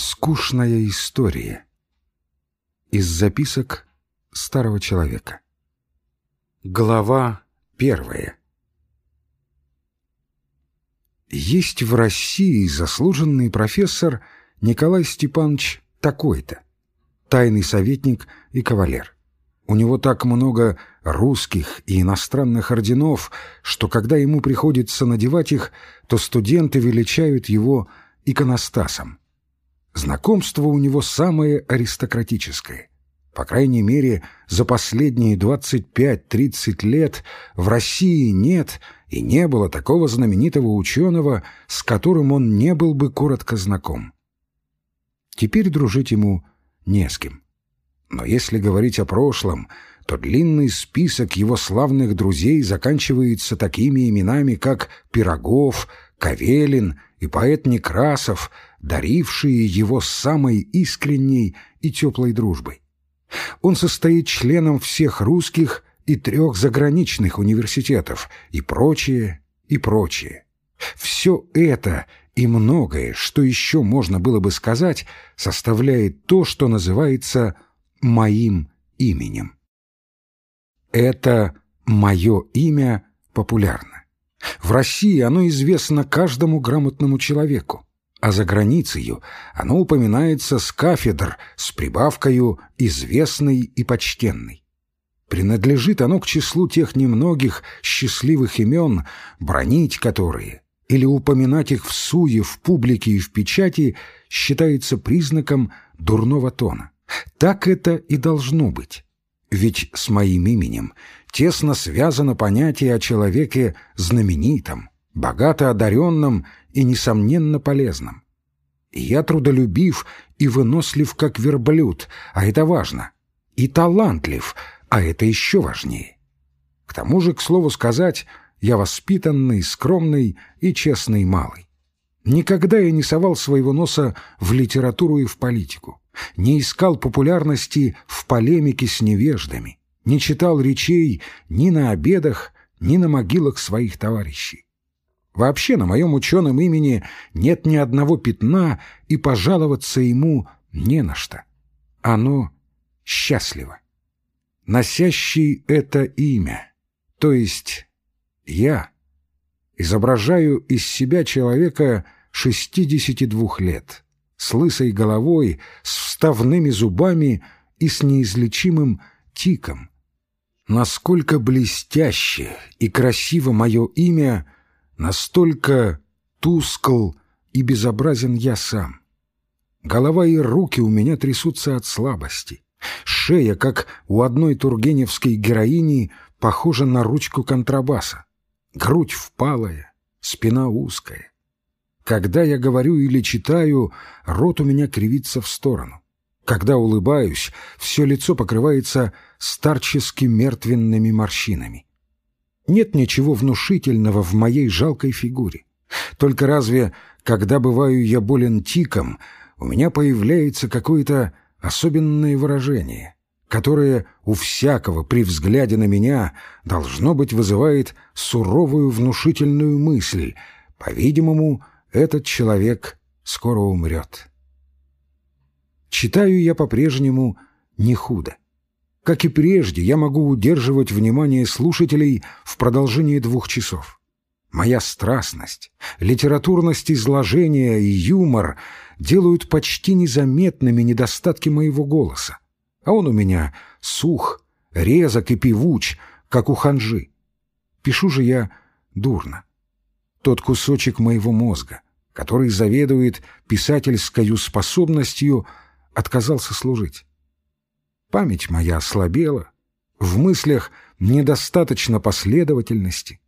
Скучная история. Из записок старого человека. Глава первая. Есть в России заслуженный профессор Николай Степанович такой-то, тайный советник и кавалер. У него так много русских и иностранных орденов, что когда ему приходится надевать их, то студенты величают его иконостасом. Знакомство у него самое аристократическое. По крайней мере, за последние 25-30 лет в России нет и не было такого знаменитого ученого, с которым он не был бы коротко знаком. Теперь дружить ему не с кем. Но если говорить о прошлом, то длинный список его славных друзей заканчивается такими именами, как Пирогов, Кавелин и поэт Некрасов, дарившие его самой искренней и теплой дружбой. Он состоит членом всех русских и трех заграничных университетов и прочее, и прочее. Все это и многое, что еще можно было бы сказать, составляет то, что называется моим именем. Это мое имя популярно. В России оно известно каждому грамотному человеку, а за границей оно упоминается с кафедр с прибавкою «известный» и «почтенный». Принадлежит оно к числу тех немногих счастливых имен, бронить которые или упоминать их в суе, в публике и в печати считается признаком дурного тона. Так это и должно быть. Ведь с моим именем тесно связано понятие о человеке знаменитом, богато одаренном и, несомненно, полезном. И я трудолюбив и вынослив, как верблюд, а это важно, и талантлив, а это еще важнее. К тому же, к слову сказать, я воспитанный, скромный и честный малый. Никогда я не совал своего носа в литературу и в политику не искал популярности в полемике с невеждами, не читал речей ни на обедах, ни на могилах своих товарищей. Вообще на моем ученом имени нет ни одного пятна, и пожаловаться ему не на что. Оно счастливо. Носящий это имя, то есть я, изображаю из себя человека 62 лет — с лысой головой, с вставными зубами и с неизлечимым тиком. Насколько блестяще и красиво мое имя, настолько тускл и безобразен я сам. Голова и руки у меня трясутся от слабости. Шея, как у одной тургеневской героини, похожа на ручку контрабаса. Грудь впалая, спина узкая. Когда я говорю или читаю, рот у меня кривится в сторону. Когда улыбаюсь, все лицо покрывается старчески мертвенными морщинами. Нет ничего внушительного в моей жалкой фигуре. Только разве, когда бываю я болен тиком, у меня появляется какое-то особенное выражение, которое у всякого при взгляде на меня должно быть вызывает суровую внушительную мысль, по-видимому, этот человек скоро умрет. Читаю я по-прежнему не худо. Как и прежде, я могу удерживать внимание слушателей в продолжении двух часов. Моя страстность, литературность изложения и юмор делают почти незаметными недостатки моего голоса, а он у меня сух, резок и певуч, как у ханжи. Пишу же я дурно тот кусочек моего мозга, который заведует писательской способностью, отказался служить. Память моя ослабела, в мыслях недостаточно последовательности,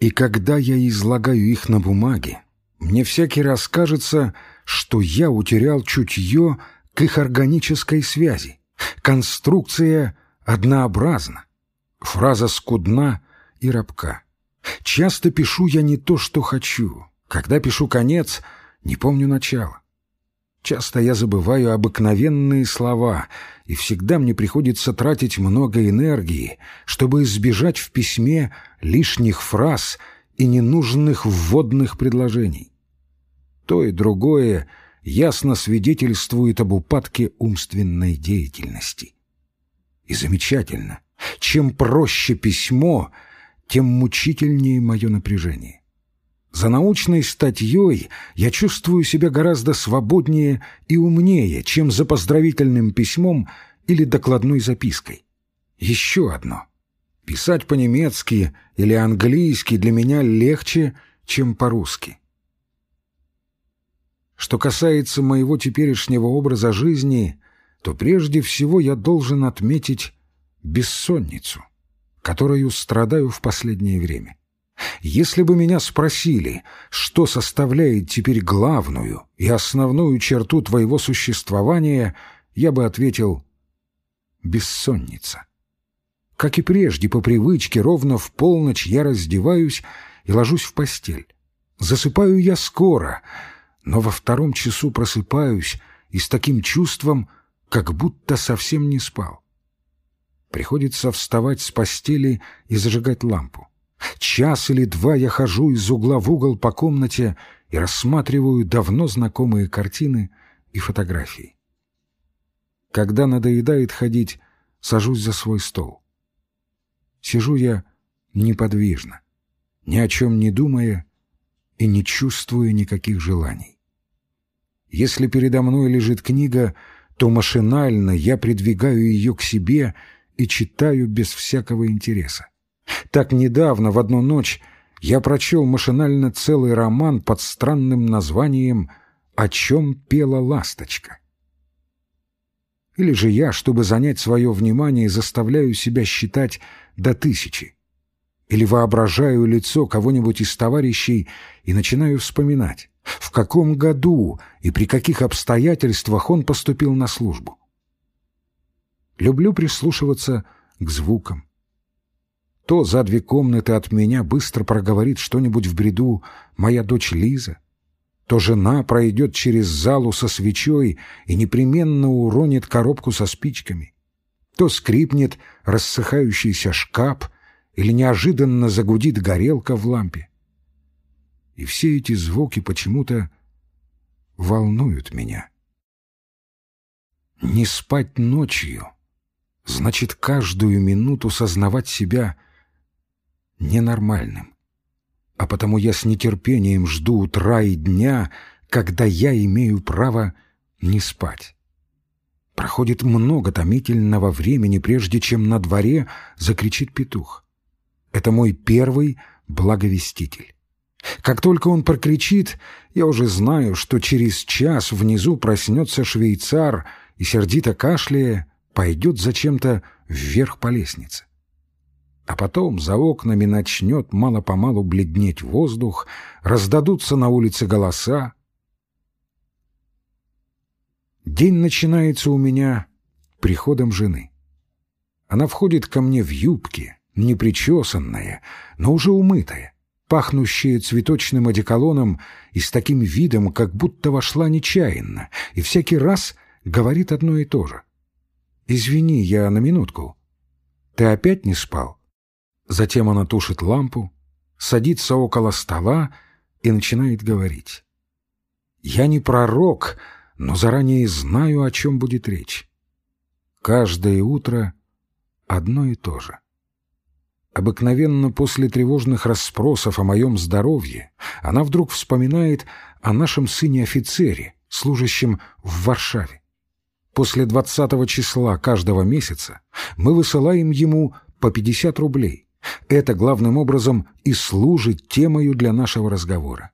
и когда я излагаю их на бумаге, мне всякий раз кажется, что я утерял чутье к их органической связи. Конструкция однообразна, фраза скудна и рабка. Часто пишу я не то, что хочу. Когда пишу конец, не помню начала. Часто я забываю обыкновенные слова, и всегда мне приходится тратить много энергии, чтобы избежать в письме лишних фраз и ненужных вводных предложений. То и другое ясно свидетельствует об упадке умственной деятельности. И замечательно, чем проще письмо, тем мучительнее мое напряжение. За научной статьей я чувствую себя гораздо свободнее и умнее, чем за поздравительным письмом или докладной запиской. Еще одно. Писать по-немецки или английски для меня легче, чем по-русски. Что касается моего теперешнего образа жизни, то прежде всего я должен отметить бессонницу, которую страдаю в последнее время. Если бы меня спросили, что составляет теперь главную и основную черту твоего существования, я бы ответил «бессонница». Как и прежде, по привычке, ровно в полночь я раздеваюсь и ложусь в постель. Засыпаю я скоро, но во втором часу просыпаюсь и с таким чувством, как будто совсем не спал. Приходится вставать с постели и зажигать лампу. Час или два я хожу из угла в угол по комнате и рассматриваю давно знакомые картины и фотографии. Когда надоедает ходить, сажусь за свой стол. Сижу я неподвижно, ни о чем не думая и не чувствуя никаких желаний. Если передо мной лежит книга, то машинально я придвигаю ее к себе и читаю без всякого интереса. Так недавно, в одну ночь, я прочел машинально целый роман под странным названием «О чем пела ласточка». Или же я, чтобы занять свое внимание, заставляю себя считать до тысячи. Или воображаю лицо кого-нибудь из товарищей и начинаю вспоминать, в каком году и при каких обстоятельствах он поступил на службу. Люблю прислушиваться к звукам. То за две комнаты от меня быстро проговорит что-нибудь в бреду моя дочь Лиза, то жена пройдет через залу со свечой и непременно уронит коробку со спичками, то скрипнет рассыхающийся шкаф или неожиданно загудит горелка в лампе. И все эти звуки почему-то волнуют меня. Не спать ночью значит каждую минуту сознавать себя ненормальным а потому я с нетерпением жду утра и дня, когда я имею право не спать. Проходит много томительного времени, прежде чем на дворе закричит петух. Это мой первый благовеститель. Как только он прокричит, я уже знаю, что через час внизу проснется швейцар и, сердито кашляя, пойдет зачем-то вверх по лестнице а потом за окнами начнет мало-помалу бледнеть воздух, раздадутся на улице голоса. День начинается у меня приходом жены. Она входит ко мне в юбке, непричесанная, но уже умытая, пахнущая цветочным одеколоном и с таким видом, как будто вошла нечаянно, и всякий раз говорит одно и то же. «Извини, я на минутку. Ты опять не спал?» Затем она тушит лампу, садится около стола и начинает говорить. «Я не пророк, но заранее знаю, о чем будет речь. Каждое утро одно и то же. Обыкновенно после тревожных расспросов о моем здоровье она вдруг вспоминает о нашем сыне-офицере, служащем в Варшаве. После двадцатого числа каждого месяца мы высылаем ему по 50 рублей, это главным образом и служит темою для нашего разговора.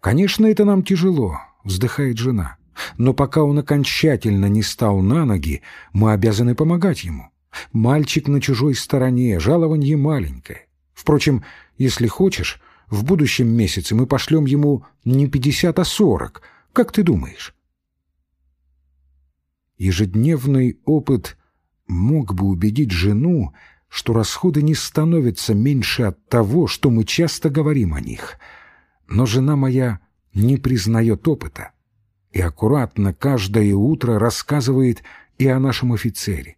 «Конечно, это нам тяжело», — вздыхает жена. «Но пока он окончательно не стал на ноги, мы обязаны помогать ему. Мальчик на чужой стороне, жалование маленькое. Впрочем, если хочешь, в будущем месяце мы пошлем ему не пятьдесят, а сорок. Как ты думаешь?» Ежедневный опыт мог бы убедить жену, что расходы не становятся меньше от того, что мы часто говорим о них. Но жена моя не признает опыта и аккуратно каждое утро рассказывает и о нашем офицере,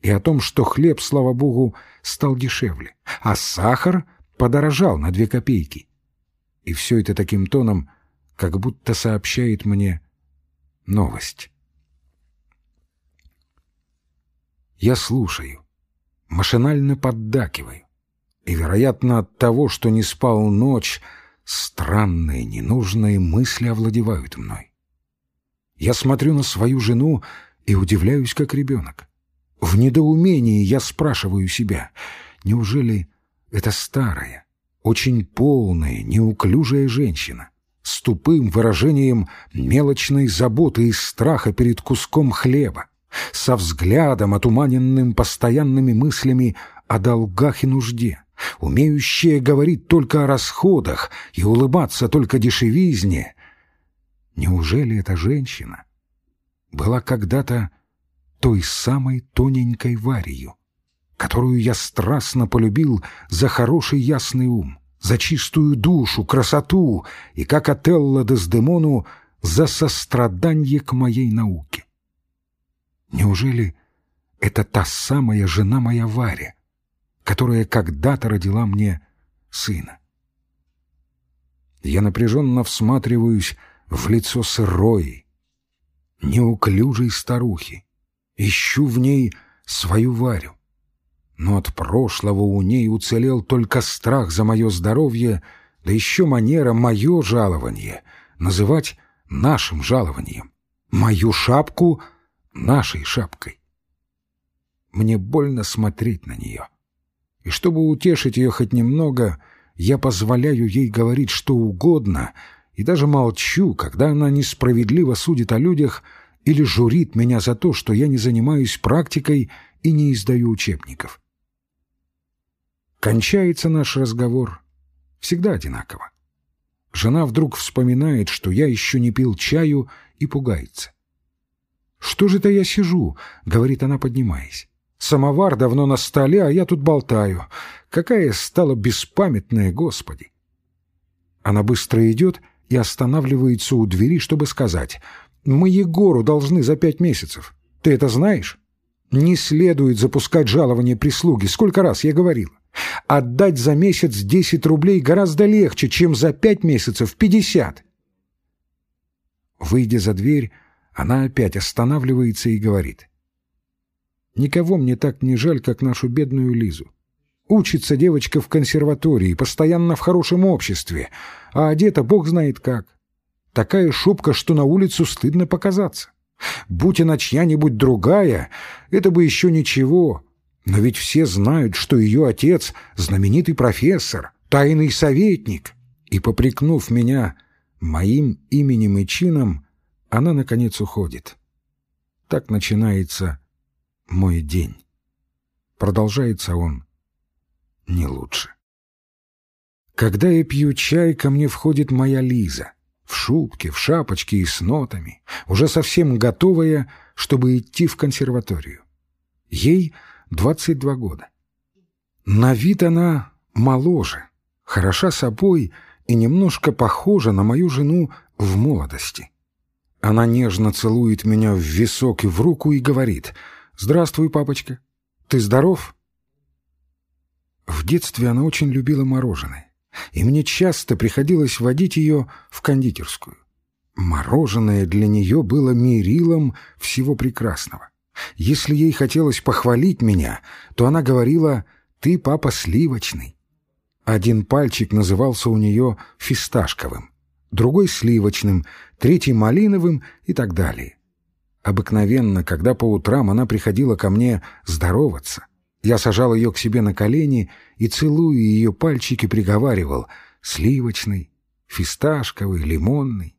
и о том, что хлеб, слава богу, стал дешевле, а сахар подорожал на две копейки. И все это таким тоном, как будто сообщает мне новость. Я слушаю, машинально поддакиваю. И, вероятно, от того, что не спал ночь, странные, ненужные мысли овладевают мной. Я смотрю на свою жену и удивляюсь, как ребенок. В недоумении я спрашиваю себя, неужели это старая, очень полная, неуклюжая женщина с тупым выражением мелочной заботы и страха перед куском хлеба, со взглядом, отуманенным постоянными мыслями о долгах и нужде, умеющая говорить только о расходах и улыбаться только дешевизне. Неужели эта женщина была когда-то той самой тоненькой Варью, которую я страстно полюбил за хороший ясный ум, за чистую душу, красоту и, как Отелло Дездемону, за сострадание к моей науке? Неужели это та самая жена моя Варя, которая когда-то родила мне сына? Я напряженно всматриваюсь в лицо сырой, неуклюжей старухи, ищу в ней свою Варю. Но от прошлого у ней уцелел только страх за мое здоровье, да еще манера мое жалование называть нашим жалованием, мою шапку — нашей шапкой. Мне больно смотреть на нее. И чтобы утешить ее хоть немного, я позволяю ей говорить что угодно и даже молчу, когда она несправедливо судит о людях или журит меня за то, что я не занимаюсь практикой и не издаю учебников. Кончается наш разговор всегда одинаково. Жена вдруг вспоминает, что я еще не пил чаю, и пугается. «Что же это я сижу?» — говорит она, поднимаясь. «Самовар давно на столе, а я тут болтаю. Какая стала беспамятная, Господи!» Она быстро идет и останавливается у двери, чтобы сказать. «Мы Егору должны за пять месяцев. Ты это знаешь?» «Не следует запускать жалование прислуги. Сколько раз я говорил. Отдать за месяц десять рублей гораздо легче, чем за пять месяцев пятьдесят». Выйдя за дверь, она опять останавливается и говорит. «Никого мне так не жаль, как нашу бедную Лизу. Учится девочка в консерватории, постоянно в хорошем обществе, а одета бог знает как. Такая шубка, что на улицу стыдно показаться. Будь она чья-нибудь другая, это бы еще ничего. Но ведь все знают, что ее отец — знаменитый профессор, тайный советник. И, попрекнув меня моим именем и чином, она, наконец, уходит. Так начинается мой день. Продолжается он не лучше. Когда я пью чай, ко мне входит моя Лиза. В шубке, в шапочке и с нотами, уже совсем готовая, чтобы идти в консерваторию. Ей 22 года. На вид она моложе, хороша собой и немножко похожа на мою жену в молодости. Она нежно целует меня в висок и в руку и говорит «Здравствуй, папочка. Ты здоров?» В детстве она очень любила мороженое, и мне часто приходилось водить ее в кондитерскую. Мороженое для нее было мерилом всего прекрасного. Если ей хотелось похвалить меня, то она говорила «ты, папа, сливочный». Один пальчик назывался у нее фисташковым другой сливочным, третий малиновым и так далее. Обыкновенно, когда по утрам она приходила ко мне здороваться, я сажал ее к себе на колени и, целуя ее пальчики, приговаривал «сливочный», «фисташковый», «лимонный».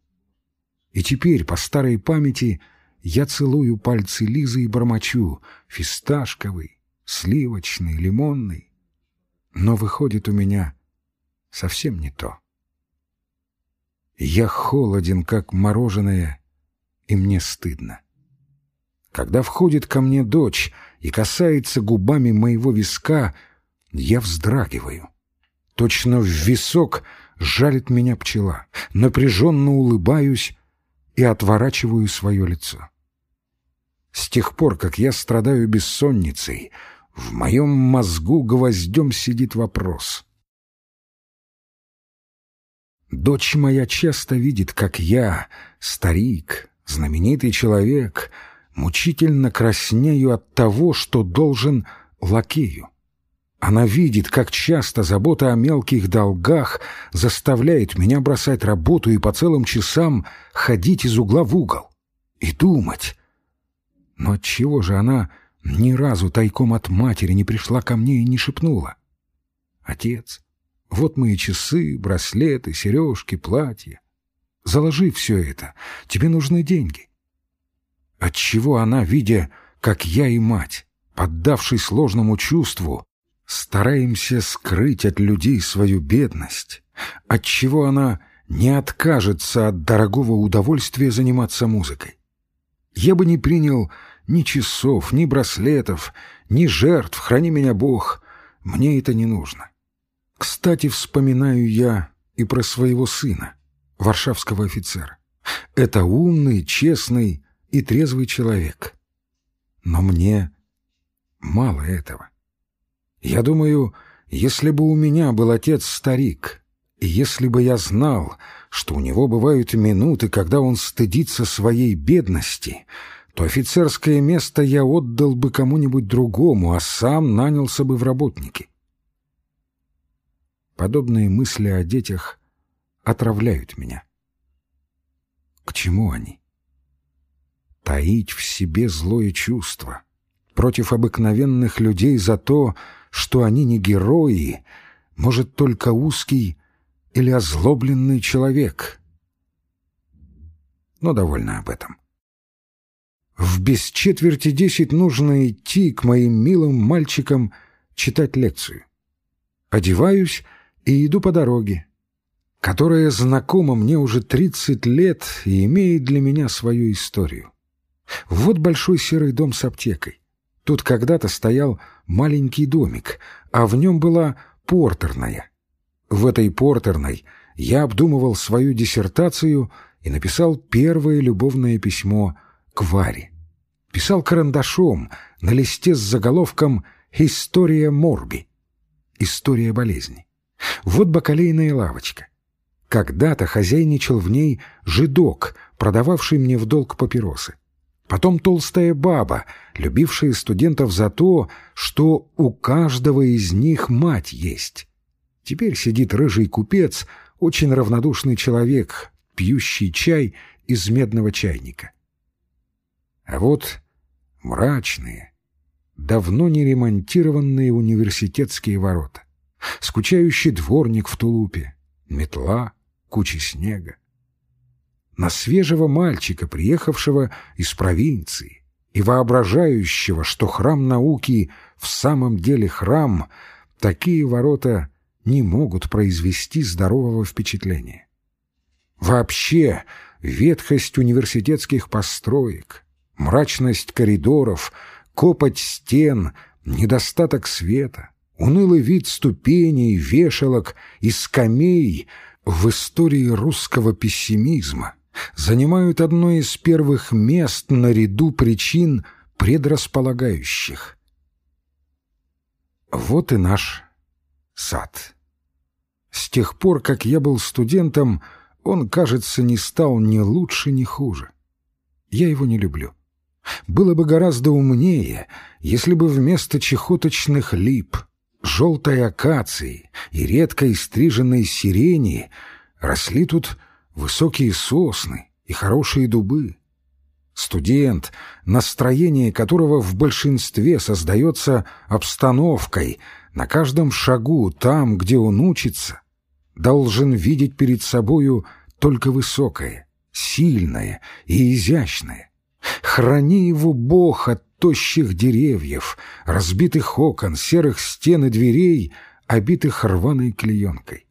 И теперь, по старой памяти, я целую пальцы Лизы и бормочу «фисташковый», «сливочный», «лимонный». Но выходит у меня совсем не то. Я холоден, как мороженое, и мне стыдно. Когда входит ко мне дочь и касается губами моего виска, я вздрагиваю. Точно в висок жалит меня пчела. Напряженно улыбаюсь и отворачиваю свое лицо. С тех пор, как я страдаю бессонницей, в моем мозгу гвоздем сидит вопрос — Дочь моя часто видит, как я, старик, знаменитый человек, мучительно краснею от того, что должен лакею. Она видит, как часто забота о мелких долгах заставляет меня бросать работу и по целым часам ходить из угла в угол и думать. Но отчего же она ни разу тайком от матери не пришла ко мне и не шепнула? Отец, вот мои часы, браслеты, сережки, платья. Заложи все это, тебе нужны деньги. Отчего она, видя, как я и мать, поддавшись сложному чувству, стараемся скрыть от людей свою бедность, отчего она не откажется от дорогого удовольствия заниматься музыкой. Я бы не принял ни часов, ни браслетов, ни жертв, храни меня Бог, мне это не нужно. Кстати, вспоминаю я и про своего сына, варшавского офицера. Это умный, честный и трезвый человек. Но мне мало этого. Я думаю, если бы у меня был отец-старик, и если бы я знал, что у него бывают минуты, когда он стыдится своей бедности, то офицерское место я отдал бы кому-нибудь другому, а сам нанялся бы в работники. Подобные мысли о детях отравляют меня. К чему они? Таить в себе злое чувство против обыкновенных людей за то, что они не герои, может только узкий или озлобленный человек. Но довольно об этом. В без четверти десять нужно идти к моим милым мальчикам читать лекцию. Одеваюсь и иду по дороге, которая знакома мне уже тридцать лет и имеет для меня свою историю. Вот большой серый дом с аптекой. Тут когда-то стоял маленький домик, а в нем была портерная. В этой портерной я обдумывал свою диссертацию и написал первое любовное письмо к Варе. Писал карандашом на листе с заголовком «История морби» — «История болезни». Вот бакалейная лавочка. Когда-то хозяйничал в ней жидок, продававший мне в долг папиросы. Потом толстая баба, любившая студентов за то, что у каждого из них мать есть. Теперь сидит рыжий купец, очень равнодушный человек, пьющий чай из медного чайника. А вот мрачные, давно не ремонтированные университетские ворота скучающий дворник в тулупе, метла, куча снега. На свежего мальчика, приехавшего из провинции и воображающего, что храм науки в самом деле храм, такие ворота не могут произвести здорового впечатления. Вообще, ветхость университетских построек, мрачность коридоров, копоть стен, недостаток света — унылый вид ступеней, вешалок и скамей в истории русского пессимизма занимают одно из первых мест наряду причин предрасполагающих. Вот и наш сад. С тех пор, как я был студентом, он, кажется, не стал ни лучше, ни хуже. Я его не люблю. Было бы гораздо умнее, если бы вместо чехоточных лип, желтой акации и редкой стриженной сирени росли тут высокие сосны и хорошие дубы. Студент, настроение которого в большинстве создается обстановкой, на каждом шагу, там, где он учится, должен видеть перед собою только высокое, сильное и изящное. Храни его Бог от тощих деревьев, разбитых окон, серых стен и дверей, обитых рваной клеенкой.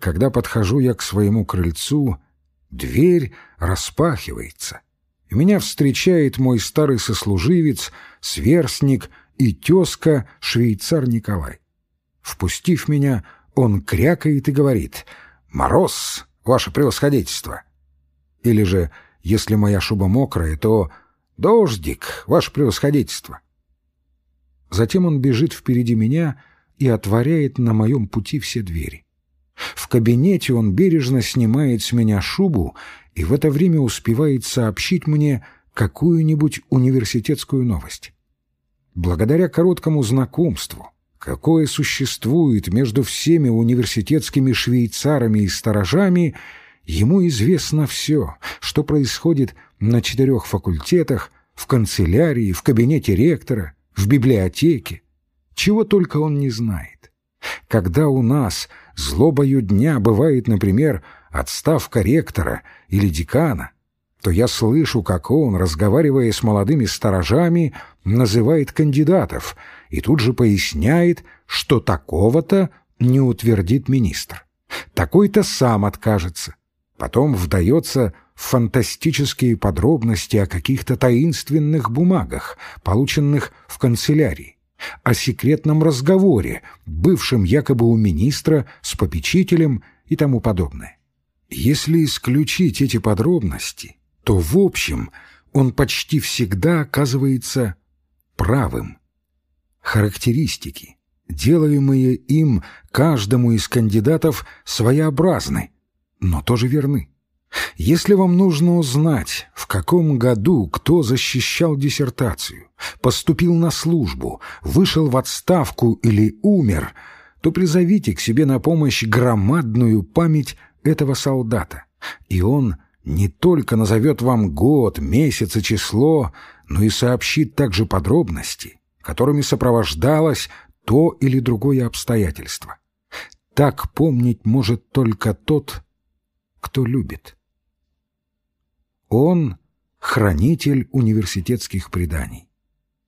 Когда подхожу я к своему крыльцу, дверь распахивается, и меня встречает мой старый сослуживец, сверстник и тезка швейцар Николай. Впустив меня, он крякает и говорит «Мороз, ваше превосходительство!» Или же, если моя шуба мокрая, то «Дождик, ваше превосходительство!» Затем он бежит впереди меня и отворяет на моем пути все двери. В кабинете он бережно снимает с меня шубу и в это время успевает сообщить мне какую-нибудь университетскую новость. Благодаря короткому знакомству, какое существует между всеми университетскими швейцарами и сторожами, ему известно все, что происходит на четырех факультетах, в канцелярии, в кабинете ректора, в библиотеке, чего только он не знает. Когда у нас злобою дня бывает, например, отставка ректора или декана, то я слышу, как он, разговаривая с молодыми сторожами, называет кандидатов и тут же поясняет, что такого-то не утвердит министр. Такой-то сам откажется. Потом вдается в фантастические подробности о каких-то таинственных бумагах, полученных в канцелярии, о секретном разговоре, бывшем якобы у министра с попечителем и тому подобное. Если исключить эти подробности, то в общем он почти всегда оказывается правым. Характеристики, делаемые им каждому из кандидатов, своеобразны, но тоже верны. Если вам нужно узнать, в каком году кто защищал диссертацию, поступил на службу, вышел в отставку или умер, то призовите к себе на помощь громадную память этого солдата, и он не только назовет вам год, месяц и число, но и сообщит также подробности, которыми сопровождалось то или другое обстоятельство. Так помнить может только тот, кто любит. Он — хранитель университетских преданий.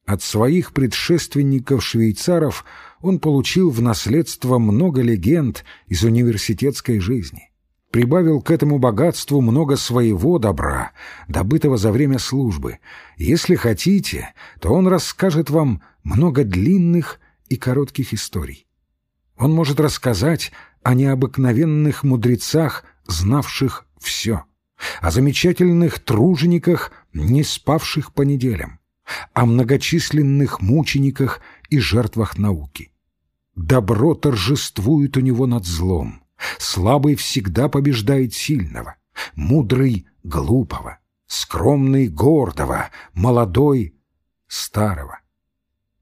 От своих предшественников-швейцаров он получил в наследство много легенд из университетской жизни. Прибавил к этому богатству много своего добра, добытого за время службы. Если хотите, то он расскажет вам много длинных и коротких историй. Он может рассказать о необыкновенных мудрецах, знавших все о замечательных тружениках, не спавших по неделям, о многочисленных мучениках и жертвах науки. Добро торжествует у него над злом, слабый всегда побеждает сильного, мудрый — глупого, скромный — гордого, молодой — старого.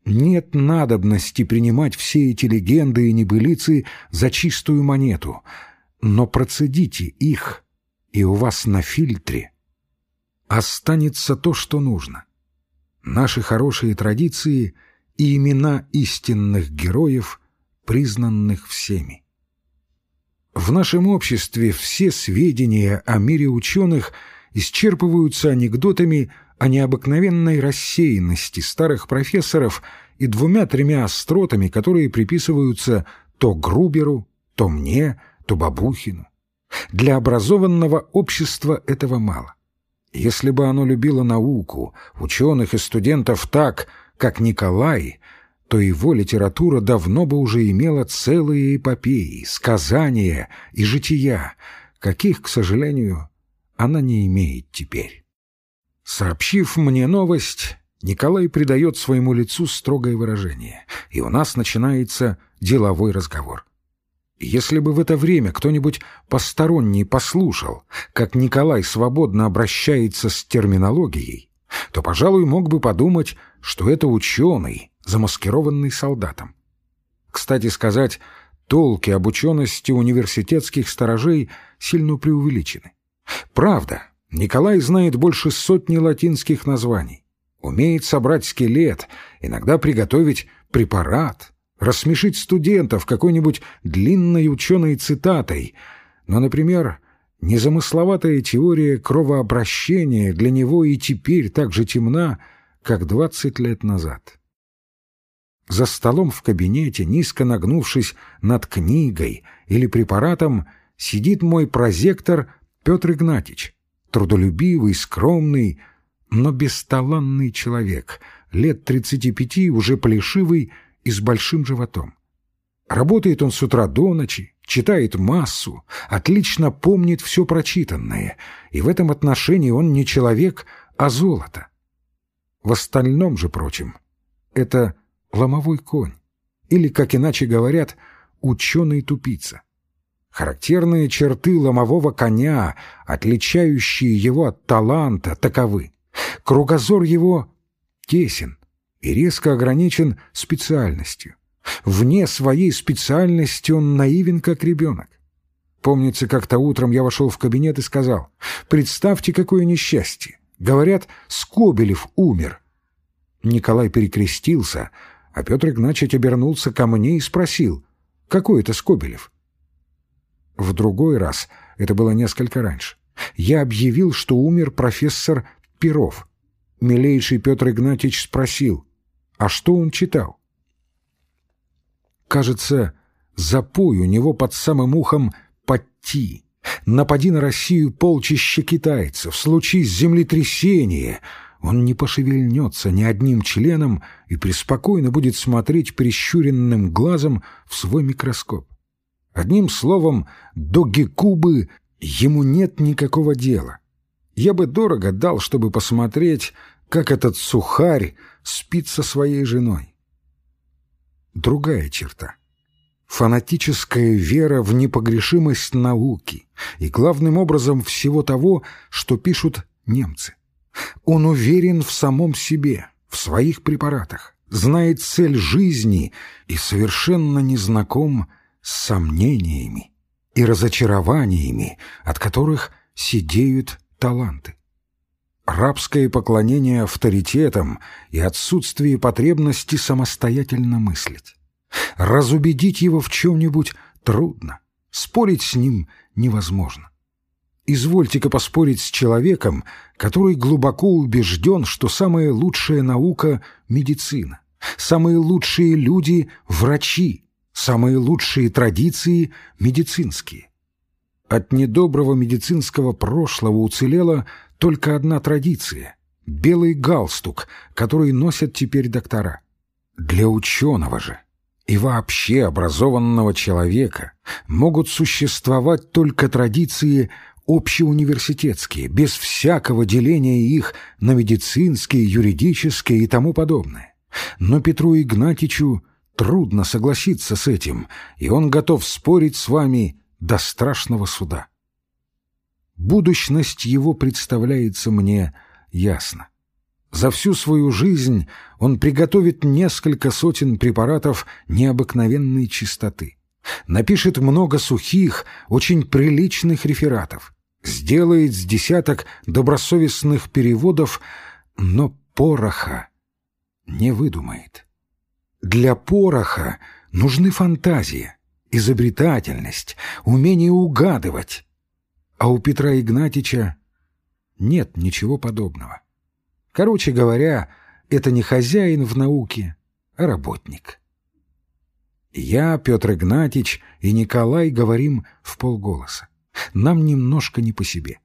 Нет надобности принимать все эти легенды и небылицы за чистую монету, но процедите их и у вас на фильтре останется то, что нужно. Наши хорошие традиции и имена истинных героев, признанных всеми. В нашем обществе все сведения о мире ученых исчерпываются анекдотами о необыкновенной рассеянности старых профессоров и двумя-тремя остротами, которые приписываются то Груберу, то мне, то Бабухину. Для образованного общества этого мало. Если бы оно любило науку, ученых и студентов так, как Николай, то его литература давно бы уже имела целые эпопеи, сказания и жития, каких, к сожалению, она не имеет теперь. Сообщив мне новость, Николай придает своему лицу строгое выражение, и у нас начинается деловой разговор. Если бы в это время кто-нибудь посторонний послушал, как Николай свободно обращается с терминологией, то, пожалуй, мог бы подумать, что это ученый, замаскированный солдатом. Кстати сказать, толки об учености университетских сторожей сильно преувеличены. Правда, Николай знает больше сотни латинских названий, умеет собрать скелет, иногда приготовить препарат, рассмешить студентов какой-нибудь длинной ученой цитатой, но, например, незамысловатая теория кровообращения для него и теперь так же темна, как двадцать лет назад. За столом в кабинете, низко нагнувшись над книгой или препаратом, сидит мой прозектор Петр Игнатьич, трудолюбивый, скромный, но бесталанный человек, лет тридцати пяти, уже плешивый и с большим животом. Работает он с утра до ночи, читает массу, отлично помнит все прочитанное, и в этом отношении он не человек, а золото. В остальном же, прочем, это ломовой конь, или, как иначе говорят, ученый-тупица. Характерные черты ломового коня, отличающие его от таланта, таковы. Кругозор его тесен и резко ограничен специальностью. Вне своей специальности он наивен, как ребенок. Помнится, как-то утром я вошел в кабинет и сказал, «Представьте, какое несчастье! Говорят, Скобелев умер». Николай перекрестился, а Петр Игнатьевич обернулся ко мне и спросил, «Какой это Скобелев?» В другой раз, это было несколько раньше, я объявил, что умер профессор Перов. Милейший Петр Игнатьевич спросил, а что он читал? Кажется, запой у него под самым ухом «Подти». Напади на Россию полчища китайцев, случись землетрясение, он не пошевельнется ни одним членом и преспокойно будет смотреть прищуренным глазом в свой микроскоп. Одним словом, до Гекубы ему нет никакого дела. Я бы дорого дал, чтобы посмотреть, как этот сухарь спит со своей женой. Другая черта. Фанатическая вера в непогрешимость науки и, главным образом, всего того, что пишут немцы. Он уверен в самом себе, в своих препаратах, знает цель жизни и совершенно не знаком с сомнениями и разочарованиями, от которых сидеют таланты. Рабское поклонение авторитетам и отсутствие потребности самостоятельно мыслить. Разубедить его в чем-нибудь трудно, спорить с ним невозможно. Извольте-ка поспорить с человеком, который глубоко убежден, что самая лучшая наука — медицина, самые лучшие люди — врачи, самые лучшие традиции — медицинские. От недоброго медицинского прошлого уцелела только одна традиция — белый галстук, который носят теперь доктора. Для ученого же и вообще образованного человека могут существовать только традиции общеуниверситетские, без всякого деления их на медицинские, юридические и тому подобное. Но Петру Игнатичу трудно согласиться с этим, и он готов спорить с вами до страшного суда. Будущность его представляется мне ясно. За всю свою жизнь он приготовит несколько сотен препаратов необыкновенной чистоты. Напишет много сухих, очень приличных рефератов. Сделает с десяток добросовестных переводов, но пороха не выдумает. Для пороха нужны фантазия, изобретательность, умение угадывать. А у Петра Игнатича нет ничего подобного. Короче говоря, это не хозяин в науке, а работник. Я, Петр Игнатьич и Николай говорим в полголоса. Нам немножко не по себе.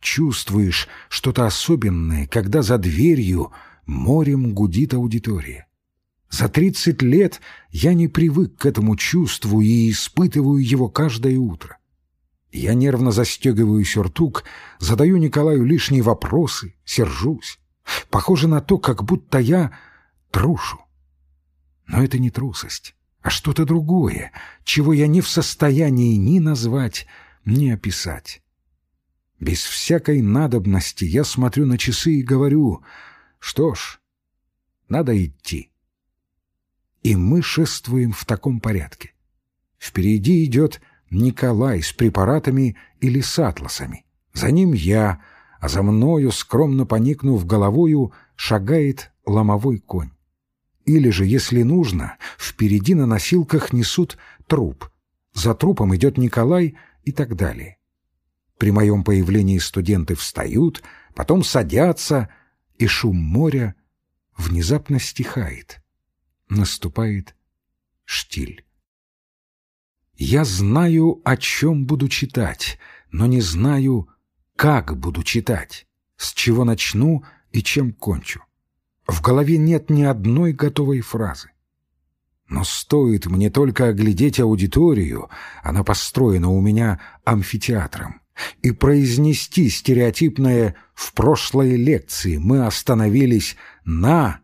Чувствуешь что-то особенное, когда за дверью морем гудит аудитория. За тридцать лет я не привык к этому чувству и испытываю его каждое утро. Я нервно застегиваю сюртук, задаю Николаю лишние вопросы, сержусь. Похоже на то, как будто я трушу. Но это не трусость, а что-то другое, чего я не в состоянии ни назвать, ни описать. Без всякой надобности я смотрю на часы и говорю, что ж, надо идти и мы шествуем в таком порядке. Впереди идет Николай с препаратами или с атласами. За ним я, а за мною, скромно поникнув головою, шагает ломовой конь. Или же, если нужно, впереди на носилках несут труп. За трупом идет Николай и так далее. При моем появлении студенты встают, потом садятся, и шум моря внезапно стихает. Наступает штиль. Я знаю, о чем буду читать, но не знаю, как буду читать, с чего начну и чем кончу. В голове нет ни одной готовой фразы. Но стоит мне только оглядеть аудиторию, она построена у меня амфитеатром, и произнести стереотипное «в прошлой лекции мы остановились на...»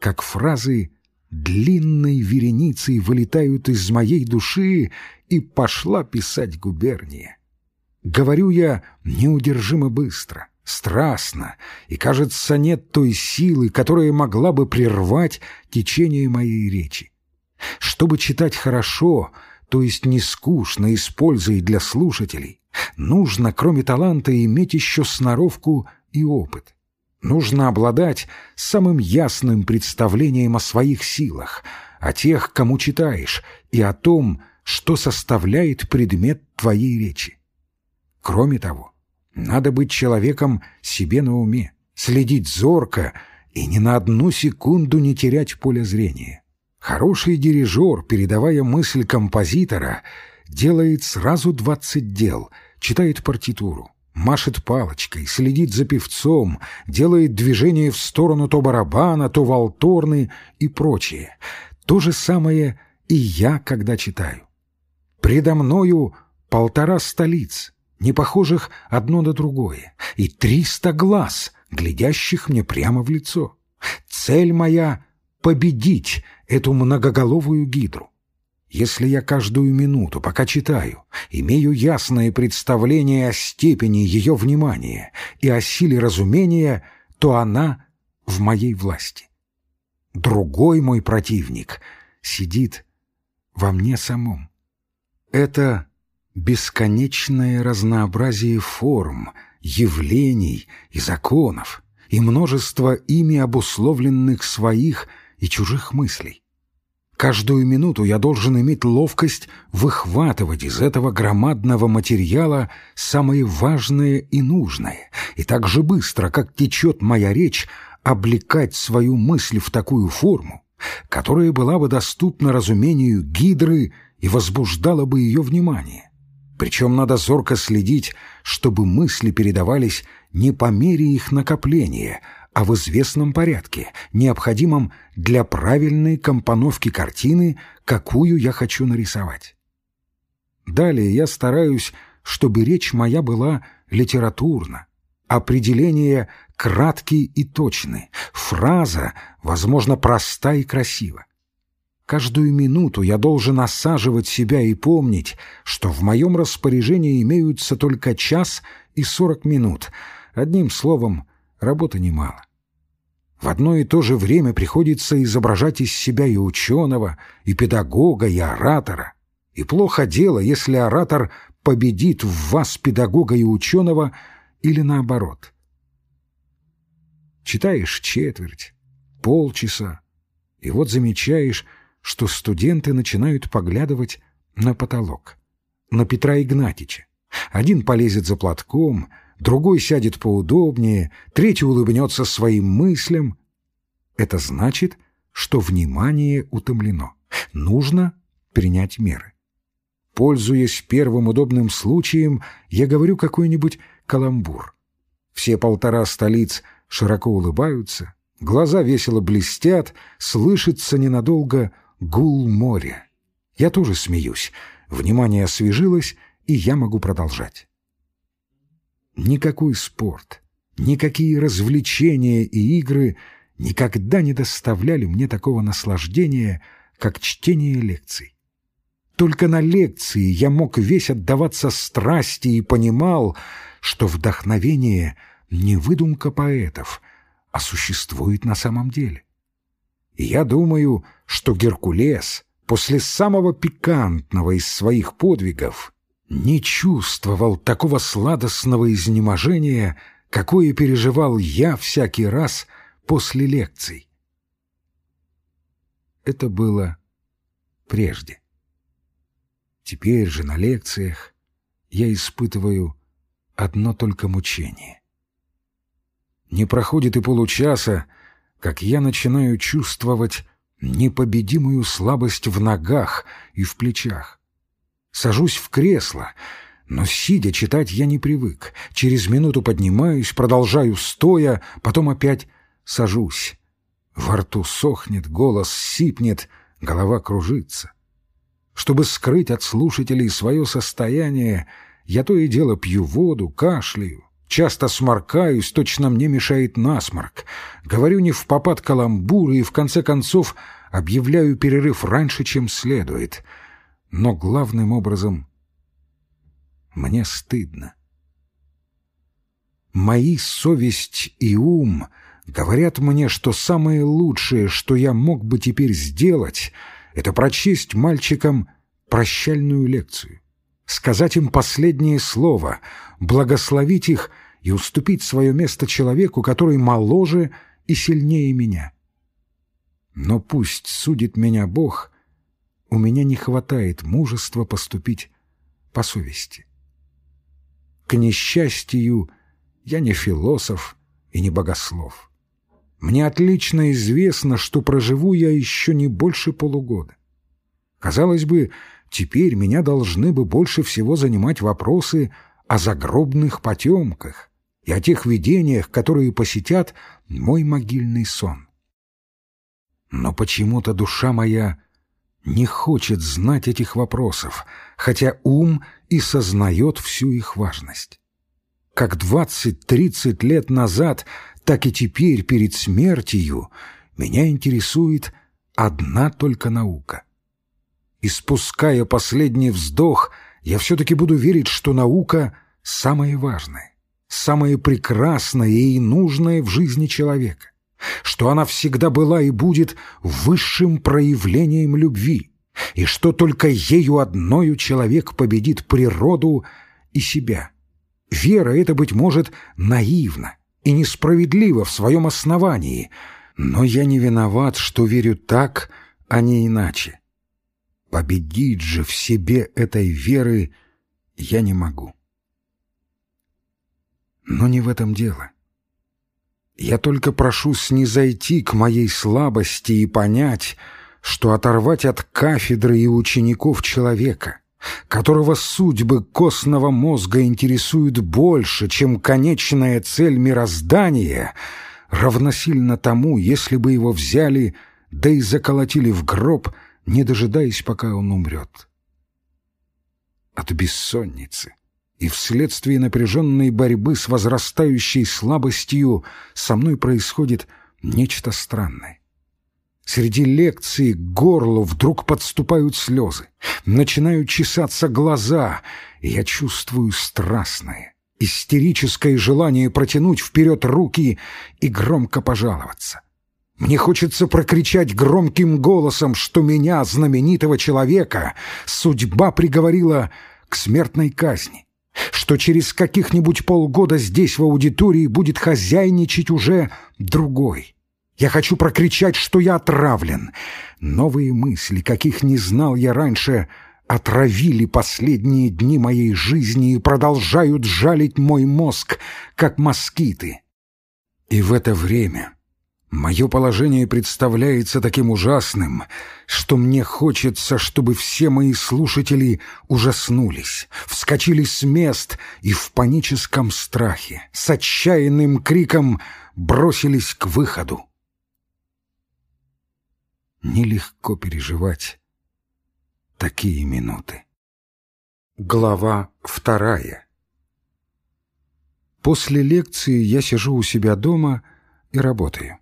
как фразы длинной вереницей вылетают из моей души, и пошла писать губерния. Говорю я неудержимо быстро, страстно, и, кажется, нет той силы, которая могла бы прервать течение моей речи. Чтобы читать хорошо, то есть не скучно и с пользой для слушателей, нужно, кроме таланта, иметь еще сноровку и опыт. Нужно обладать самым ясным представлением о своих силах, о тех, кому читаешь, и о том, что составляет предмет твоей речи. Кроме того, надо быть человеком себе на уме, следить зорко и ни на одну секунду не терять поле зрения. Хороший дирижер, передавая мысль композитора, делает сразу двадцать дел, читает партитуру, машет палочкой, следит за певцом, делает движение в сторону то барабана, то валторны и прочее. То же самое и я, когда читаю. Предо мною полтора столиц, не похожих одно на другое, и триста глаз, глядящих мне прямо в лицо. Цель моя победить эту многоголовую гидру. Если я каждую минуту, пока читаю, имею ясное представление о степени ее внимания и о силе разумения, то она в моей власти. Другой мой противник сидит во мне самом. Это бесконечное разнообразие форм, явлений и законов, и множество ими обусловленных своих – и чужих мыслей. Каждую минуту я должен иметь ловкость выхватывать из этого громадного материала самое важное и нужное, и так же быстро, как течет моя речь, облекать свою мысль в такую форму, которая была бы доступна разумению гидры и возбуждала бы ее внимание. Причем надо зорко следить, чтобы мысли передавались не по мере их накопления, а в известном порядке, необходимом для правильной компоновки картины, какую я хочу нарисовать. Далее я стараюсь, чтобы речь моя была литературна, определение краткие и точны, фраза, возможно, проста и красива. Каждую минуту я должен осаживать себя и помнить, что в моем распоряжении имеются только час и сорок минут. Одним словом, работы немало. В одно и то же время приходится изображать из себя и ученого, и педагога, и оратора. И плохо дело, если оратор победит в вас педагога и ученого или наоборот. Читаешь четверть, полчаса, и вот замечаешь, что студенты начинают поглядывать на потолок, на Петра Игнатьича. Один полезет за платком — другой сядет поудобнее, третий улыбнется своим мыслям. Это значит, что внимание утомлено. Нужно принять меры. Пользуясь первым удобным случаем, я говорю какой-нибудь каламбур. Все полтора столиц широко улыбаются, глаза весело блестят, слышится ненадолго гул моря. Я тоже смеюсь, внимание освежилось, и я могу продолжать. Никакой спорт, никакие развлечения и игры никогда не доставляли мне такого наслаждения, как чтение лекций. Только на лекции я мог весь отдаваться страсти и понимал, что вдохновение не выдумка поэтов, а существует на самом деле. И я думаю, что Геркулес после самого пикантного из своих подвигов не чувствовал такого сладостного изнеможения, какое переживал я всякий раз после лекций. Это было прежде. Теперь же на лекциях я испытываю одно только мучение. Не проходит и получаса, как я начинаю чувствовать непобедимую слабость в ногах и в плечах. Сажусь в кресло, но сидя читать я не привык. Через минуту поднимаюсь, продолжаю стоя, потом опять сажусь. Во рту сохнет, голос сипнет, голова кружится. Чтобы скрыть от слушателей свое состояние, я то и дело пью воду, кашляю, часто сморкаюсь, точно мне мешает насморк. Говорю не в попад каламбуры и, в конце концов, объявляю перерыв раньше, чем следует. Но главным образом мне стыдно. Мои совесть и ум говорят мне, что самое лучшее, что я мог бы теперь сделать, это прочесть мальчикам прощальную лекцию, сказать им последнее слово, благословить их и уступить свое место человеку, который моложе и сильнее меня. Но пусть судит меня Бог, у меня не хватает мужества поступить по совести. К несчастью, я не философ и не богослов. Мне отлично известно, что проживу я еще не больше полугода. Казалось бы, теперь меня должны бы больше всего занимать вопросы о загробных потемках и о тех видениях, которые посетят мой могильный сон. Но почему-то душа моя не хочет знать этих вопросов, хотя ум и сознает всю их важность. Как двадцать-тридцать лет назад, так и теперь перед смертью меня интересует одна только наука. Испуская последний вздох, я все-таки буду верить, что наука — самое важное, самое прекрасное и нужное в жизни человека, что она всегда была и будет высшим проявлением любви, и что только ею одною человек победит природу и себя — Вера — это, быть может, наивно и несправедливо в своем основании, но я не виноват, что верю так, а не иначе. Победить же в себе этой веры я не могу. Но не в этом дело. Я только прошу снизойти к моей слабости и понять, что оторвать от кафедры и учеников человека — которого судьбы костного мозга интересуют больше, чем конечная цель мироздания, равносильно тому, если бы его взяли, да и заколотили в гроб, не дожидаясь, пока он умрет. От бессонницы и вследствие напряженной борьбы с возрастающей слабостью со мной происходит нечто странное. Среди лекции к горлу вдруг подступают слезы, начинают чесаться глаза, и я чувствую страстное, истерическое желание протянуть вперед руки и громко пожаловаться. Мне хочется прокричать громким голосом, что меня, знаменитого человека, судьба приговорила к смертной казни, что через каких-нибудь полгода здесь в аудитории будет хозяйничать уже другой, я хочу прокричать, что я отравлен. Новые мысли, каких не знал я раньше, отравили последние дни моей жизни и продолжают жалить мой мозг, как москиты. И в это время мое положение представляется таким ужасным, что мне хочется, чтобы все мои слушатели ужаснулись, вскочили с мест и в паническом страхе, с отчаянным криком бросились к выходу нелегко переживать такие минуты. Глава вторая После лекции я сижу у себя дома и работаю.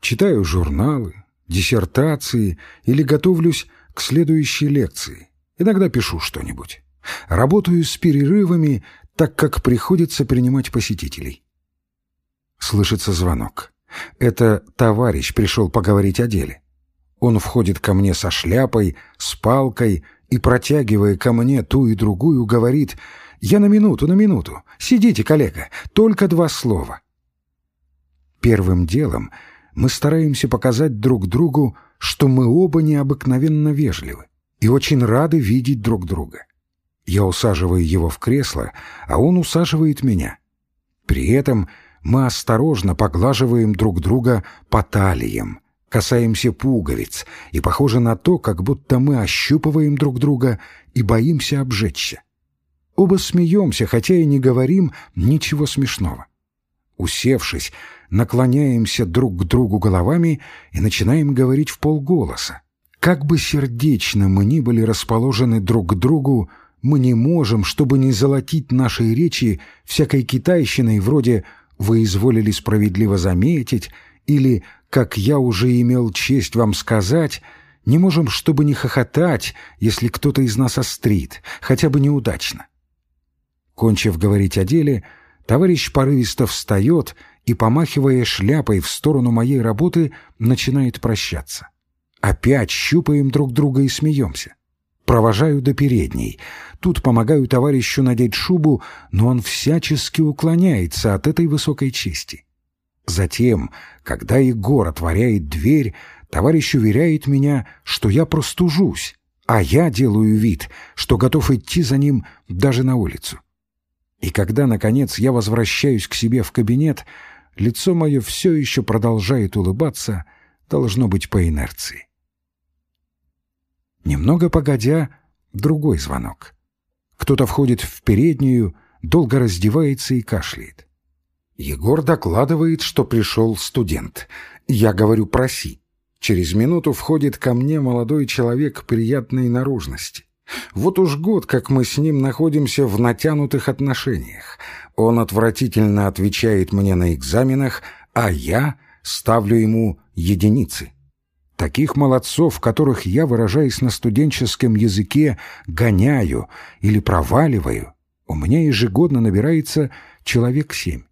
Читаю журналы, диссертации или готовлюсь к следующей лекции. Иногда пишу что-нибудь. Работаю с перерывами, так как приходится принимать посетителей. Слышится звонок. Это товарищ пришел поговорить о деле. Он входит ко мне со шляпой, с палкой и, протягивая ко мне ту и другую, говорит «Я на минуту, на минуту. Сидите, коллега, только два слова». Первым делом мы стараемся показать друг другу, что мы оба необыкновенно вежливы и очень рады видеть друг друга. Я усаживаю его в кресло, а он усаживает меня. При этом мы осторожно поглаживаем друг друга по талиям — касаемся пуговиц, и похоже на то, как будто мы ощупываем друг друга и боимся обжечься. Оба смеемся, хотя и не говорим ничего смешного. Усевшись, наклоняемся друг к другу головами и начинаем говорить в полголоса. Как бы сердечно мы ни были расположены друг к другу, мы не можем, чтобы не золотить нашей речи всякой китайщиной вроде «вы изволили справедливо заметить» или как я уже имел честь вам сказать, не можем, чтобы не хохотать, если кто-то из нас острит, хотя бы неудачно. Кончив говорить о деле, товарищ порывисто встает и, помахивая шляпой в сторону моей работы, начинает прощаться. Опять щупаем друг друга и смеемся. Провожаю до передней. Тут помогаю товарищу надеть шубу, но он всячески уклоняется от этой высокой чести. Затем, когда Егор отворяет дверь, товарищ уверяет меня, что я простужусь, а я делаю вид, что готов идти за ним даже на улицу. И когда, наконец, я возвращаюсь к себе в кабинет, лицо мое все еще продолжает улыбаться, должно быть по инерции. Немного погодя, другой звонок. Кто-то входит в переднюю, долго раздевается и кашляет. Егор докладывает, что пришел студент. Я говорю «проси». Через минуту входит ко мне молодой человек приятной наружности. Вот уж год, как мы с ним находимся в натянутых отношениях. Он отвратительно отвечает мне на экзаменах, а я ставлю ему единицы. Таких молодцов, которых я, выражаясь на студенческом языке, гоняю или проваливаю, у меня ежегодно набирается человек семь.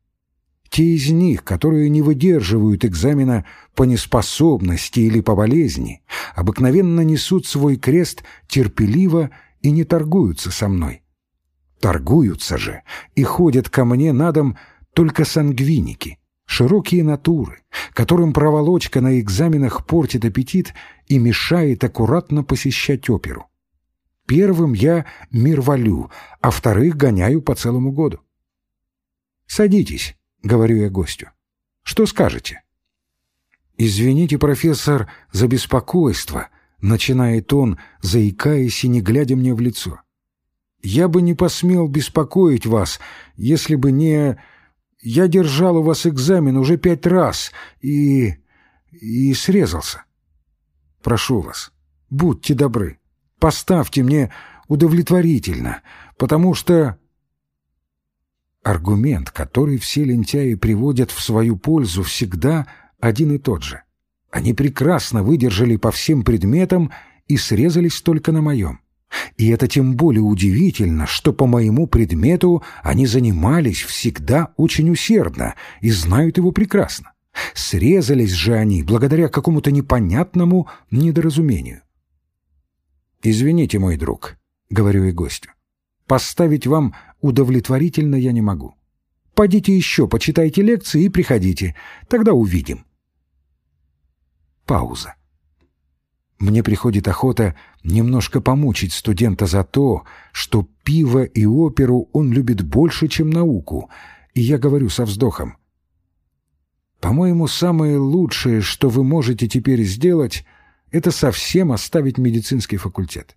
Те из них, которые не выдерживают экзамена по неспособности или по болезни, обыкновенно несут свой крест терпеливо и не торгуются со мной. Торгуются же и ходят ко мне на дом только сангвиники — Широкие натуры, которым проволочка на экзаменах портит аппетит и мешает аккуратно посещать оперу. Первым я мир валю, а вторых гоняю по целому году. «Садитесь», — говорю я гостю. «Что скажете?» «Извините, профессор, за беспокойство», — начинает он, заикаясь и не глядя мне в лицо. «Я бы не посмел беспокоить вас, если бы не...» Я держал у вас экзамен уже пять раз и... и срезался. Прошу вас, будьте добры, поставьте мне удовлетворительно, потому что... Аргумент, который все лентяи приводят в свою пользу, всегда один и тот же. Они прекрасно выдержали по всем предметам и срезались только на моем. И это тем более удивительно, что по моему предмету они занимались всегда очень усердно и знают его прекрасно. Срезались же они благодаря какому-то непонятному недоразумению. «Извините, мой друг», — говорю и гостю, — «поставить вам удовлетворительно я не могу. Пойдите еще, почитайте лекции и приходите, тогда увидим». Пауза. Мне приходит охота немножко помучить студента за то, что пиво и оперу он любит больше, чем науку, и я говорю со вздохом. По-моему, самое лучшее, что вы можете теперь сделать, это совсем оставить медицинский факультет.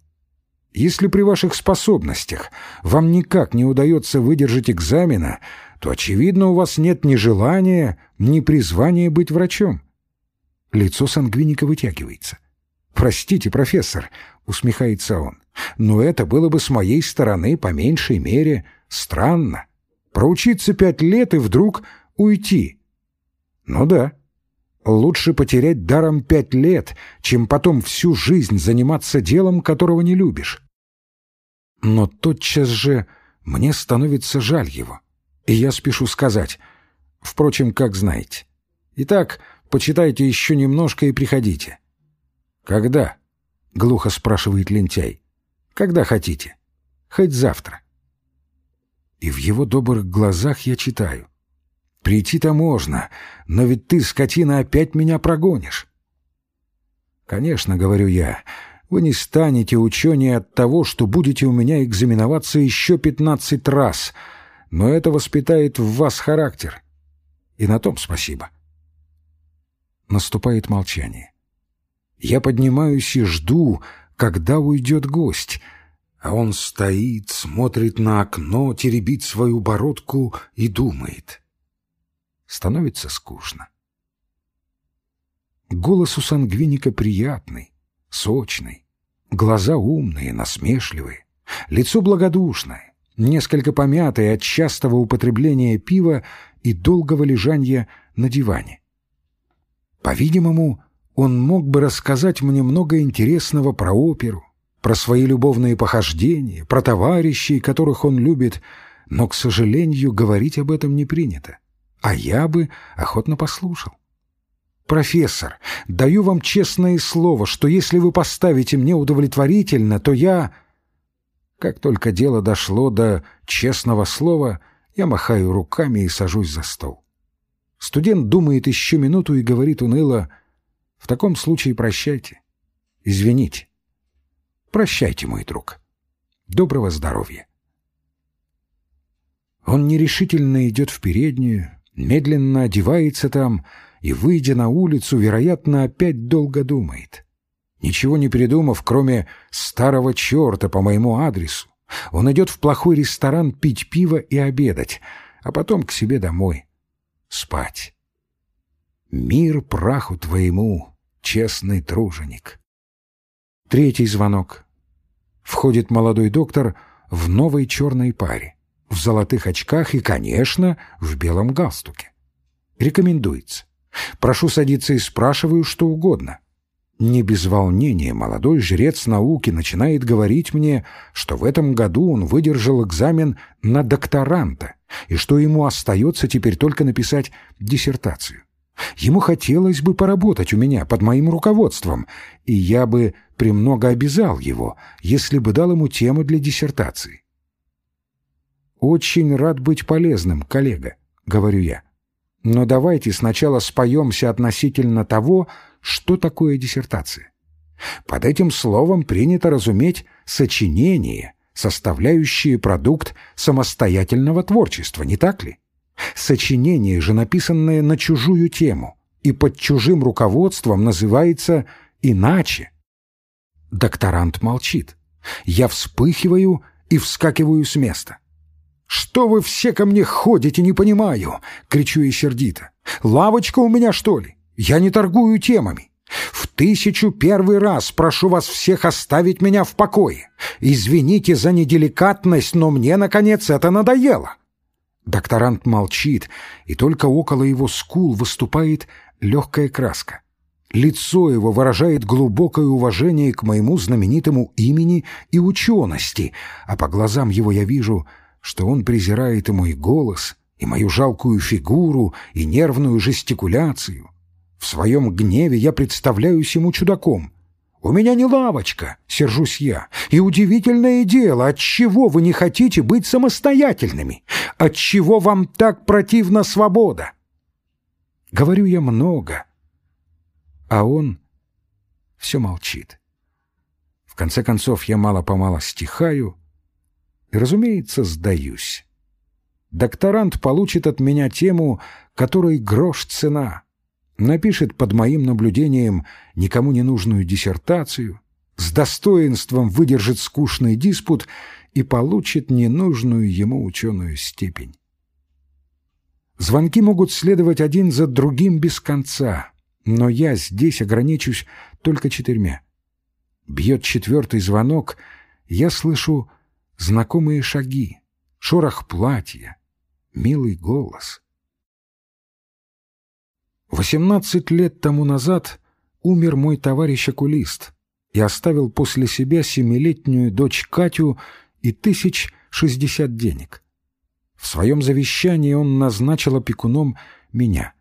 Если при ваших способностях вам никак не удается выдержать экзамена, то, очевидно, у вас нет ни желания, ни призвания быть врачом. Лицо сангвиника вытягивается — «Простите, профессор», — усмехается он, — «но это было бы с моей стороны, по меньшей мере, странно. Проучиться пять лет и вдруг уйти». «Ну да, лучше потерять даром пять лет, чем потом всю жизнь заниматься делом, которого не любишь». Но тотчас же мне становится жаль его, и я спешу сказать, впрочем, как знаете. Итак, почитайте еще немножко и приходите. «Когда?» — глухо спрашивает лентяй. «Когда хотите. Хоть завтра». И в его добрых глазах я читаю. «Прийти-то можно, но ведь ты, скотина, опять меня прогонишь». «Конечно, — говорю я, — вы не станете ученее от того, что будете у меня экзаменоваться еще пятнадцать раз, но это воспитает в вас характер. И на том спасибо». Наступает молчание. Я поднимаюсь и жду, когда уйдет гость, а он стоит, смотрит на окно, теребит свою бородку и думает. Становится скучно. Голос у сангвиника приятный, сочный, глаза умные, насмешливые, лицо благодушное, несколько помятое от частого употребления пива и долгого лежания на диване. По-видимому, он мог бы рассказать мне много интересного про оперу, про свои любовные похождения, про товарищей, которых он любит, но, к сожалению, говорить об этом не принято, а я бы охотно послушал. «Профессор, даю вам честное слово, что если вы поставите мне удовлетворительно, то я...» Как только дело дошло до честного слова, я махаю руками и сажусь за стол. Студент думает еще минуту и говорит уныло, «В таком случае прощайте. Извините. Прощайте, мой друг. Доброго здоровья». Он нерешительно идет в переднюю, медленно одевается там и, выйдя на улицу, вероятно, опять долго думает. Ничего не придумав, кроме старого черта по моему адресу, он идет в плохой ресторан пить пиво и обедать, а потом к себе домой спать. Мир праху твоему, честный труженик. Третий звонок. Входит молодой доктор в новой черной паре, в золотых очках и, конечно, в белом галстуке. Рекомендуется. Прошу садиться и спрашиваю что угодно. Не без волнения молодой жрец науки начинает говорить мне, что в этом году он выдержал экзамен на докторанта и что ему остается теперь только написать диссертацию. Ему хотелось бы поработать у меня под моим руководством, и я бы премного обязал его, если бы дал ему тему для диссертации. «Очень рад быть полезным, коллега», — говорю я. Но давайте сначала споемся относительно того, что такое диссертация. Под этим словом принято разуметь сочинение, составляющее продукт самостоятельного творчества, не так ли? Сочинение же, написанное на чужую тему и под чужим руководством, называется иначе. Докторант молчит. Я вспыхиваю и вскакиваю с места. «Что вы все ко мне ходите, не понимаю!» — кричу я сердито. «Лавочка у меня, что ли? Я не торгую темами. В тысячу первый раз прошу вас всех оставить меня в покое. Извините за неделикатность, но мне, наконец, это надоело». Докторант молчит, и только около его скул выступает легкая краска. Лицо его выражает глубокое уважение к моему знаменитому имени и учености, а по глазам его я вижу — что он презирает и мой голос, и мою жалкую фигуру, и нервную жестикуляцию. В своем гневе я представляюсь ему чудаком. «У меня не лавочка», — сержусь я, — «и удивительное дело, отчего вы не хотите быть самостоятельными? Отчего вам так противна свобода?» Говорю я много, а он все молчит. В конце концов я мало-помало стихаю, и, разумеется, сдаюсь. Докторант получит от меня тему, которой грош цена, напишет под моим наблюдением никому не нужную диссертацию, с достоинством выдержит скучный диспут и получит ненужную ему ученую степень. Звонки могут следовать один за другим без конца, но я здесь ограничусь только четырьмя. Бьет четвертый звонок, я слышу знакомые шаги, шорох платья, милый голос. Восемнадцать лет тому назад умер мой товарищ-окулист и оставил после себя семилетнюю дочь Катю и тысяч шестьдесят денег. В своем завещании он назначил опекуном меня.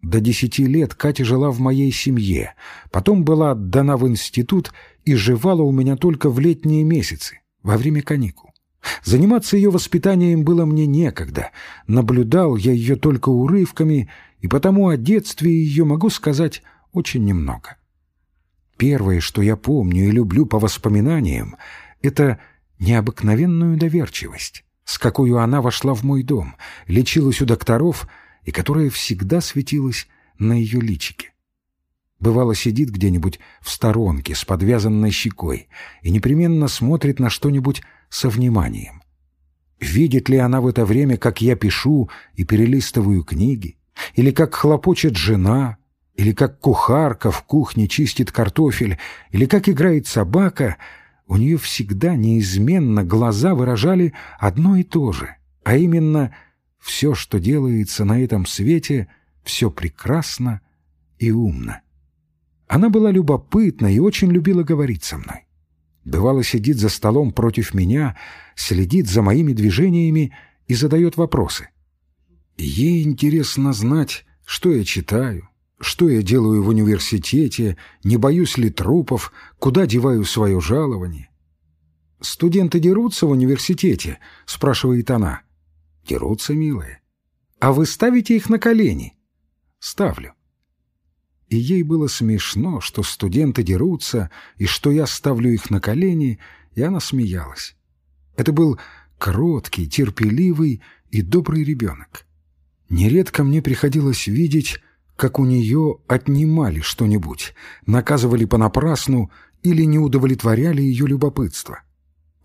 До десяти лет Катя жила в моей семье, потом была отдана в институт и жевала у меня только в летние месяцы во время каникул. Заниматься ее воспитанием было мне некогда, наблюдал я ее только урывками, и потому о детстве ее могу сказать очень немного. Первое, что я помню и люблю по воспоминаниям, это необыкновенную доверчивость, с какой она вошла в мой дом, лечилась у докторов и которая всегда светилась на ее личике. Бывало, сидит где-нибудь в сторонке с подвязанной щекой и непременно смотрит на что-нибудь со вниманием. Видит ли она в это время, как я пишу и перелистываю книги, или как хлопочет жена, или как кухарка в кухне чистит картофель, или как играет собака, у нее всегда неизменно глаза выражали одно и то же, а именно «все, что делается на этом свете, все прекрасно и умно. Она была любопытна и очень любила говорить со мной. Бывало, сидит за столом против меня, следит за моими движениями и задает вопросы. Ей интересно знать, что я читаю, что я делаю в университете, не боюсь ли трупов, куда деваю свое жалование. «Студенты дерутся в университете?» — спрашивает она. «Дерутся, милые. А вы ставите их на колени?» «Ставлю». И ей было смешно, что студенты дерутся, и что я ставлю их на колени, и она смеялась. Это был кроткий, терпеливый и добрый ребенок. Нередко мне приходилось видеть, как у нее отнимали что-нибудь, наказывали понапрасну или не удовлетворяли ее любопытство.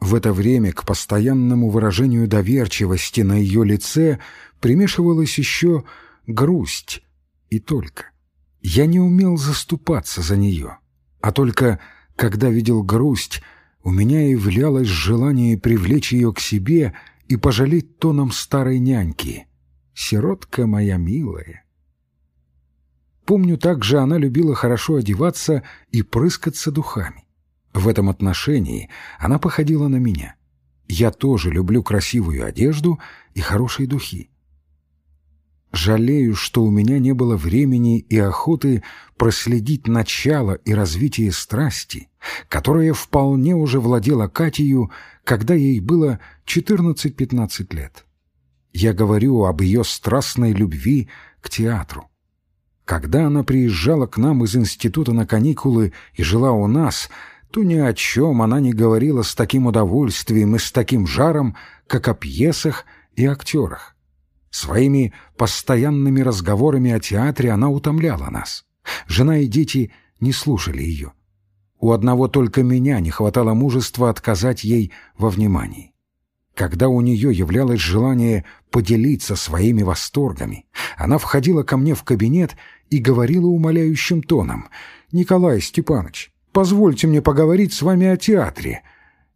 В это время к постоянному выражению доверчивости на ее лице примешивалась еще грусть, и только. Я не умел заступаться за нее, а только, когда видел грусть, у меня являлось желание привлечь ее к себе и пожалеть тоном старой няньки. «Сиротка моя милая». Помню, также она любила хорошо одеваться и прыскаться духами. В этом отношении она походила на меня. Я тоже люблю красивую одежду и хорошие духи. Жалею, что у меня не было времени и охоты проследить начало и развитие страсти, которая вполне уже владела Катею, когда ей было 14-15 лет. Я говорю об ее страстной любви к театру. Когда она приезжала к нам из института на каникулы и жила у нас, то ни о чем она не говорила с таким удовольствием и с таким жаром, как о пьесах и актерах. Своими постоянными разговорами о театре она утомляла нас. Жена и дети не слушали ее. У одного только меня не хватало мужества отказать ей во внимании. Когда у нее являлось желание поделиться своими восторгами, она входила ко мне в кабинет и говорила умоляющим тоном «Николай Степанович, позвольте мне поговорить с вами о театре».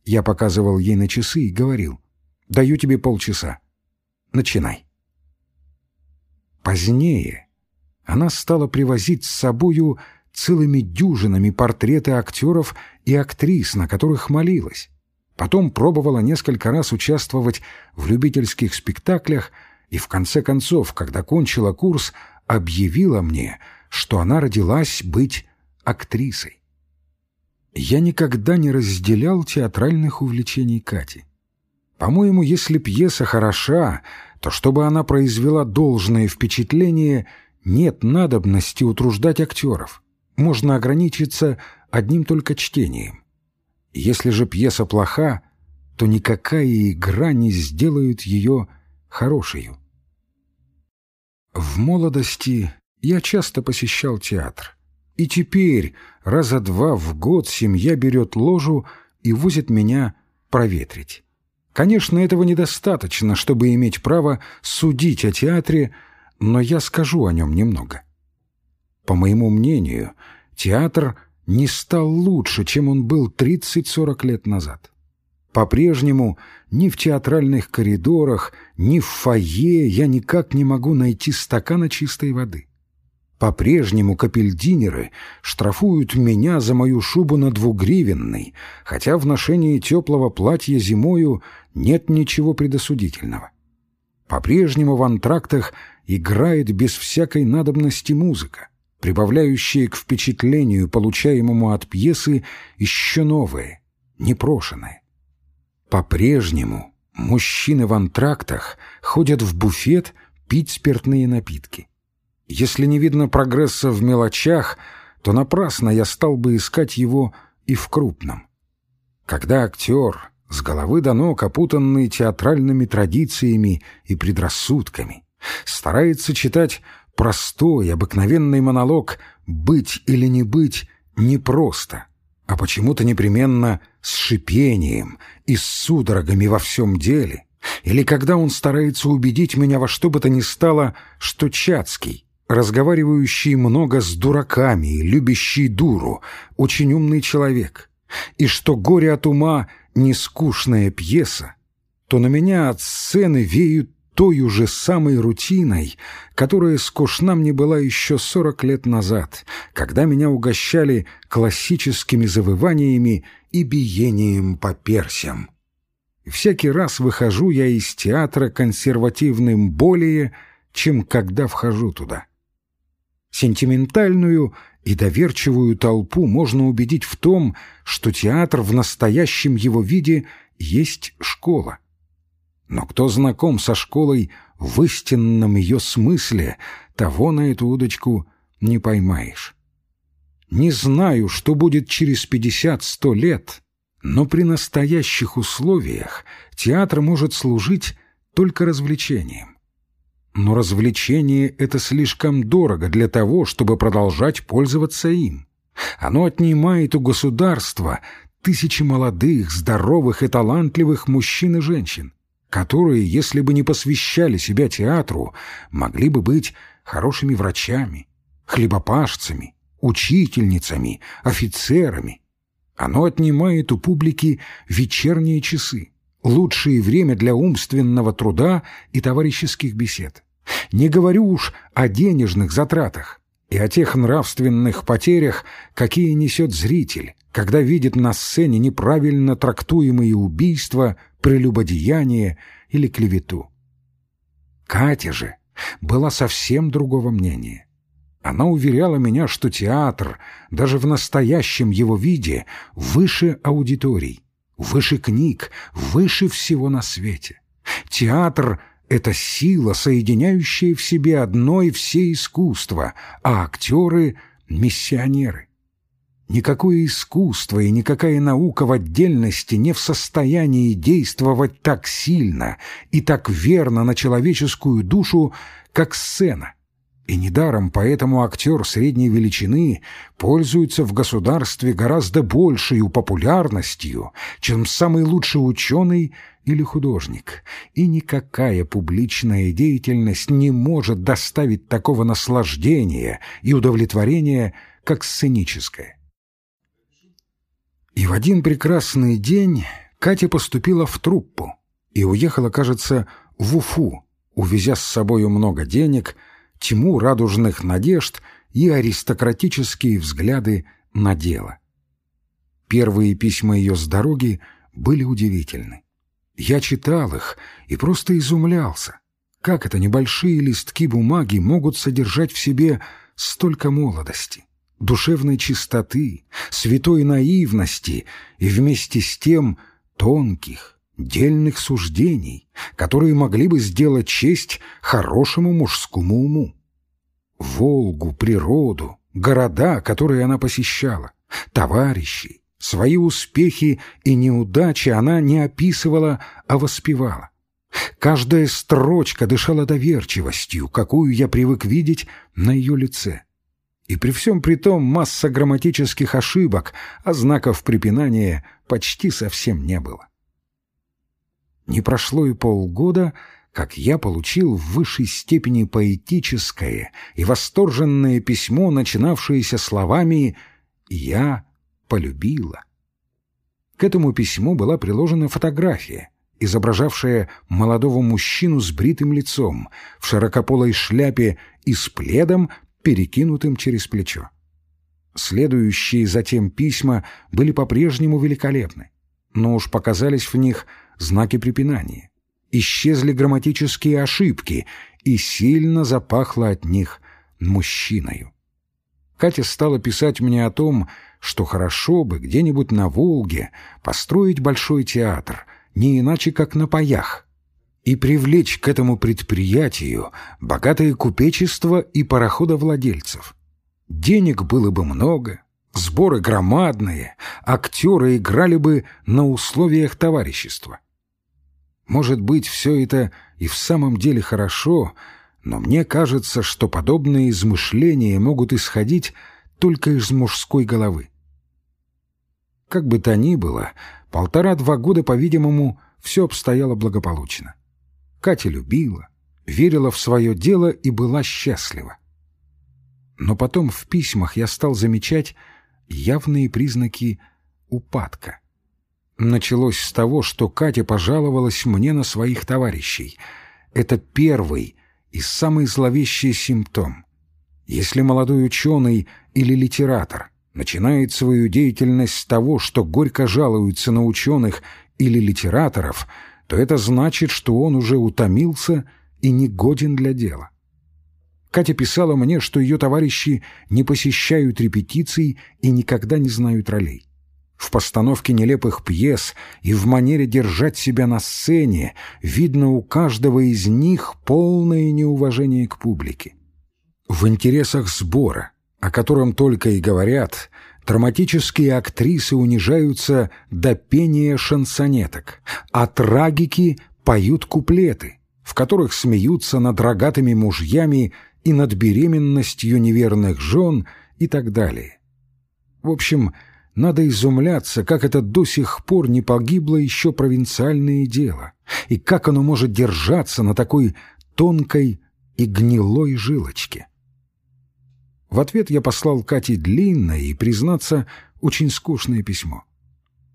Я показывал ей на часы и говорил «Даю тебе полчаса. Начинай». Позднее она стала привозить с собою целыми дюжинами портреты актеров и актрис, на которых молилась. Потом пробовала несколько раз участвовать в любительских спектаклях и в конце концов, когда кончила курс, объявила мне, что она родилась быть актрисой. Я никогда не разделял театральных увлечений Кати. По-моему, если пьеса хороша, то чтобы она произвела должное впечатление, нет надобности утруждать актеров. Можно ограничиться одним только чтением. Если же пьеса плоха, то никакая игра не сделает ее хорошею. В молодости я часто посещал театр. И теперь раза два в год семья берет ложу и возит меня проветрить. Конечно, этого недостаточно, чтобы иметь право судить о театре, но я скажу о нем немного. По моему мнению, театр — не стал лучше, чем он был 30-40 лет назад. По-прежнему ни в театральных коридорах, ни в фойе я никак не могу найти стакана чистой воды. По-прежнему капельдинеры штрафуют меня за мою шубу на двугривенной, хотя в ношении теплого платья зимою нет ничего предосудительного. По-прежнему в антрактах играет без всякой надобности музыка прибавляющие к впечатлению, получаемому от пьесы, еще новые, непрошенные. По-прежнему мужчины в антрактах ходят в буфет пить спиртные напитки. Если не видно прогресса в мелочах, то напрасно я стал бы искать его и в крупном. Когда актер, с головы до ног опутанный театральными традициями и предрассудками, старается читать простой, обыкновенный монолог «быть или не быть» непросто, а почему-то непременно с шипением и с судорогами во всем деле, или когда он старается убедить меня во что бы то ни стало, что Чацкий, разговаривающий много с дураками любящий дуру, очень умный человек, и что «Горе от ума» — не скучная пьеса, то на меня от сцены веют той уже самой рутиной, которая скучна мне была еще сорок лет назад, когда меня угощали классическими завываниями и биением по персям. Всякий раз выхожу я из театра консервативным более, чем когда вхожу туда. Сентиментальную и доверчивую толпу можно убедить в том, что театр в настоящем его виде есть школа. Но кто знаком со школой в истинном ее смысле, того на эту удочку не поймаешь. Не знаю, что будет через пятьдесят-сто лет, но при настоящих условиях театр может служить только развлечением. Но развлечение — это слишком дорого для того, чтобы продолжать пользоваться им. Оно отнимает у государства тысячи молодых, здоровых и талантливых мужчин и женщин которые, если бы не посвящали себя театру, могли бы быть хорошими врачами, хлебопашцами, учительницами, офицерами. Оно отнимает у публики вечерние часы, лучшее время для умственного труда и товарищеских бесед. Не говорю уж о денежных затратах и о тех нравственных потерях, какие несет зритель, когда видит на сцене неправильно трактуемые убийства, прелюбодеяние или клевету. Катя же была совсем другого мнения. Она уверяла меня, что театр, даже в настоящем его виде, выше аудиторий, выше книг, выше всего на свете. Театр — это сила, соединяющая в себе одно и все искусства, а актеры — миссионеры. Никакое искусство и никакая наука в отдельности не в состоянии действовать так сильно и так верно на человеческую душу, как сцена. И недаром поэтому актер средней величины пользуется в государстве гораздо большей популярностью, чем самый лучший ученый или художник. И никакая публичная деятельность не может доставить такого наслаждения и удовлетворения, как сценическая. И в один прекрасный день Катя поступила в труппу и уехала, кажется, в Уфу, увезя с собою много денег, тьму радужных надежд и аристократические взгляды на дело. Первые письма ее с дороги были удивительны. Я читал их и просто изумлялся. Как это небольшие листки бумаги могут содержать в себе столько молодости? душевной чистоты, святой наивности и вместе с тем тонких, дельных суждений, которые могли бы сделать честь хорошему мужскому уму. Волгу, природу, города, которые она посещала, товарищей, свои успехи и неудачи она не описывала, а воспевала. Каждая строчка дышала доверчивостью, какую я привык видеть на ее лице. И при всем при том масса грамматических ошибок, а знаков препинания почти совсем не было. Не прошло и полгода, как я получил в высшей степени поэтическое и восторженное письмо, начинавшееся словами «Я полюбила». К этому письму была приложена фотография, изображавшая молодого мужчину с бритым лицом, в широкополой шляпе и с пледом, перекинутым через плечо. Следующие затем письма были по-прежнему великолепны, но уж показались в них знаки препинания. Исчезли грамматические ошибки, и сильно запахло от них мужчиною. Катя стала писать мне о том, что хорошо бы где-нибудь на Волге построить большой театр, не иначе как на паях, и привлечь к этому предприятию богатое купечество и пароходовладельцев. Денег было бы много, сборы громадные, актеры играли бы на условиях товарищества. Может быть, все это и в самом деле хорошо, но мне кажется, что подобные измышления могут исходить только из мужской головы. Как бы то ни было, полтора-два года, по-видимому, все обстояло благополучно. Катя любила, верила в свое дело и была счастлива. Но потом в письмах я стал замечать явные признаки упадка. Началось с того, что Катя пожаловалась мне на своих товарищей. — это первый и самый зловещий симптом. Если молодой ученый или литератор начинает свою деятельность с того, что горько жалуется на ученых или литераторов, то это значит, что он уже утомился и не годен для дела. Катя писала мне, что ее товарищи не посещают репетиций и никогда не знают ролей. В постановке нелепых пьес и в манере держать себя на сцене видно у каждого из них полное неуважение к публике. В интересах сбора, о котором только и говорят, драматические актрисы унижаются до пения шансонеток, а трагики поют куплеты, в которых смеются над рогатыми мужьями и над беременностью неверных жен и так далее. В общем, надо изумляться, как это до сих пор не погибло еще провинциальное дело, и как оно может держаться на такой тонкой и гнилой жилочке. В ответ я послал Кате длинное и, признаться, очень скучное письмо.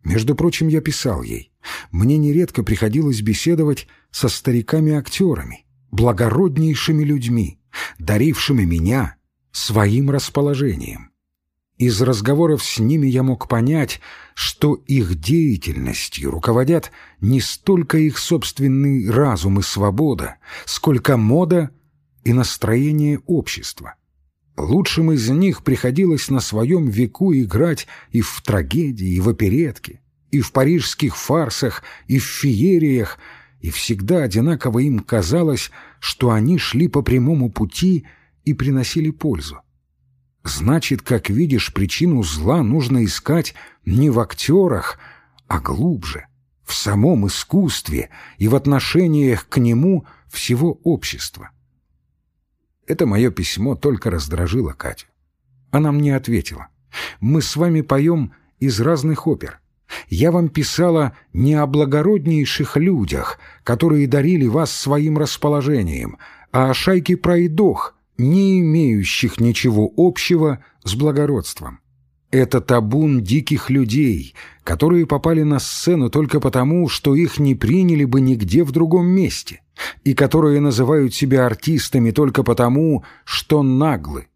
Между прочим, я писал ей. Мне нередко приходилось беседовать со стариками-актерами, благороднейшими людьми, дарившими меня своим расположением. Из разговоров с ними я мог понять, что их деятельностью руководят не столько их собственный разум и свобода, сколько мода и настроение общества. Лучшим из них приходилось на своем веку играть и в трагедии, и в оперетке, и в парижских фарсах, и в феериях, и всегда одинаково им казалось, что они шли по прямому пути и приносили пользу. Значит, как видишь, причину зла нужно искать не в актерах, а глубже, в самом искусстве и в отношениях к нему всего общества. Это мое письмо только раздражило Катю. Она мне ответила. «Мы с вами поем из разных опер. Я вам писала не о благороднейших людях, которые дарили вас своим расположением, а о шайке пройдох, не имеющих ничего общего с благородством. Это табун диких людей, которые попали на сцену только потому, что их не приняли бы нигде в другом месте, и которые называют себя артистами только потому, что наглы.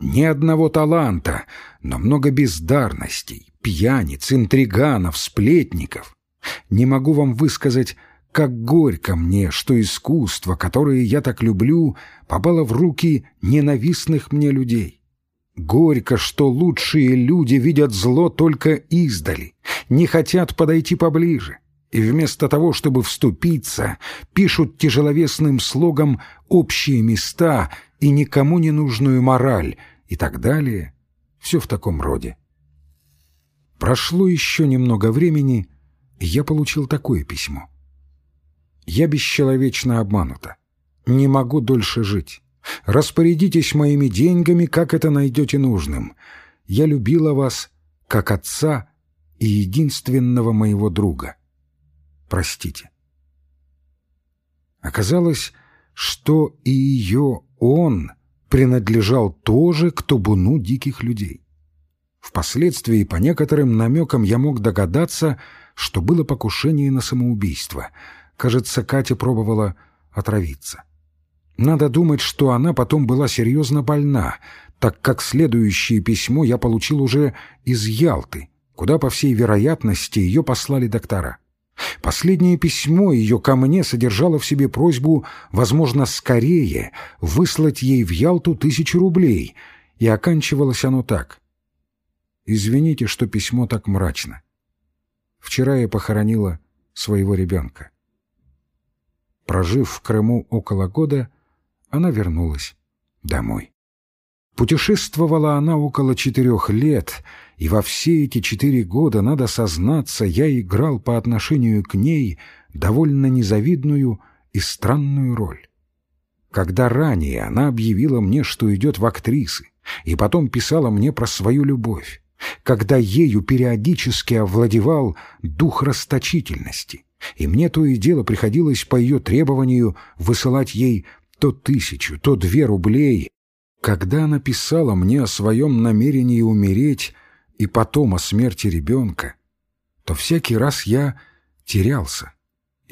Ни одного таланта, но много бездарностей, пьяниц, интриганов, сплетников. Не могу вам высказать как горько мне, что искусство, которое я так люблю, попало в руки ненавистных мне людей. Горько, что лучшие люди видят зло только издали, не хотят подойти поближе, и вместо того, чтобы вступиться, пишут тяжеловесным слогом общие места и никому не нужную мораль и так далее. Все в таком роде. Прошло еще немного времени, я получил такое письмо. Я бесчеловечно обманута. Не могу дольше жить. Распорядитесь моими деньгами, как это найдете нужным. Я любила вас, как отца и единственного моего друга. Простите. Оказалось, что и ее он принадлежал тоже к табуну диких людей. Впоследствии по некоторым намекам я мог догадаться, что было покушение на самоубийство — Кажется, Катя пробовала отравиться. Надо думать, что она потом была серьезно больна, так как следующее письмо я получил уже из Ялты, куда, по всей вероятности, ее послали доктора. Последнее письмо ее ко мне содержало в себе просьбу, возможно, скорее выслать ей в Ялту тысячу рублей, и оканчивалось оно так. «Извините, что письмо так мрачно. Вчера я похоронила своего ребенка. Прожив в Крыму около года, она вернулась домой. Путешествовала она около четырех лет, и во все эти четыре года, надо сознаться, я играл по отношению к ней довольно незавидную и странную роль. Когда ранее она объявила мне, что идет в актрисы, и потом писала мне про свою любовь, когда ею периодически овладевал дух расточительности — и мне то и дело приходилось по ее требованию высылать ей то тысячу, то две рублей. Когда она писала мне о своем намерении умереть и потом о смерти ребенка, то всякий раз я терялся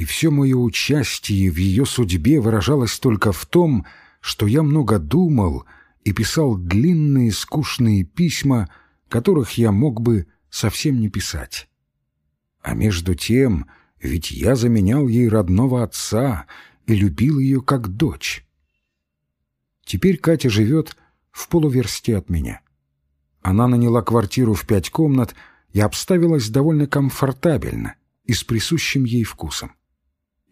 и все мое участие в ее судьбе выражалось только в том, что я много думал и писал длинные скучные письма, которых я мог бы совсем не писать. А между тем, ведь я заменял ей родного отца и любил ее как дочь. Теперь Катя живет в полуверсте от меня. Она наняла квартиру в пять комнат и обставилась довольно комфортабельно и с присущим ей вкусом.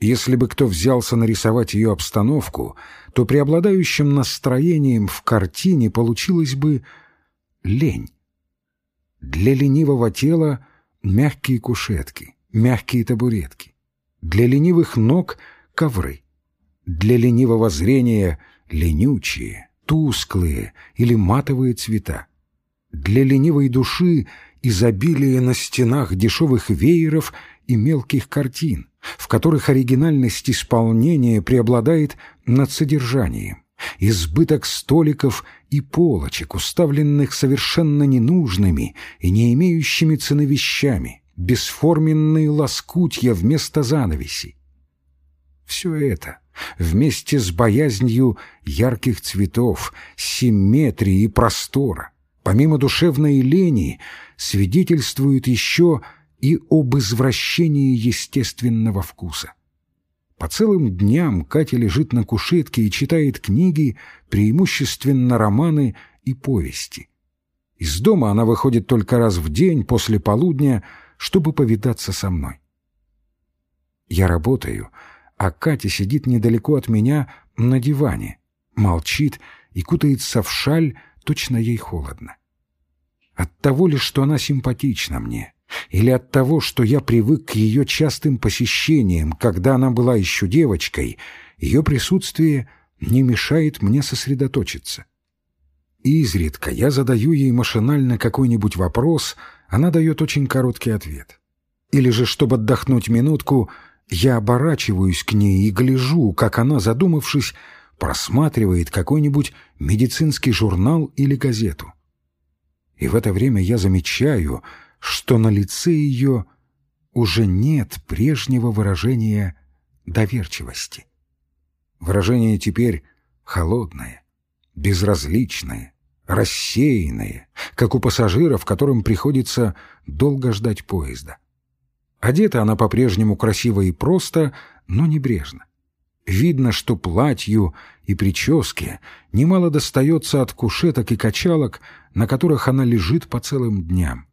Если бы кто взялся нарисовать ее обстановку, то преобладающим настроением в картине получилось бы лень. Для ленивого тела мягкие кушетки, мягкие табуретки. Для ленивых ног — ковры. Для ленивого зрения — ленючие, тусклые или матовые цвета. Для ленивой души — изобилие на стенах дешевых вееров и мелких картин, в которых оригинальность исполнения преобладает над содержанием, избыток столиков и полочек, уставленных совершенно ненужными и не имеющими цены вещами, бесформенные лоскутья вместо занавесей. Все это вместе с боязнью ярких цветов, симметрии и простора, помимо душевной лени, свидетельствует еще и об извращении естественного вкуса. По целым дням Катя лежит на кушетке и читает книги, преимущественно романы и повести. Из дома она выходит только раз в день после полудня, чтобы повидаться со мной. Я работаю, а Катя сидит недалеко от меня на диване, молчит и кутается в шаль, точно ей холодно. От того ли, что она симпатична мне — или от того, что я привык к ее частым посещениям, когда она была еще девочкой, ее присутствие не мешает мне сосредоточиться. Изредка я задаю ей машинально какой-нибудь вопрос, она дает очень короткий ответ. Или же, чтобы отдохнуть минутку, я оборачиваюсь к ней и гляжу, как она, задумавшись, просматривает какой-нибудь медицинский журнал или газету. И в это время я замечаю, что на лице ее уже нет прежнего выражения доверчивости. Выражение теперь холодное, безразличное, рассеянное, как у пассажиров, которым приходится долго ждать поезда. Одета она по-прежнему красиво и просто, но небрежно. Видно, что платью и прическе немало достается от кушеток и качалок, на которых она лежит по целым дням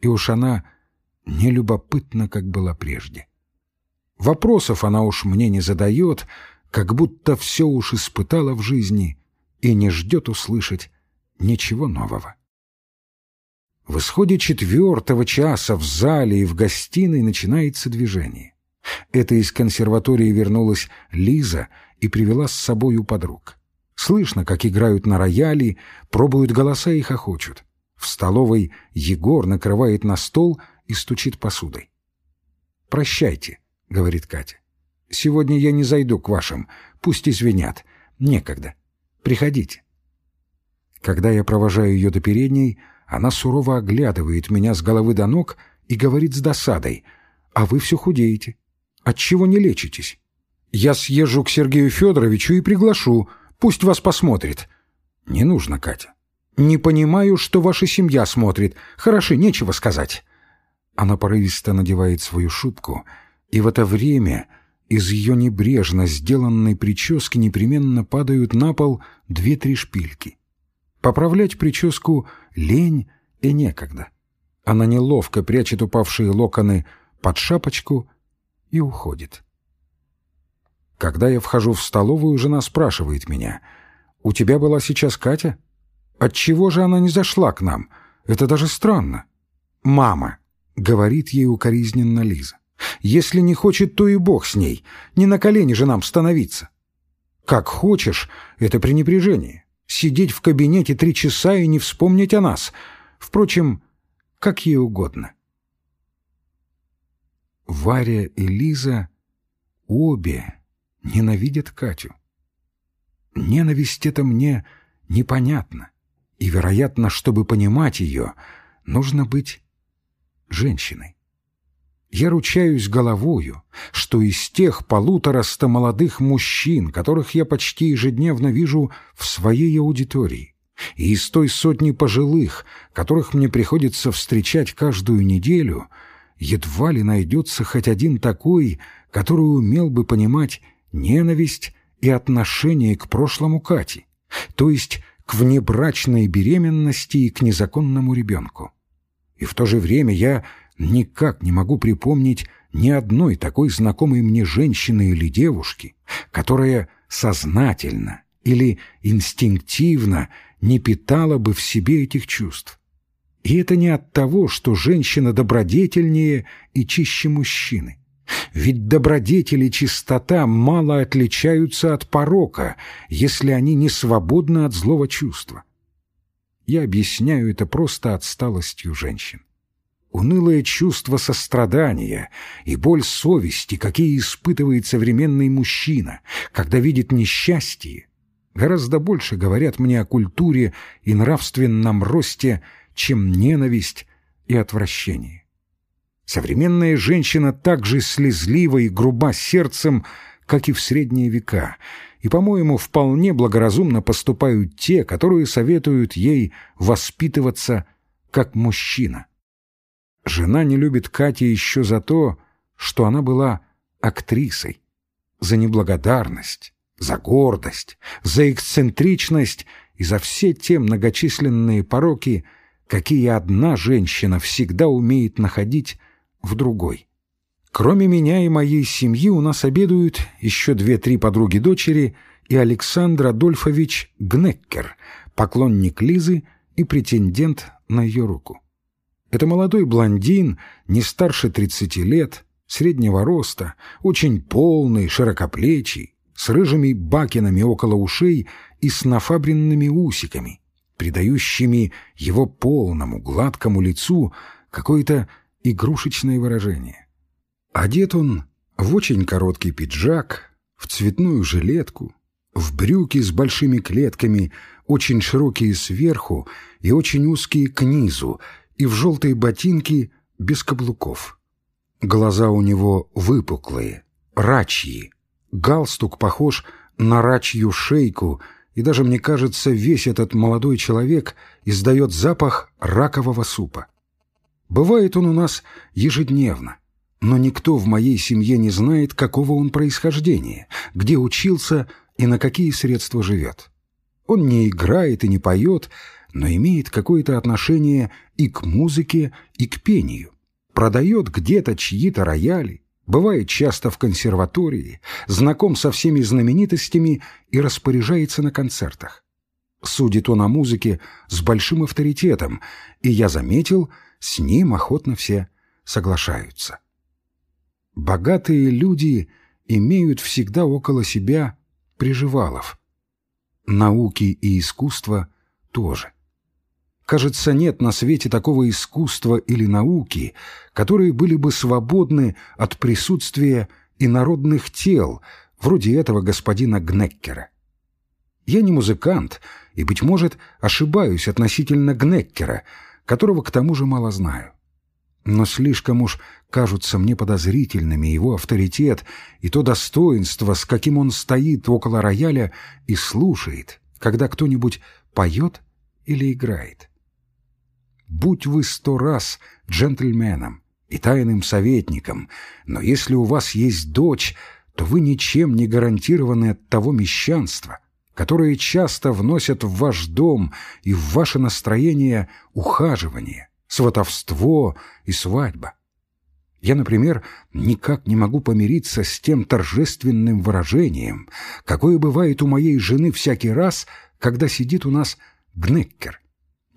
и уж она не любопытна, как была прежде. Вопросов она уж мне не задает, как будто все уж испытала в жизни и не ждет услышать ничего нового. В исходе четвертого часа в зале и в гостиной начинается движение. Это из консерватории вернулась Лиза и привела с собою подруг. Слышно, как играют на рояле, пробуют голоса и хохочут. В столовой Егор накрывает на стол и стучит посудой. «Прощайте», — говорит Катя. «Сегодня я не зайду к вашим, пусть извинят. Некогда. Приходите». Когда я провожаю ее до передней, она сурово оглядывает меня с головы до ног и говорит с досадой, «А вы все худеете. Отчего не лечитесь? Я съезжу к Сергею Федоровичу и приглашу, пусть вас посмотрит». «Не нужно, Катя. «Не понимаю, что ваша семья смотрит. Хороши, нечего сказать». Она порывисто надевает свою шубку, и в это время из ее небрежно сделанной прически непременно падают на пол две-три шпильки. Поправлять прическу лень и некогда. Она неловко прячет упавшие локоны под шапочку и уходит. Когда я вхожу в столовую, жена спрашивает меня, «У тебя была сейчас Катя?» Отчего же она не зашла к нам? Это даже странно. «Мама», — говорит ей укоризненно Лиза, — «если не хочет, то и бог с ней. Не на колени же нам становиться». «Как хочешь, это пренебрежение. Сидеть в кабинете три часа и не вспомнить о нас. Впрочем, как ей угодно». Варя и Лиза обе ненавидят Катю. Ненависть это мне непонятно. И, вероятно, чтобы понимать ее, нужно быть женщиной. Я ручаюсь головою, что из тех полутораста молодых мужчин, которых я почти ежедневно вижу в своей аудитории, и из той сотни пожилых, которых мне приходится встречать каждую неделю, едва ли найдется хоть один такой, который умел бы понимать ненависть и отношение к прошлому Кати, то есть к внебрачной беременности и к незаконному ребенку. И в то же время я никак не могу припомнить ни одной такой знакомой мне женщины или девушки, которая сознательно или инстинктивно не питала бы в себе этих чувств. И это не от того, что женщина добродетельнее и чище мужчины. Ведь добродетели и чистота мало отличаются от порока, если они не свободны от злого чувства. Я объясняю это просто отсталостью женщин унылое чувство сострадания и боль совести, какие испытывает современный мужчина, когда видит несчастье, гораздо больше говорят мне о культуре и нравственном росте, чем ненависть и отвращение. Современная женщина так же слезлива и груба сердцем, как и в средние века, и, по-моему, вполне благоразумно поступают те, которые советуют ей воспитываться как мужчина. Жена не любит Кати еще за то, что она была актрисой, за неблагодарность, за гордость, за эксцентричность и за все те многочисленные пороки, какие одна женщина всегда умеет находить в другой. Кроме меня и моей семьи у нас обедают еще две-три подруги дочери и Александр Адольфович Гнеккер, поклонник Лизы и претендент на ее руку. Это молодой блондин, не старше 30 лет, среднего роста, очень полный, широкоплечий, с рыжими бакинами около ушей и с нафабренными усиками, придающими его полному гладкому лицу какое-то игрушечное выражение. Одет он в очень короткий пиджак, в цветную жилетку, в брюки с большими клетками, очень широкие сверху и очень узкие к низу, и в желтые ботинки без каблуков. Глаза у него выпуклые, рачьи. Галстук похож на рачью шейку, и даже, мне кажется, весь этот молодой человек издает запах ракового супа. Бывает он у нас ежедневно, но никто в моей семье не знает, какого он происхождения, где учился и на какие средства живет. Он не играет и не поет, но имеет какое-то отношение и к музыке, и к пению. Продает где-то чьи-то рояли, бывает часто в консерватории, знаком со всеми знаменитостями и распоряжается на концертах. Судит он о музыке с большим авторитетом, и я заметил, с ним охотно все соглашаются. Богатые люди имеют всегда около себя приживалов. Науки и искусство тоже. Кажется, нет на свете такого искусства или науки, которые были бы свободны от присутствия инородных тел, вроде этого господина Гнеккера. Я не музыкант и, быть может, ошибаюсь относительно Гнеккера, которого к тому же мало знаю. Но слишком уж кажутся мне подозрительными его авторитет и то достоинство, с каким он стоит около рояля и слушает, когда кто-нибудь поет или играет. Будь вы сто раз джентльменом и тайным советником, но если у вас есть дочь, то вы ничем не гарантированы от того мещанства, которое часто вносят в ваш дом и в ваше настроение ухаживание, сватовство и свадьба. Я, например, никак не могу помириться с тем торжественным выражением, какое бывает у моей жены всякий раз, когда сидит у нас Гнеккер.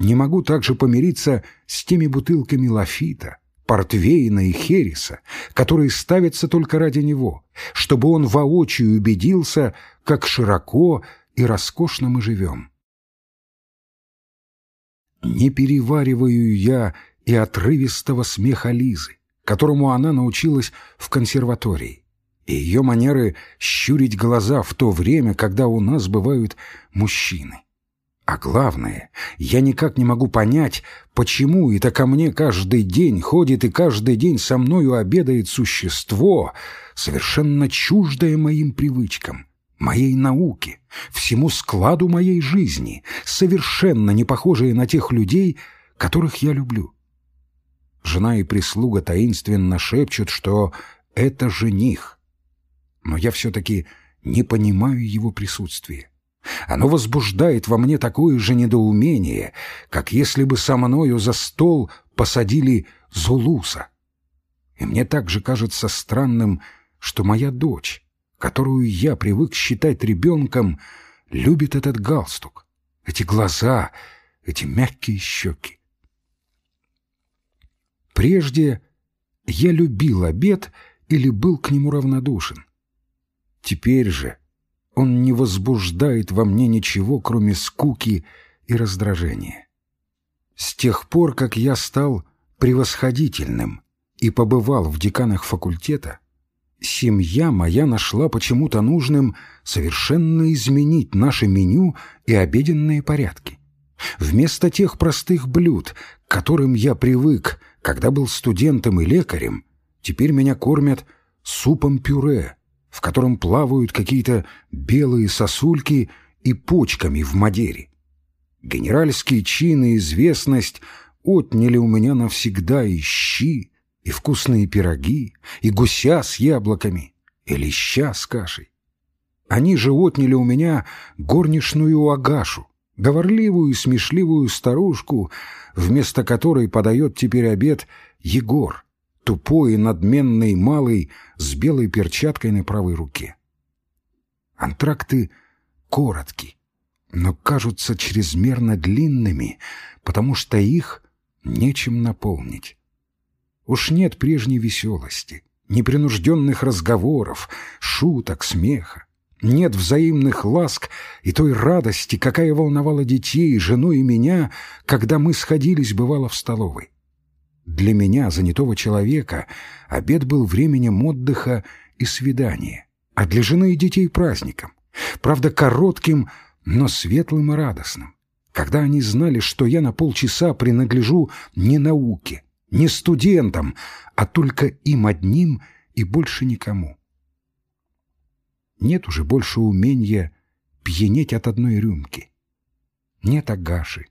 Не могу также помириться с теми бутылками лафита, портвейна и хереса, которые ставятся только ради него, чтобы он воочию убедился, как широко и роскошно мы живем. Не перевариваю я и отрывистого смеха Лизы, которому она научилась в консерватории, и ее манеры щурить глаза в то время, когда у нас бывают мужчины. А главное, я никак не могу понять, почему это ко мне каждый день ходит и каждый день со мною обедает существо, совершенно чуждое моим привычкам, моей науке, всему складу моей жизни, совершенно не похожее на тех людей, которых я люблю. Жена и прислуга таинственно шепчут, что это жених. Но я все-таки не понимаю его присутствия. Оно возбуждает во мне такое же недоумение, как если бы со мною за стол посадили Зулуса. И мне также кажется странным, что моя дочь, которую я привык считать ребенком, любит этот галстук, эти глаза, эти мягкие щеки. Прежде я любил обед или был к нему равнодушен. Теперь же он не возбуждает во мне ничего, кроме скуки и раздражения. С тех пор, как я стал превосходительным и побывал в деканах факультета, семья моя нашла почему-то нужным совершенно изменить наше меню и обеденные порядки. Вместо тех простых блюд, к которым я привык, когда был студентом и лекарем, теперь меня кормят супом-пюре, в котором плавают какие-то белые сосульки и почками в Мадере. Генеральские чины и известность отняли у меня навсегда и щи, и вкусные пироги, и гуся с яблоками, и леща с кашей. Они же отняли у меня горничную Агашу, говорливую и смешливую старушку, вместо которой подает теперь обед Егор, тупой и надменный малый с белой перчаткой на правой руке. Антракты коротки, но кажутся чрезмерно длинными, потому что их нечем наполнить. Уж нет прежней веселости, непринужденных разговоров, шуток, смеха. Нет взаимных ласк и той радости, какая волновала детей, жену и меня, когда мы сходились, бывало, в столовой. Для меня, занятого человека, обед был временем отдыха и свидания, а для жены и детей праздником. Правда, коротким, но светлым и радостным. Когда они знали, что я на полчаса принадлежу не науке, не студентам, а только им одним и больше никому. Нет уже больше умения пьянеть от одной рюмки. Нет агаши,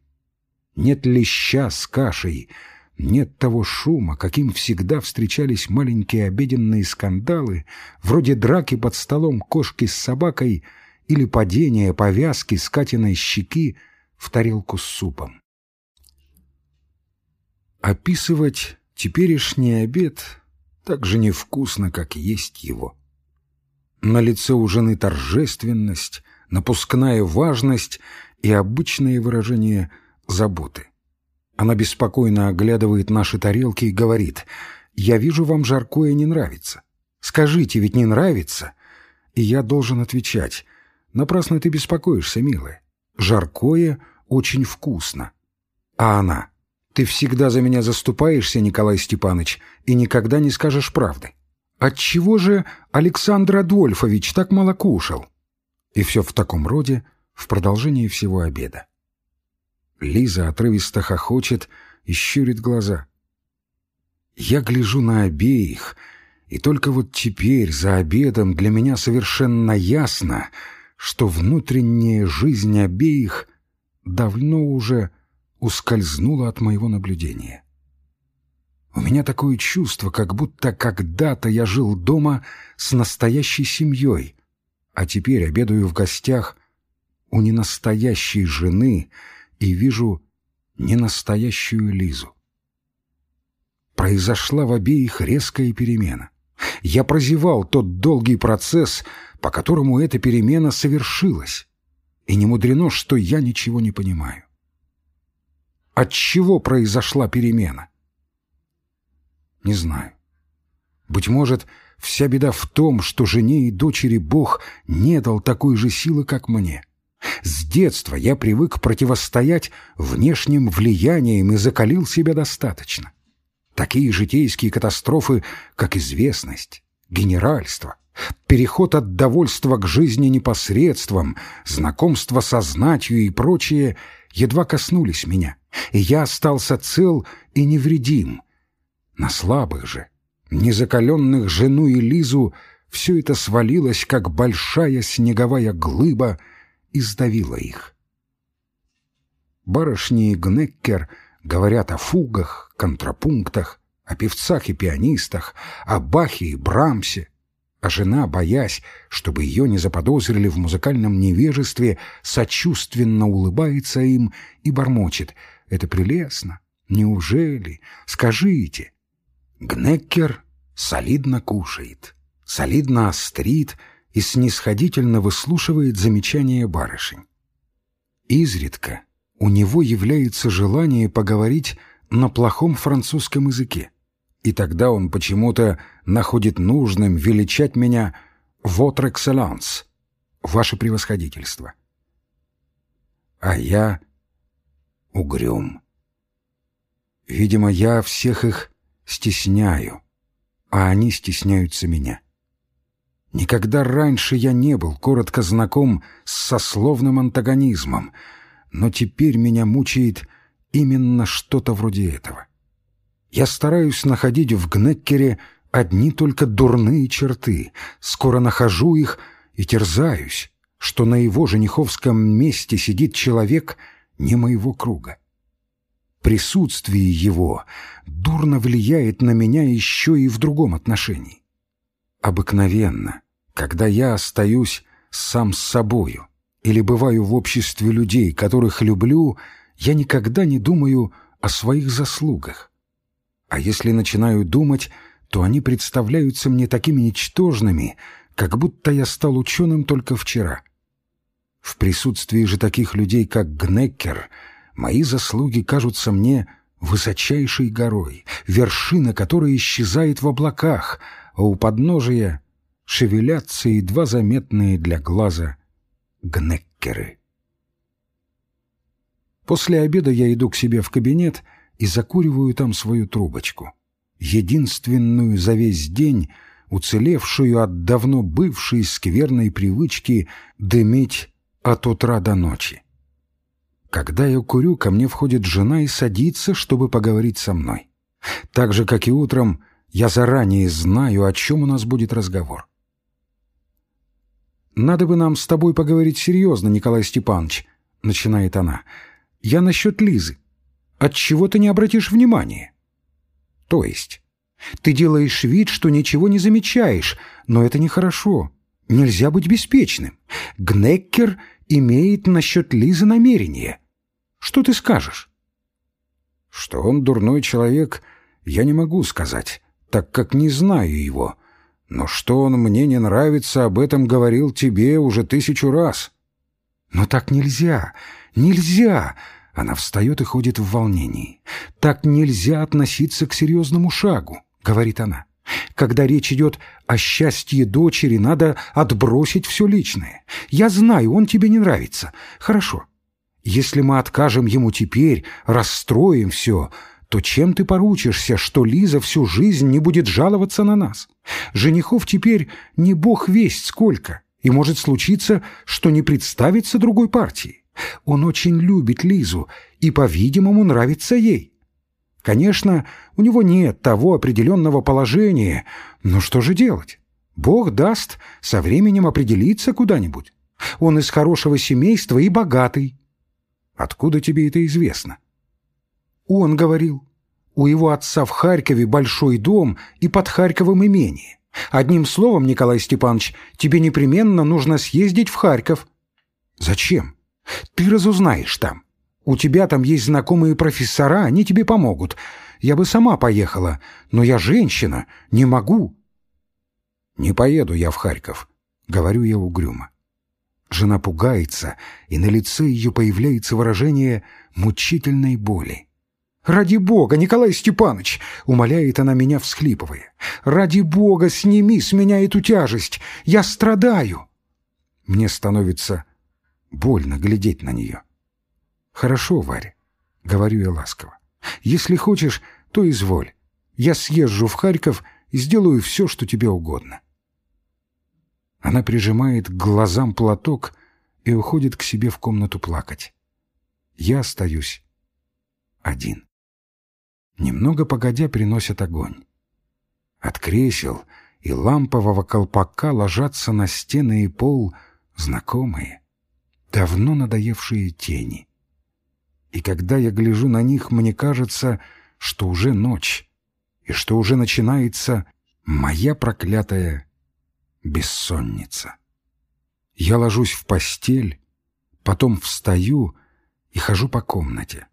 нет леща с кашей — нет того шума, каким всегда встречались маленькие обеденные скандалы, вроде драки под столом кошки с собакой или падения повязки с Катиной щеки в тарелку с супом. Описывать теперешний обед так же невкусно, как есть его. На лице у жены торжественность, напускная важность и обычное выражение заботы. Она беспокойно оглядывает наши тарелки и говорит, «Я вижу, вам жаркое не нравится. Скажите, ведь не нравится?» И я должен отвечать, «Напрасно ты беспокоишься, милая. Жаркое очень вкусно». А она, «Ты всегда за меня заступаешься, Николай Степанович, и никогда не скажешь правды. Отчего же Александр Адольфович так мало кушал?» И все в таком роде в продолжении всего обеда. Лиза отрывисто хохочет и щурит глаза. Я гляжу на обеих, и только вот теперь, за обедом, для меня совершенно ясно, что внутренняя жизнь обеих давно уже ускользнула от моего наблюдения. У меня такое чувство, как будто когда-то я жил дома с настоящей семьей, а теперь обедаю в гостях у ненастоящей жены — и вижу ненастоящую Лизу. Произошла в обеих резкая перемена. Я прозевал тот долгий процесс, по которому эта перемена совершилась, и не мудрено, что я ничего не понимаю. От чего произошла перемена? Не знаю. Быть может, вся беда в том, что жене и дочери Бог не дал такой же силы, как мне — с детства я привык противостоять внешним влияниям и закалил себя достаточно. Такие житейские катастрофы, как известность, генеральство, Переход от довольства к жизни непосредством, знакомство со знатью и прочее едва коснулись меня, и я остался цел и невредим. На слабых же, незакаленных жену и Лизу все это свалилось, как большая снеговая глыба, и сдавило их. Барышни и Гнеккер говорят о фугах, контрапунктах, о певцах и пианистах, о Бахе и Брамсе, а жена, боясь, чтобы ее не заподозрили в музыкальном невежестве, сочувственно улыбается им и бормочет. «Это прелестно! Неужели? Скажите!» Гнеккер солидно кушает, солидно острит и снисходительно выслушивает замечания барышень. Изредка у него является желание поговорить на плохом французском языке, и тогда он почему-то находит нужным величать меня «votre excellence» — «ваше превосходительство». А я угрюм. Видимо, я всех их стесняю, а они стесняются меня. Никогда раньше я не был коротко знаком с сословным антагонизмом, но теперь меня мучает именно что-то вроде этого. Я стараюсь находить в Гнеккере одни только дурные черты, скоро нахожу их и терзаюсь, что на его жениховском месте сидит человек не моего круга. Присутствие его дурно влияет на меня еще и в другом отношении. Обыкновенно, когда я остаюсь сам с собою или бываю в обществе людей, которых люблю, я никогда не думаю о своих заслугах. А если начинаю думать, то они представляются мне такими ничтожными, как будто я стал ученым только вчера. В присутствии же таких людей, как Гнеккер, мои заслуги кажутся мне высочайшей горой, вершина которой исчезает в облаках, а у подножия шевелятся едва заметные для глаза Гнеккеры. После обеда я иду к себе в кабинет — и закуриваю там свою трубочку. Единственную за весь день, уцелевшую от давно бывшей скверной привычки дымить от утра до ночи. Когда я курю, ко мне входит жена и садится, чтобы поговорить со мной. Так же, как и утром, я заранее знаю, о чем у нас будет разговор. «Надо бы нам с тобой поговорить серьезно, Николай Степанович», — начинает она. «Я насчет Лизы. От чего ты не обратишь внимания? То есть, ты делаешь вид, что ничего не замечаешь, но это нехорошо. Нельзя быть беспечным. Гнеккер имеет насчет Лизы намерение. Что ты скажешь? Что он дурной человек, я не могу сказать, так как не знаю его. Но что он мне не нравится, об этом говорил тебе уже тысячу раз. Но так нельзя, нельзя, она встает и ходит в волнении. «Так нельзя относиться к серьезному шагу», — говорит она. «Когда речь идет о счастье дочери, надо отбросить все личное. Я знаю, он тебе не нравится. Хорошо. Если мы откажем ему теперь, расстроим все, то чем ты поручишься, что Лиза всю жизнь не будет жаловаться на нас? Женихов теперь не бог весть сколько, и может случиться, что не представится другой партии. Он очень любит Лизу и, по-видимому, нравится ей. Конечно, у него нет того определенного положения, но что же делать? Бог даст со временем определиться куда-нибудь. Он из хорошего семейства и богатый. Откуда тебе это известно? Он говорил. У его отца в Харькове большой дом и под Харьковом имение. Одним словом, Николай Степанович, тебе непременно нужно съездить в Харьков. Зачем? Ты разузнаешь там. У тебя там есть знакомые профессора, они тебе помогут. Я бы сама поехала, но я женщина, не могу. Не поеду я в Харьков, говорю я угрюмо. Жена пугается, и на лице ее появляется выражение мучительной боли. «Ради бога, Николай Степанович!» — умоляет она меня, всхлипывая. «Ради бога, сними с меня эту тяжесть! Я страдаю!» Мне становится Больно глядеть на нее. «Хорошо, Варя», — говорю я ласково. «Если хочешь, то изволь. Я съезжу в Харьков и сделаю все, что тебе угодно». Она прижимает к глазам платок и уходит к себе в комнату плакать. Я остаюсь один. Немного погодя приносят огонь. От кресел и лампового колпака ложатся на стены и пол знакомые, давно надоевшие тени. И когда я гляжу на них, мне кажется, что уже ночь, и что уже начинается моя проклятая бессонница. Я ложусь в постель, потом встаю и хожу по комнате,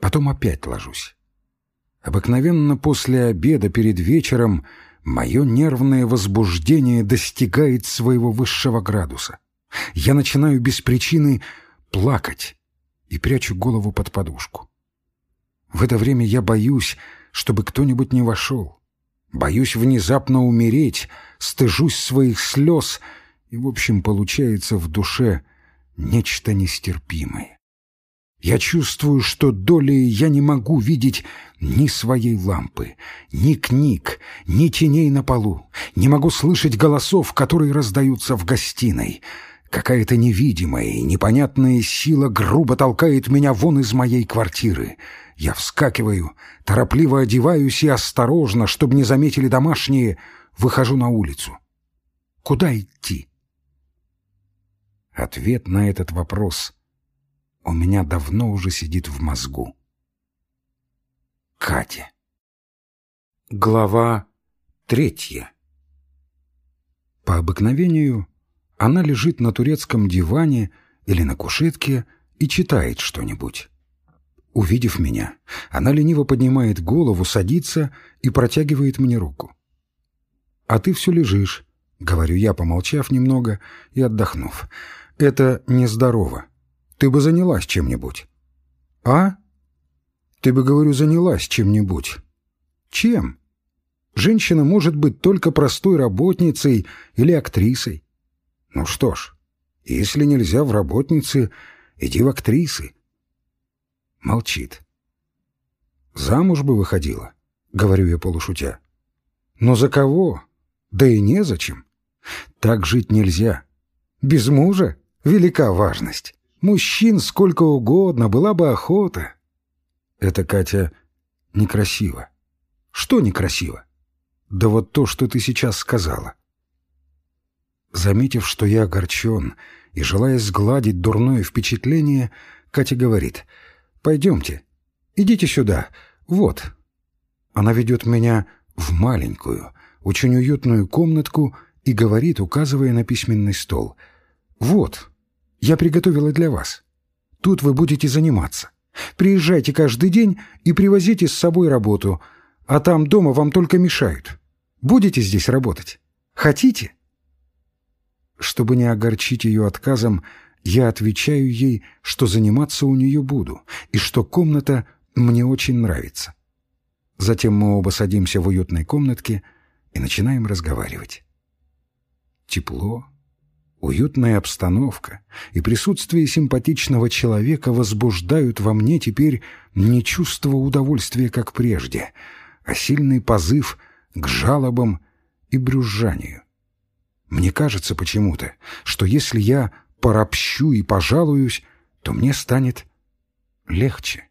потом опять ложусь. Обыкновенно после обеда перед вечером мое нервное возбуждение достигает своего высшего градуса. Я начинаю без причины плакать и прячу голову под подушку. В это время я боюсь, чтобы кто-нибудь не вошел. Боюсь внезапно умереть, стыжусь своих слез, и, в общем, получается в душе нечто нестерпимое. Я чувствую, что долей я не могу видеть ни своей лампы, ни книг, ни теней на полу, не могу слышать голосов, которые раздаются в гостиной. Какая-то невидимая и непонятная сила грубо толкает меня вон из моей квартиры. Я вскакиваю, торопливо одеваюсь и осторожно, чтобы не заметили домашние, выхожу на улицу. Куда идти? Ответ на этот вопрос у меня давно уже сидит в мозгу. Катя. Глава третья. По обыкновению она лежит на турецком диване или на кушетке и читает что-нибудь. Увидев меня, она лениво поднимает голову, садится и протягивает мне руку. «А ты все лежишь», — говорю я, помолчав немного и отдохнув. «Это нездорово. Ты бы занялась чем-нибудь». «А?» «Ты бы, говорю, занялась чем-нибудь». «Чем?» «Женщина может быть только простой работницей или актрисой». «Ну что ж, если нельзя в работнице, иди в актрисы». Молчит. «Замуж бы выходила», — говорю я полушутя. «Но за кого? Да и незачем. Так жить нельзя. Без мужа велика важность. Мужчин сколько угодно, была бы охота». Это, Катя, некрасиво. Что некрасиво? Да вот то, что ты сейчас сказала. Заметив, что я огорчен, и желая сгладить дурное впечатление, Катя говорит — Пойдемте. Идите сюда. Вот». Она ведет меня в маленькую, очень уютную комнатку и говорит, указывая на письменный стол. «Вот, я приготовила для вас. Тут вы будете заниматься. Приезжайте каждый день и привозите с собой работу, а там дома вам только мешают. Будете здесь работать? Хотите?» Чтобы не огорчить ее отказом, я отвечаю ей, что заниматься у нее буду, и что комната мне очень нравится. Затем мы оба садимся в уютной комнатке и начинаем разговаривать. Тепло, уютная обстановка и присутствие симпатичного человека возбуждают во мне теперь не чувство удовольствия, как прежде, а сильный позыв к жалобам и брюзжанию. Мне кажется почему-то, что если я поропщу и пожалуюсь, то мне станет легче.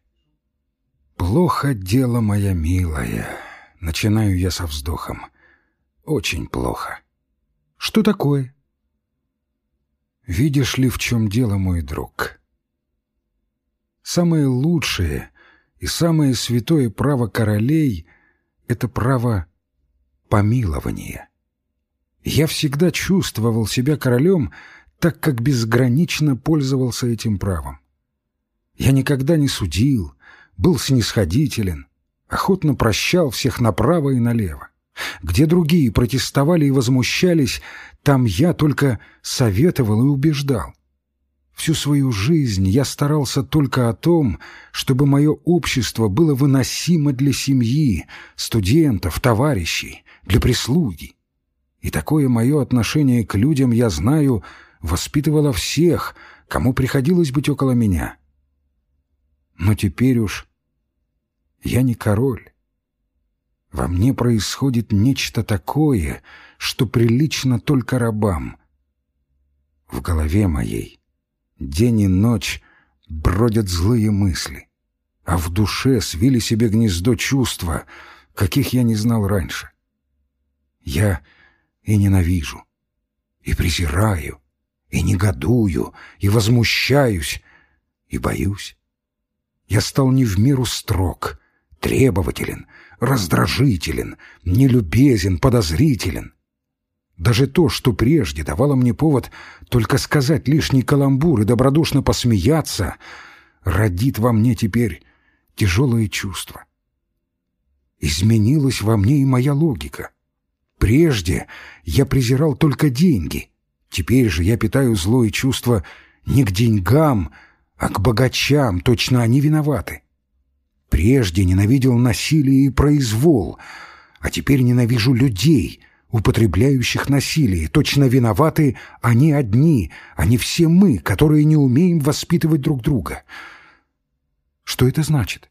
«Плохо дело, моя милая», — начинаю я со вздохом. «Очень плохо». «Что такое?» «Видишь ли, в чем дело, мой друг?» Самое лучшее и самое святое право королей — это право помилования. Я всегда чувствовал себя королем, так как безгранично пользовался этим правом. Я никогда не судил, был снисходителен, охотно прощал всех направо и налево. Где другие протестовали и возмущались, там я только советовал и убеждал. Всю свою жизнь я старался только о том, чтобы мое общество было выносимо для семьи, студентов, товарищей, для прислуги. И такое мое отношение к людям я знаю — воспитывала всех, кому приходилось быть около меня. Но теперь уж я не король. Во мне происходит нечто такое, что прилично только рабам, В голове моей день и ночь бродят злые мысли, а в душе свили себе гнездо чувства, каких я не знал раньше. Я и ненавижу, и презираю, и негодую, и возмущаюсь, и боюсь. Я стал не в меру строг, требователен, раздражителен, нелюбезен, подозрителен. Даже то, что прежде давало мне повод только сказать лишний каламбур и добродушно посмеяться, родит во мне теперь тяжелое чувство. Изменилась во мне и моя логика. Прежде я презирал только деньги, теперь же я питаю злое чувство не к деньгам, а к богачам, точно они виноваты. Прежде ненавидел насилие и произвол, а теперь ненавижу людей, употребляющих насилие. Точно виноваты они одни, а не все мы, которые не умеем воспитывать друг друга. Что это значит?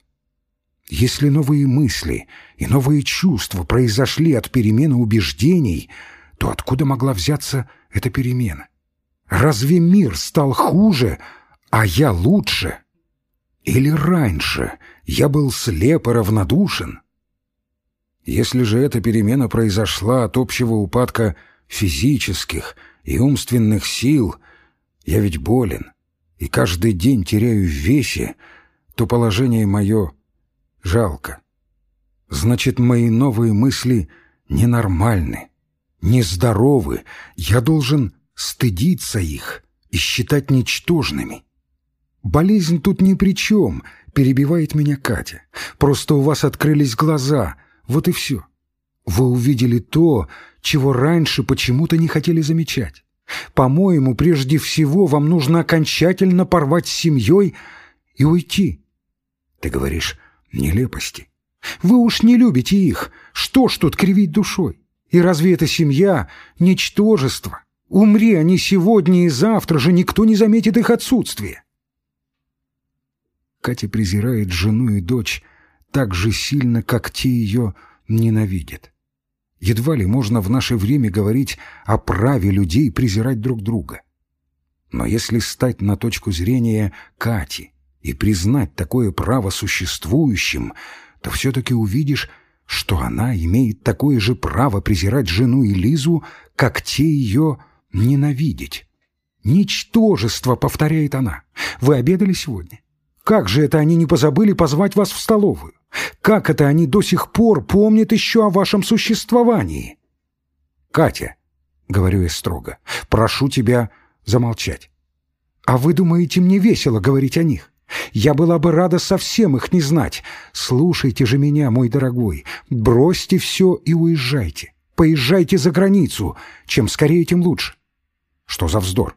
Если новые мысли и новые чувства произошли от перемены убеждений, то откуда могла взяться эта перемена? Разве мир стал хуже, а я лучше? Или раньше я был слепо равнодушен? Если же эта перемена произошла от общего упадка физических и умственных сил, я ведь болен и каждый день теряю в весе, то положение мое жалко. Значит, мои новые мысли ненормальны, нездоровы, я должен стыдиться их и считать ничтожными. «Болезнь тут ни при чем», — перебивает меня Катя. «Просто у вас открылись глаза, вот и все. Вы увидели то, чего раньше почему-то не хотели замечать. По-моему, прежде всего вам нужно окончательно порвать с семьей и уйти». Ты говоришь «нелепости». Вы уж не любите их. Что ж тут кривить душой? И разве эта семья — ничтожество? Умри они сегодня и завтра же, никто не заметит их отсутствие. Катя презирает жену и дочь так же сильно, как те ее ненавидят. Едва ли можно в наше время говорить о праве людей презирать друг друга. Но если стать на точку зрения Кати и признать такое право существующим, то все-таки увидишь, что она имеет такое же право презирать жену и Лизу, как те ее ненавидеть. «Ничтожество», — повторяет она. «Вы обедали сегодня? Как же это они не позабыли позвать вас в столовую? Как это они до сих пор помнят еще о вашем существовании? Катя, — говорю я строго, — прошу тебя замолчать. А вы думаете, мне весело говорить о них? Я была бы рада совсем их не знать. Слушайте же меня, мой дорогой, бросьте все и уезжайте. Поезжайте за границу. Чем скорее, тем лучше. Что за вздор?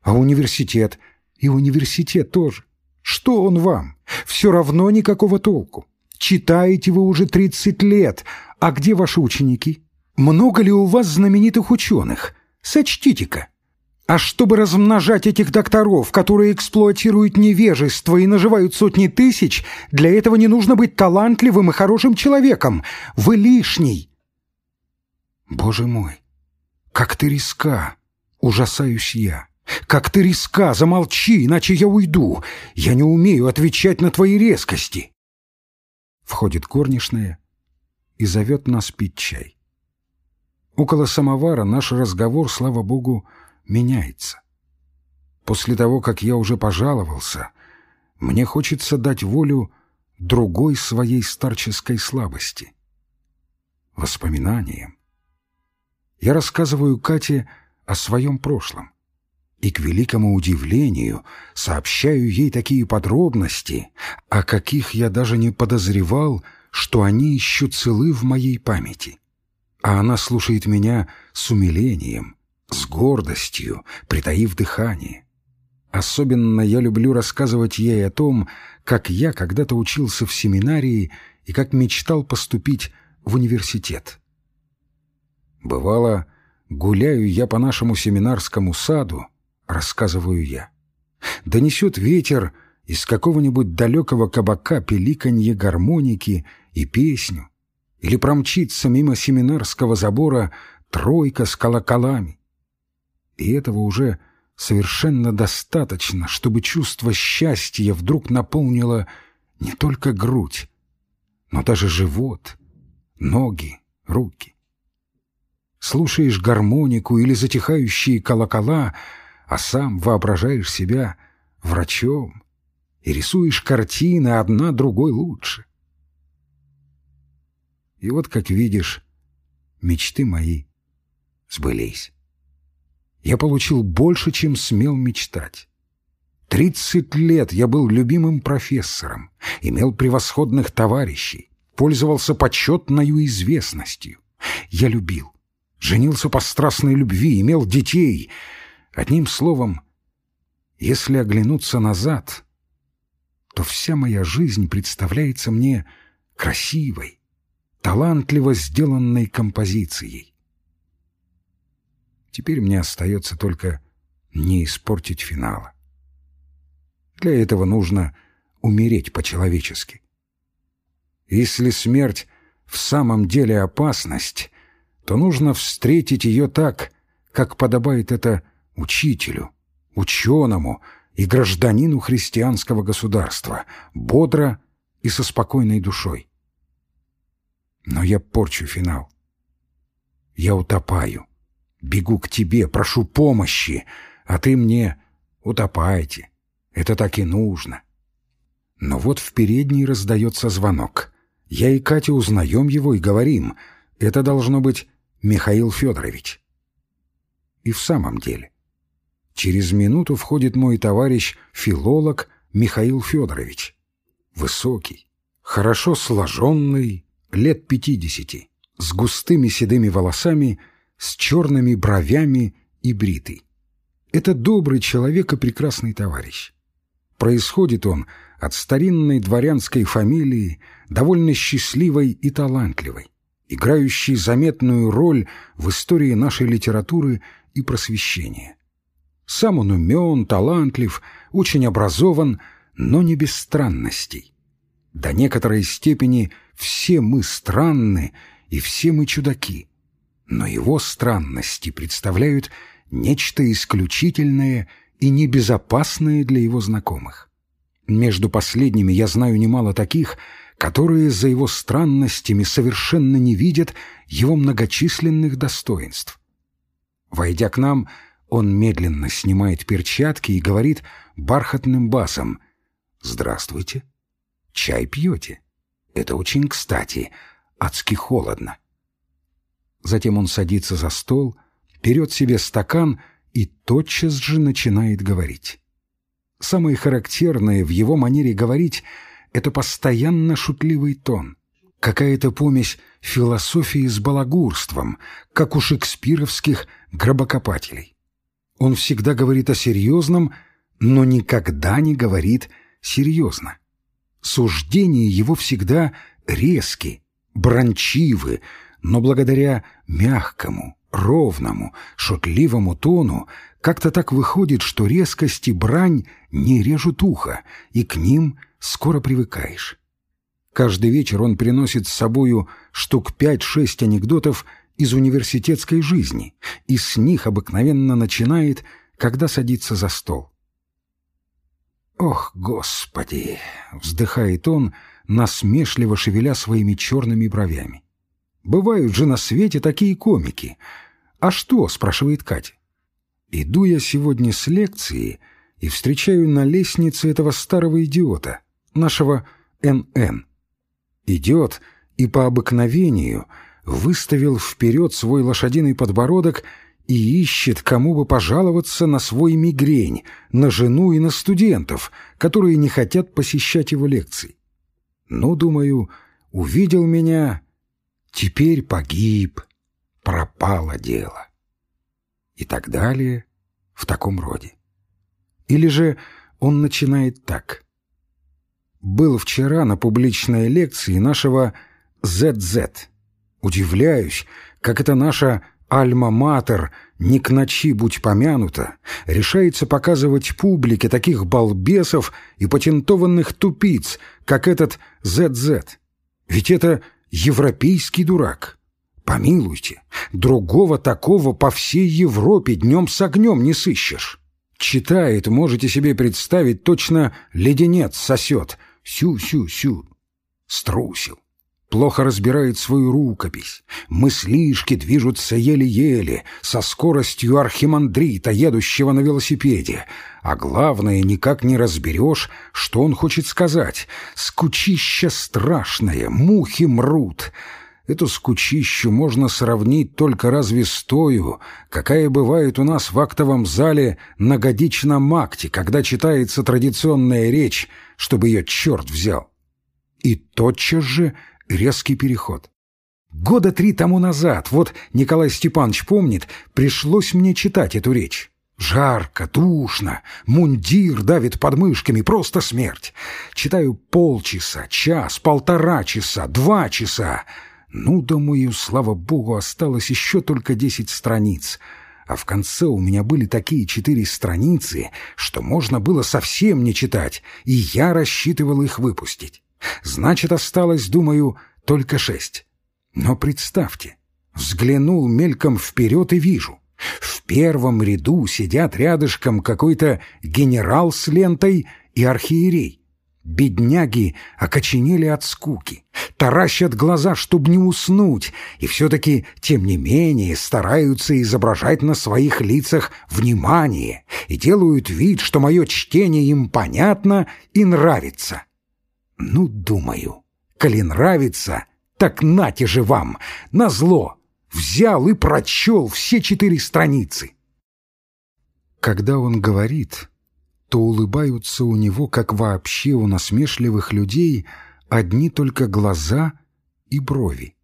А университет? И университет тоже. Что он вам? Все равно никакого толку. Читаете вы уже 30 лет. А где ваши ученики? Много ли у вас знаменитых ученых? Сочтите-ка. А чтобы размножать этих докторов, которые эксплуатируют невежество и наживают сотни тысяч, для этого не нужно быть талантливым и хорошим человеком. Вы лишний. Боже мой, как ты риска, ужасаюсь я. «Как ты риска! Замолчи, иначе я уйду! Я не умею отвечать на твои резкости!» Входит горничная и зовет нас пить чай. Около самовара наш разговор, слава богу, меняется. После того, как я уже пожаловался, мне хочется дать волю другой своей старческой слабости — воспоминаниям. Я рассказываю Кате о своем прошлом и, к великому удивлению, сообщаю ей такие подробности, о каких я даже не подозревал, что они еще целы в моей памяти. А она слушает меня с умилением, с гордостью, притаив дыхание. Особенно я люблю рассказывать ей о том, как я когда-то учился в семинарии и как мечтал поступить в университет. Бывало, гуляю я по нашему семинарскому саду, рассказываю я. Донесет ветер из какого-нибудь далекого кабака пеликанье гармоники и песню, или промчится мимо семинарского забора тройка с колоколами. И этого уже совершенно достаточно, чтобы чувство счастья вдруг наполнило не только грудь, но даже живот, ноги, руки. Слушаешь гармонику или затихающие колокола, а сам воображаешь себя врачом и рисуешь картины одна другой лучше. И вот, как видишь, мечты мои сбылись. Я получил больше, чем смел мечтать. Тридцать лет я был любимым профессором, имел превосходных товарищей, пользовался почетною известностью. Я любил, женился по страстной любви, имел детей. Одним словом, если оглянуться назад, то вся моя жизнь представляется мне красивой, талантливо сделанной композицией. Теперь мне остается только не испортить финала. Для этого нужно умереть по-человечески. Если смерть в самом деле опасность, то нужно встретить ее так, как подобает это учителю, ученому и гражданину христианского государства, бодро и со спокойной душой. Но я порчу финал. Я утопаю. Бегу к тебе, прошу помощи, а ты мне утопайте. Это так и нужно. Но вот в передней раздается звонок. Я и Катя узнаем его и говорим, это должно быть Михаил Федорович. И в самом деле, через минуту входит мой товарищ, филолог Михаил Федорович. Высокий, хорошо сложенный, лет пятидесяти, с густыми седыми волосами, с черными бровями и бритый. Это добрый человек и прекрасный товарищ. Происходит он от старинной дворянской фамилии, довольно счастливой и талантливой, играющей заметную роль в истории нашей литературы и просвещения. Сам он умен, талантлив, очень образован, но не без странностей. До некоторой степени все мы странны и все мы чудаки, но его странности представляют нечто исключительное и небезопасное для его знакомых. Между последними я знаю немало таких, которые за его странностями совершенно не видят его многочисленных достоинств. Войдя к нам, он медленно снимает перчатки и говорит бархатным басом «Здравствуйте. Чай пьете? Это очень кстати. Адски холодно». Затем он садится за стол, берет себе стакан и тотчас же начинает говорить. Самое характерное в его манере говорить — это постоянно шутливый тон, какая-то помесь философии с балагурством, как у шекспировских гробокопателей. Он всегда говорит о серьезном, но никогда не говорит серьезно. Суждения его всегда резки, брончивы, но благодаря мягкому, ровному, шутливому тону как-то так выходит, что резкость и брань не режут ухо, и к ним скоро привыкаешь. Каждый вечер он приносит с собою штук пять-шесть анекдотов из университетской жизни, и с них обыкновенно начинает, когда садится за стол. «Ох, Господи!» — вздыхает он, насмешливо шевеля своими черными бровями. Бывают же на свете такие комики. «А что?» — спрашивает Катя. «Иду я сегодня с лекции и встречаю на лестнице этого старого идиота, нашего НН. Идет и по обыкновению выставил вперед свой лошадиный подбородок и ищет, кому бы пожаловаться на свой мигрень, на жену и на студентов, которые не хотят посещать его лекции. Ну, думаю, увидел меня теперь погиб, пропало дело. И так далее в таком роде. Или же он начинает так. Был вчера на публичной лекции нашего ZZ. Удивляюсь, как это наша альма-матер, не к ночи будь помянута, решается показывать публике таких балбесов и патентованных тупиц, как этот ZZ. Ведь это европейский дурак. Помилуйте, другого такого по всей Европе днем с огнем не сыщешь. Читает, можете себе представить, точно леденец сосет. Сю-сю-сю. Струсил. Плохо разбирает свою рукопись. Мыслишки движутся еле-еле, со скоростью архимандрита, едущего на велосипеде. А главное, никак не разберешь, что он хочет сказать. Скучище страшное, мухи мрут. Эту скучищу можно сравнить только разве с тою, какая бывает у нас в актовом зале на годичном акте, когда читается традиционная речь, чтобы ее черт взял. И тотчас же резкий переход. Года три тому назад, вот Николай Степанович помнит, пришлось мне читать эту речь. Жарко, душно, мундир давит подмышками, просто смерть. Читаю полчаса, час, полтора часа, два часа. Ну, думаю, слава богу, осталось еще только десять страниц. А в конце у меня были такие четыре страницы, что можно было совсем не читать, и я рассчитывал их выпустить. Значит, осталось, думаю, только шесть. Но представьте, взглянул мельком вперед и вижу. В первом ряду сидят рядышком какой-то генерал с лентой и архиерей. Бедняги окоченели от скуки, таращат глаза, чтобы не уснуть, и все-таки, тем не менее, стараются изображать на своих лицах внимание и делают вид, что мое чтение им понятно и нравится. Ну, думаю, коли нравится, так нате же вам, назло, взял и прочел все четыре страницы. Когда он говорит то улыбаются у него, как вообще у насмешливых людей, одни только глаза и брови.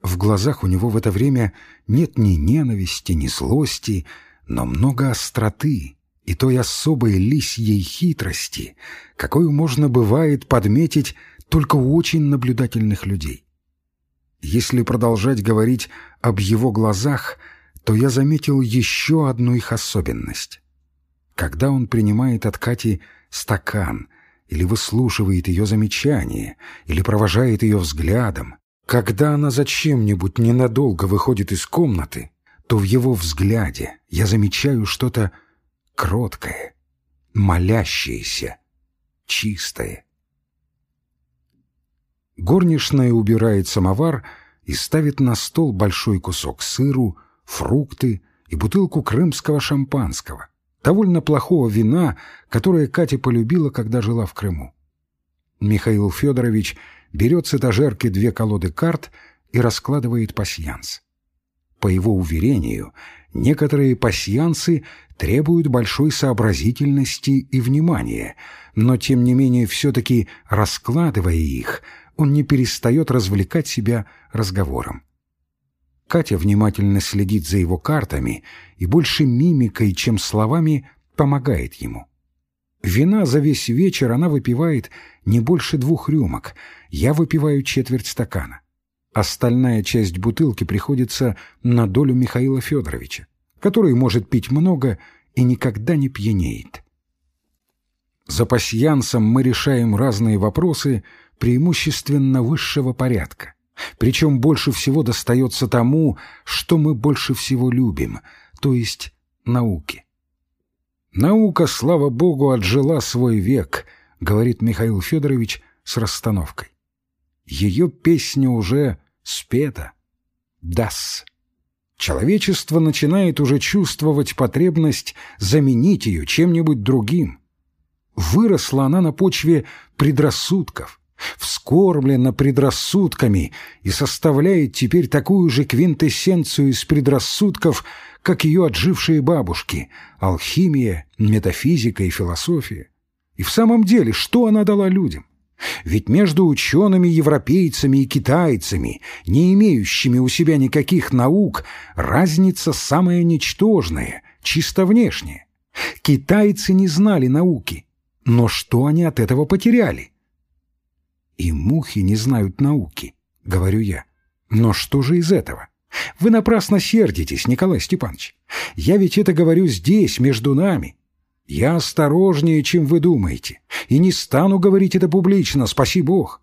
В глазах у него в это время нет ни ненависти, ни злости, но много остроты и той особой лисьей хитрости, какую можно бывает подметить только у очень наблюдательных людей. Если продолжать говорить об его глазах, то я заметил еще одну их особенность. Когда он принимает от Кати стакан или выслушивает ее замечания, или провожает ее взглядом, когда она зачем-нибудь ненадолго выходит из комнаты, то в его взгляде я замечаю что-то кроткое, молящееся, чистое. Горничная убирает самовар и ставит на стол большой кусок сыру, фрукты и бутылку крымского шампанского довольно плохого вина, которое Катя полюбила, когда жила в Крыму. Михаил Федорович берет с этажерки две колоды карт и раскладывает пасьянс. По его уверению, некоторые пасьянсы требуют большой сообразительности и внимания, но тем не менее все-таки, раскладывая их, он не перестает развлекать себя разговором. Катя внимательно следит за его картами и больше мимикой, чем словами, помогает ему. Вина за весь вечер она выпивает не больше двух рюмок, я выпиваю четверть стакана. Остальная часть бутылки приходится на долю Михаила Федоровича, который может пить много и никогда не пьянеет. За пасьянсом мы решаем разные вопросы, преимущественно высшего порядка. Причем больше всего достается тому, что мы больше всего любим, то есть науке. «Наука, слава богу, отжила свой век», — говорит Михаил Федорович с расстановкой. Ее песня уже спета. «Дас». Человечество начинает уже чувствовать потребность заменить ее чем-нибудь другим. Выросла она на почве предрассудков — вскормлена предрассудками и составляет теперь такую же квинтэссенцию из предрассудков, как ее отжившие бабушки — алхимия, метафизика и философия. И в самом деле, что она дала людям? Ведь между учеными, европейцами и китайцами, не имеющими у себя никаких наук, разница самая ничтожная, чисто внешняя. Китайцы не знали науки, но что они от этого потеряли? И мухи не знают науки, говорю я. Но что же из этого? Вы напрасно сердитесь, Николай Степанович. Я ведь это говорю здесь, между нами. Я осторожнее, чем вы думаете, и не стану говорить это публично, спаси Бог.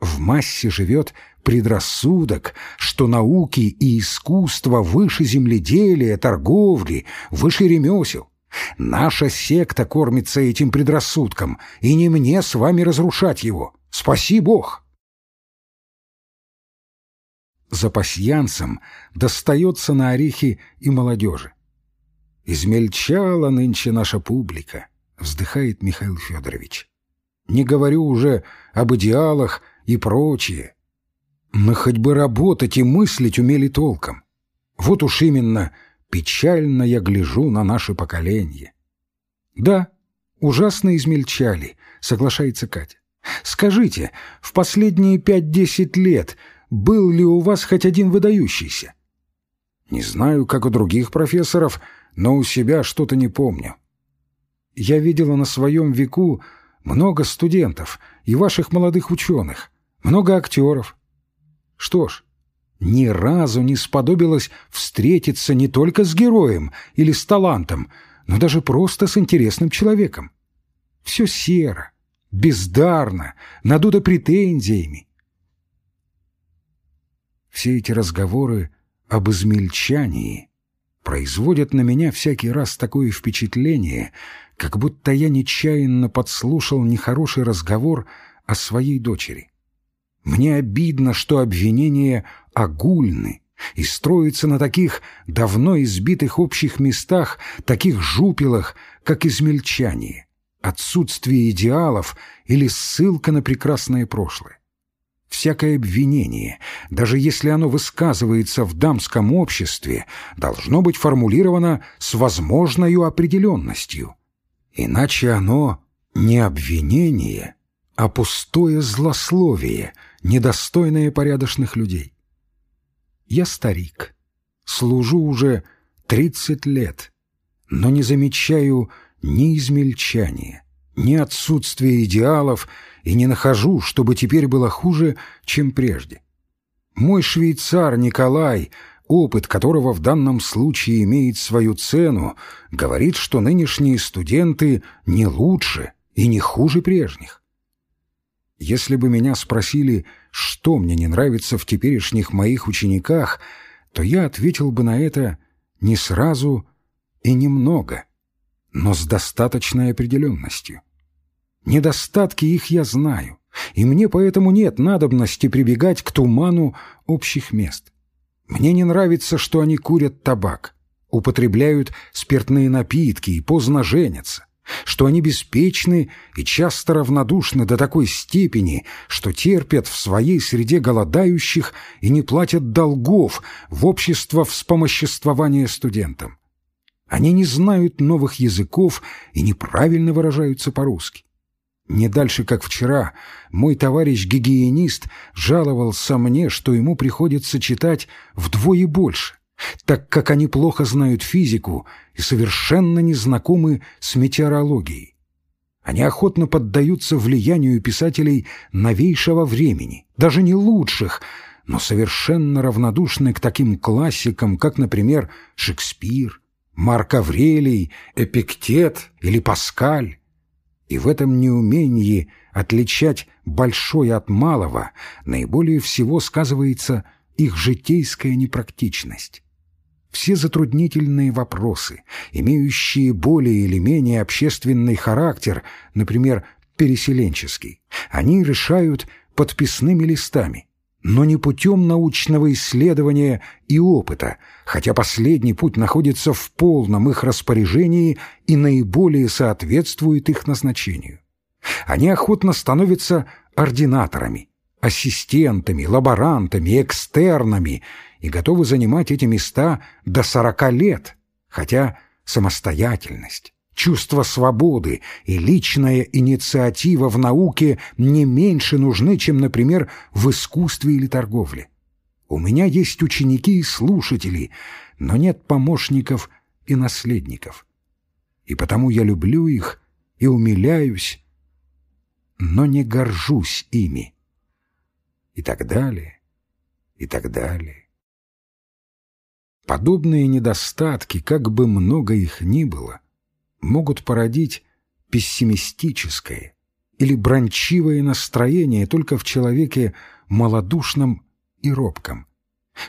В массе живет предрассудок, что науки и искусство выше земледелия, торговли, выше ремесел, Наша секта кормится этим предрассудком, и не мне с вами разрушать его. Спаси Бог!» За пасьянцем достается на орехи и молодежи. «Измельчала нынче наша публика», — вздыхает Михаил Федорович. «Не говорю уже об идеалах и прочее. Мы хоть бы работать и мыслить умели толком. Вот уж именно печально я гляжу на наше поколение». «Да, ужасно измельчали», — соглашается Катя. «Скажите, в последние пять-десять лет был ли у вас хоть один выдающийся?» «Не знаю, как у других профессоров, но у себя что-то не помню. Я видела на своем веку много студентов и ваших молодых ученых, много актеров. Что ж, ни разу не сподобилось встретиться не только с героем или с талантом, но даже просто с интересным человеком. Все серо, бездарно, надуто претензиями. Все эти разговоры об измельчании производят на меня всякий раз такое впечатление, как будто я нечаянно подслушал нехороший разговор о своей дочери. Мне обидно, что обвинения огульны и строятся на таких давно избитых общих местах, таких жупелах, как измельчание, отсутствие идеалов или ссылка на прекрасное прошлое всякое обвинение, даже если оно высказывается в дамском обществе, должно быть формулировано с возможной определенностью. Иначе оно не обвинение, а пустое злословие, недостойное порядочных людей. Я старик, служу уже тридцать лет, но не замечаю ни измельчания, ни отсутствия идеалов, и не нахожу, чтобы теперь было хуже, чем прежде. Мой швейцар Николай, опыт которого в данном случае имеет свою цену, говорит, что нынешние студенты не лучше и не хуже прежних. Если бы меня спросили, что мне не нравится в теперешних моих учениках, то я ответил бы на это не сразу и немного, но с достаточной определенностью. Недостатки их я знаю, и мне поэтому нет надобности прибегать к туману общих мест. Мне не нравится, что они курят табак, употребляют спиртные напитки и поздно женятся, что они беспечны и часто равнодушны до такой степени, что терпят в своей среде голодающих и не платят долгов в общество вспомоществования студентам. Они не знают новых языков и неправильно выражаются по-русски. Не дальше, как вчера, мой товарищ-гигиенист жаловался мне, что ему приходится читать вдвое больше, так как они плохо знают физику и совершенно не знакомы с метеорологией. Они охотно поддаются влиянию писателей новейшего времени, даже не лучших, но совершенно равнодушны к таким классикам, как, например, Шекспир, Марк Аврелий, Эпиктет или Паскаль. И в этом неумении отличать большое от малого наиболее всего сказывается их житейская непрактичность. Все затруднительные вопросы, имеющие более или менее общественный характер, например, переселенческий, они решают подписными листами, но не путем научного исследования и опыта, хотя последний путь находится в полном их распоряжении и наиболее соответствует их назначению. Они охотно становятся ординаторами, ассистентами, лаборантами, экстернами и готовы занимать эти места до сорока лет, хотя самостоятельность, Чувство свободы и личная инициатива в науке не меньше нужны, чем, например, в искусстве или торговле. У меня есть ученики и слушатели, но нет помощников и наследников. И потому я люблю их и умиляюсь, но не горжусь ими. И так далее, и так далее. Подобные недостатки, как бы много их ни было, могут породить пессимистическое или брончивое настроение только в человеке малодушном и робком.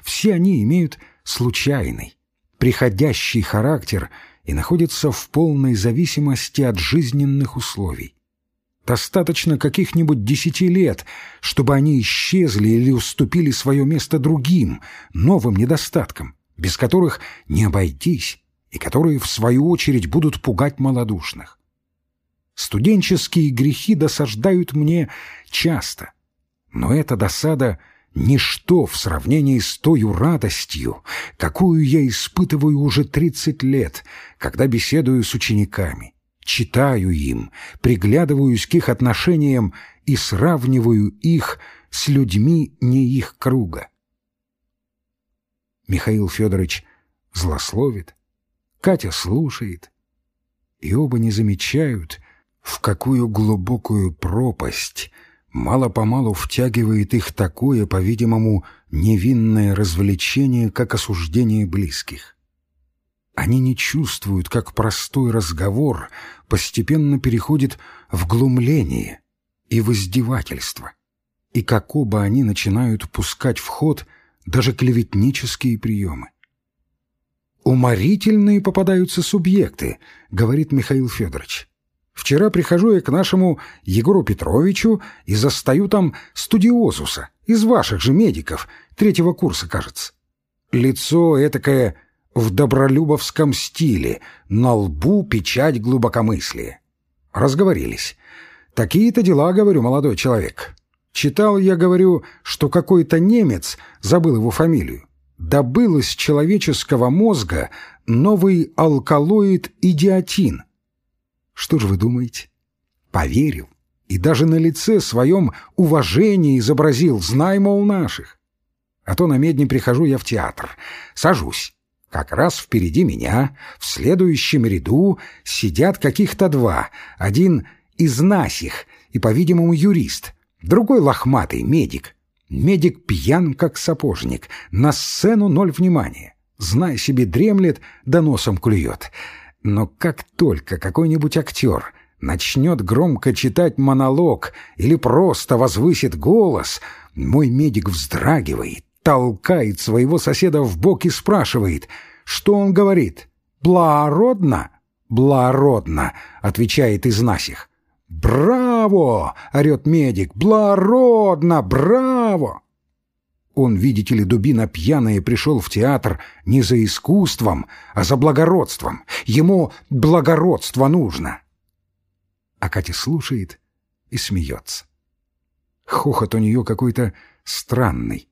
Все они имеют случайный, приходящий характер и находятся в полной зависимости от жизненных условий. Достаточно каких-нибудь десяти лет, чтобы они исчезли или уступили свое место другим, новым недостаткам, без которых не обойтись, и которые, в свою очередь, будут пугать малодушных. Студенческие грехи досаждают мне часто, но эта досада — ничто в сравнении с той радостью, какую я испытываю уже тридцать лет, когда беседую с учениками читаю им, приглядываюсь к их отношениям и сравниваю их с людьми не их круга. Михаил Федорович злословит, Катя слушает, и оба не замечают, в какую глубокую пропасть мало-помалу втягивает их такое, по-видимому, невинное развлечение, как осуждение близких. Они не чувствуют, как простой разговор постепенно переходит в глумление и в издевательство, и как оба они начинают пускать в ход даже клеветнические приемы. «Уморительные попадаются субъекты», — говорит Михаил Федорович. «Вчера прихожу я к нашему Егору Петровичу и застаю там студиозуса, из ваших же медиков, третьего курса, кажется. Лицо этакое в добролюбовском стиле, на лбу печать глубокомыслия. Разговорились. Такие-то дела, говорю, молодой человек. Читал я, говорю, что какой-то немец, забыл его фамилию, добыл из человеческого мозга новый алкалоид идиотин. Что же вы думаете? Поверил и даже на лице своем уважение изобразил, знай, мол, наших. А то на медне прихожу я в театр, сажусь. Как раз впереди меня, в следующем ряду, сидят каких-то два. Один из насих и, по-видимому, юрист. Другой лохматый, медик. Медик пьян, как сапожник. На сцену ноль внимания. Знай себе, дремлет, да носом клюет. Но как только какой-нибудь актер начнет громко читать монолог или просто возвысит голос, мой медик вздрагивает, толкает своего соседа в бок и спрашивает, что он говорит. «Благородно?» «Благородно», — отвечает из насих. «Браво!» — орет медик. «Благородно! Браво!» Он, видите ли, дубина пьяная, пришел в театр не за искусством, а за благородством. Ему благородство нужно. А Катя слушает и смеется. Хохот у нее какой-то странный,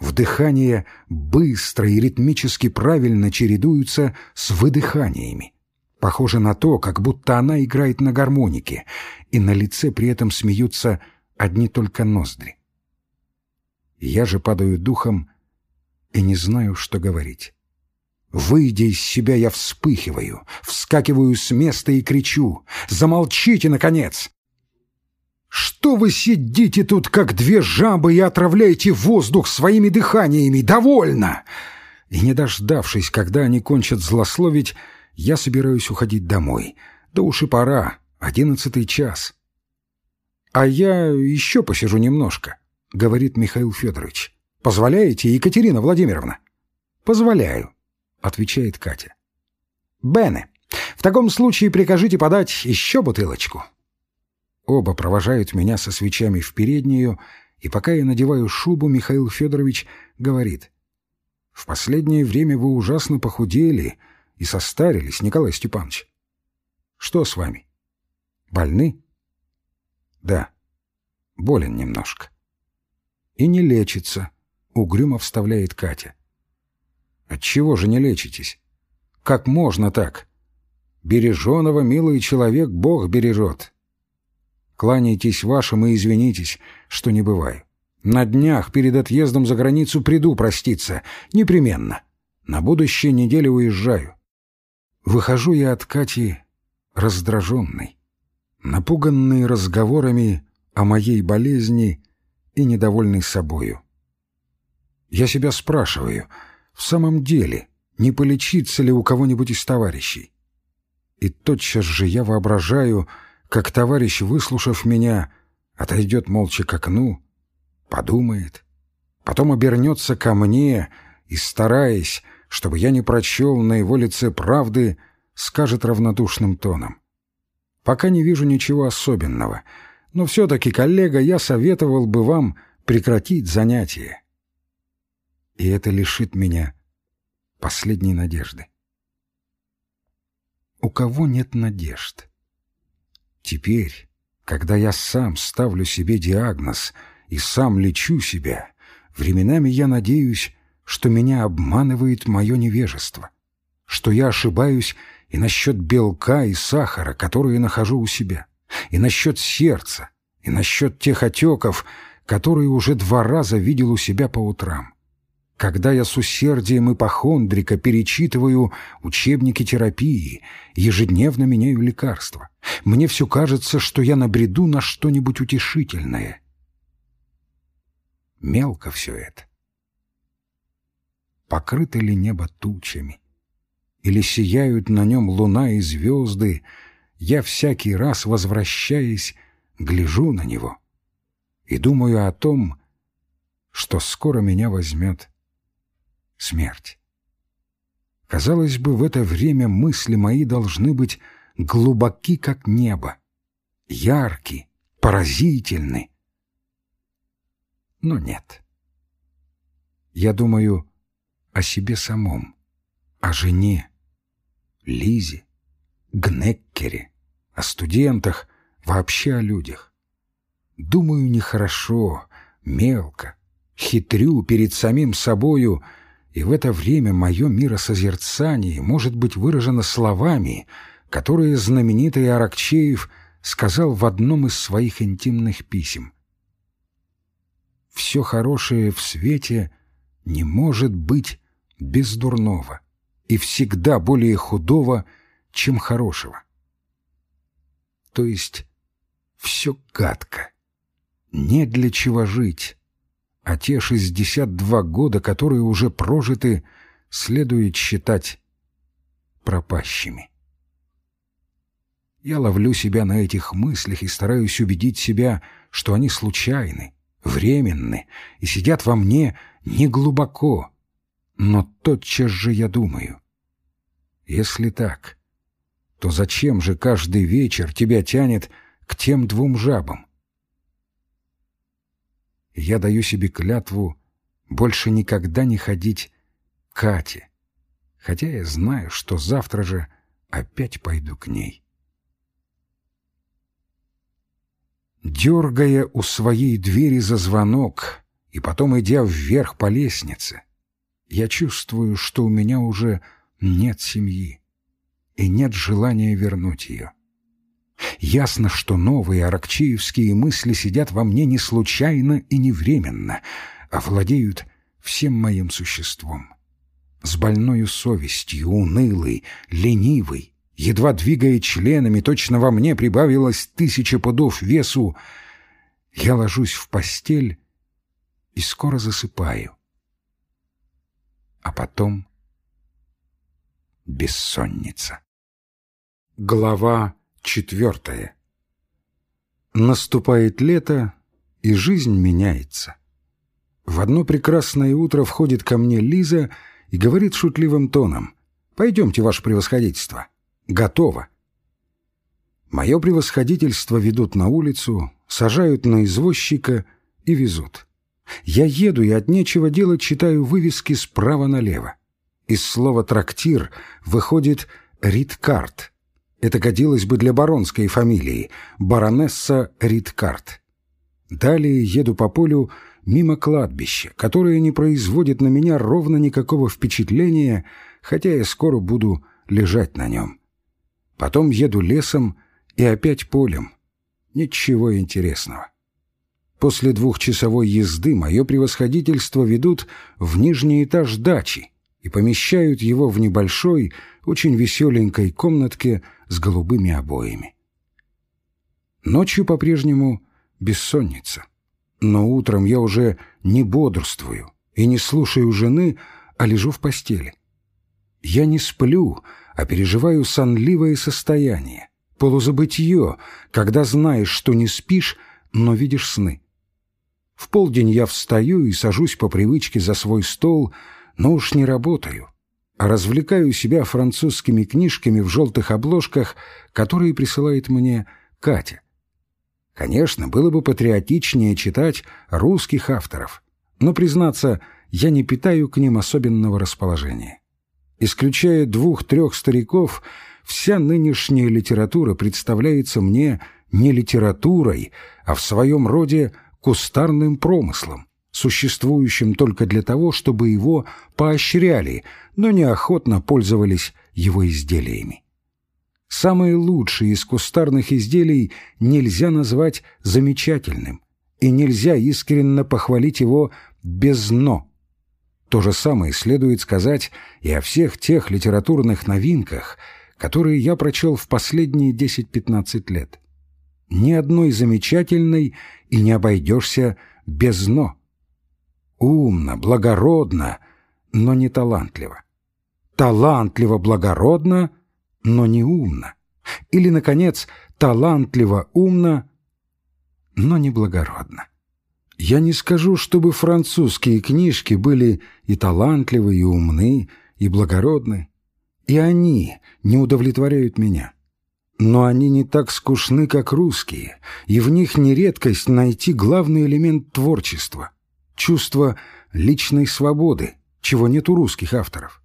Вдыхания быстро и ритмически правильно чередуются с выдыханиями. Похоже на то, как будто она играет на гармонике, и на лице при этом смеются одни только ноздри. Я же падаю духом и не знаю, что говорить. Выйдя из себя, я вспыхиваю, вскакиваю с места и кричу «Замолчите, наконец! Что вы сидите тут, как две жабы, и отравляете воздух своими дыханиями? Довольно!» И не дождавшись, когда они кончат злословить, я собираюсь уходить домой. Да уж и пора, одиннадцатый час. «А я еще посижу немножко», — говорит Михаил Федорович. «Позволяете, Екатерина Владимировна?» «Позволяю», — отвечает Катя. «Бене, в таком случае прикажите подать еще бутылочку». Оба провожают меня со свечами в переднюю, и пока я надеваю шубу, Михаил Федорович говорит. «В последнее время вы ужасно похудели и состарились, Николай Степанович. Что с вами? Больны?» «Да, болен немножко». «И не лечится», — угрюмо вставляет Катя. «Отчего же не лечитесь? Как можно так? Береженого, милый человек, Бог бережет. Кланяйтесь вашим и извинитесь, что не бываю. На днях перед отъездом за границу приду проститься. Непременно. На будущей неделе уезжаю. Выхожу я от Кати раздраженный, напуганный разговорами о моей болезни и недовольный собою. Я себя спрашиваю, в самом деле, не полечиться ли у кого-нибудь из товарищей? И тотчас же я воображаю, как товарищ, выслушав меня, отойдет молча к окну, подумает, потом обернется ко мне и, стараясь, чтобы я не прочел на его лице правды, скажет равнодушным тоном. «Пока не вижу ничего особенного, но все-таки, коллега, я советовал бы вам прекратить занятие». И это лишит меня последней надежды. У кого нет надежд? Теперь, когда я сам ставлю себе диагноз и сам лечу себя, временами я надеюсь, что меня обманывает мое невежество, что я ошибаюсь и насчет белка и сахара, которые нахожу у себя, и насчет сердца, и насчет тех отеков, которые уже два раза видел у себя по утрам. Когда я с усердием ипохондрика перечитываю учебники терапии, ежедневно меняю лекарства, мне все кажется, что я набреду на что-нибудь утешительное. Мелко все это. Покрыто ли небо тучами? Или сияют на нем луна и звезды? Я всякий раз, возвращаясь, гляжу на него и думаю о том, что скоро меня возьмет смерть. Казалось бы, в это время мысли мои должны быть глубоки, как небо, ярки, поразительны. Но нет. Я думаю о себе самом, о жене, Лизе, Гнеккере, о студентах, вообще о людях. Думаю нехорошо, мелко, хитрю перед самим собою — и в это время мое миросозерцание может быть выражено словами, которые знаменитый Аракчеев сказал в одном из своих интимных писем. «Все хорошее в свете не может быть без дурного и всегда более худого, чем хорошего». То есть все гадко, не для чего жить, а те 62 года, которые уже прожиты, следует считать пропащими. Я ловлю себя на этих мыслях и стараюсь убедить себя, что они случайны, временны и сидят во мне неглубоко, но тотчас же я думаю. Если так, то зачем же каждый вечер тебя тянет к тем двум жабам? я даю себе клятву больше никогда не ходить к Кате, хотя я знаю, что завтра же опять пойду к ней. Дергая у своей двери за звонок и потом идя вверх по лестнице, я чувствую, что у меня уже нет семьи и нет желания вернуть ее. Ясно, что новые аракчеевские мысли сидят во мне не случайно и не временно, а владеют всем моим существом. С больною совестью, унылый, ленивый, едва двигая членами, точно во мне прибавилось тысяча пудов весу, я ложусь в постель и скоро засыпаю. А потом бессонница. Глава Четвертое. Наступает лето, и жизнь меняется. В одно прекрасное утро входит ко мне Лиза и говорит шутливым тоном «Пойдемте, ваше превосходительство. Готово». Мое превосходительство ведут на улицу, сажают на извозчика и везут. Я еду и от нечего делать читаю вывески справа налево. Из слова «трактир» выходит «риткарт», это годилось бы для баронской фамилии — баронесса Ридкарт. Далее еду по полю мимо кладбища, которое не производит на меня ровно никакого впечатления, хотя я скоро буду лежать на нем. Потом еду лесом и опять полем. Ничего интересного. После двухчасовой езды мое превосходительство ведут в нижний этаж дачи и помещают его в небольшой, очень веселенькой комнатке с голубыми обоями. Ночью по-прежнему бессонница, но утром я уже не бодрствую и не слушаю жены, а лежу в постели. Я не сплю, а переживаю сонливое состояние, полузабытье, когда знаешь, что не спишь, но видишь сны. В полдень я встаю и сажусь по привычке за свой стол, но уж не работаю, а развлекаю себя французскими книжками в желтых обложках, которые присылает мне Катя. Конечно, было бы патриотичнее читать русских авторов, но, признаться, я не питаю к ним особенного расположения. Исключая двух-трех стариков, вся нынешняя литература представляется мне не литературой, а в своем роде кустарным промыслом, существующим только для того, чтобы его поощряли, но неохотно пользовались его изделиями. Самые лучшие из кустарных изделий нельзя назвать замечательным, и нельзя искренне похвалить его без «но». То же самое следует сказать и о всех тех литературных новинках, которые я прочел в последние 10-15 лет. Ни одной замечательной и не обойдешься без «но». Умно, благородно, но не талантливо. Талантливо, благородно, но не умно. Или, наконец, талантливо, умно, но не благородно. Я не скажу, чтобы французские книжки были и талантливы, и умны, и благородны. И они не удовлетворяют меня. Но они не так скучны, как русские, и в них не редкость найти главный элемент творчества — чувство личной свободы, чего нет у русских авторов.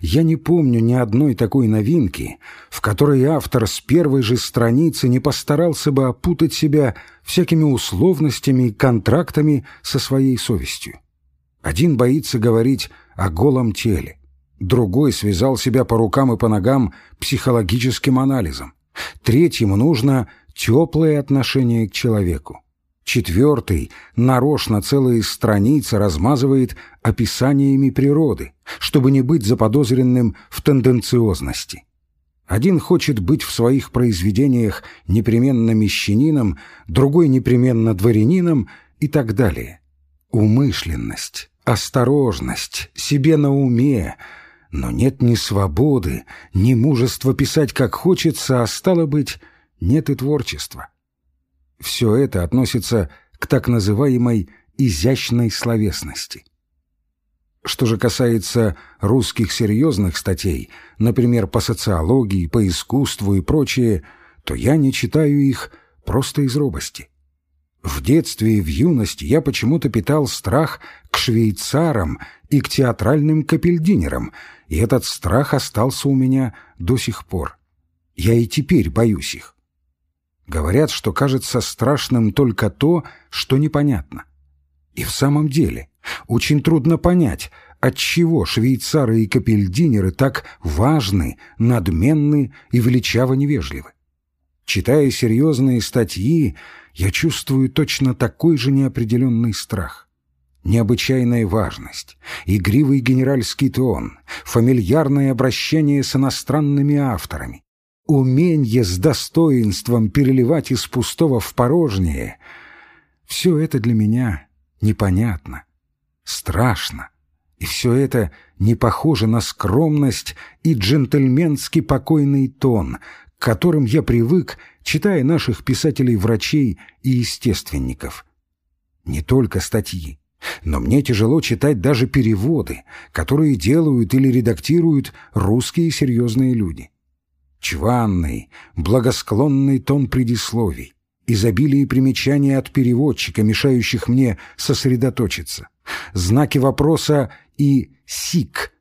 Я не помню ни одной такой новинки, в которой автор с первой же страницы не постарался бы опутать себя всякими условностями и контрактами со своей совестью. Один боится говорить о голом теле, другой связал себя по рукам и по ногам психологическим анализом, третьему нужно теплое отношение к человеку. Четвертый нарочно целые страницы размазывает описаниями природы, чтобы не быть заподозренным в тенденциозности. Один хочет быть в своих произведениях непременно мещанином, другой непременно дворянином и так далее. Умышленность, осторожность, себе на уме, но нет ни свободы, ни мужества писать как хочется, а стало быть, нет и творчества. Все это относится к так называемой изящной словесности. Что же касается русских серьезных статей, например, по социологии, по искусству и прочее, то я не читаю их просто из робости. В детстве и в юности я почему-то питал страх к швейцарам и к театральным капельдинерам, и этот страх остался у меня до сих пор. Я и теперь боюсь их. Говорят, что кажется страшным только то, что непонятно. И в самом деле, очень трудно понять, отчего швейцары и капельдинеры так важны, надменны и величаво невежливы. Читая серьезные статьи, я чувствую точно такой же неопределенный страх. Необычайная важность, игривый генеральский тон, фамильярное обращение с иностранными авторами, уменье с достоинством переливать из пустого в порожнее — все это для меня непонятно, страшно, и все это не похоже на скромность и джентльменский покойный тон, к которым я привык, читая наших писателей-врачей и естественников. Не только статьи, но мне тяжело читать даже переводы, которые делают или редактируют русские серьезные люди чванный, благосклонный тон предисловий, изобилие примечаний от переводчика, мешающих мне сосредоточиться, знаки вопроса и «сик»,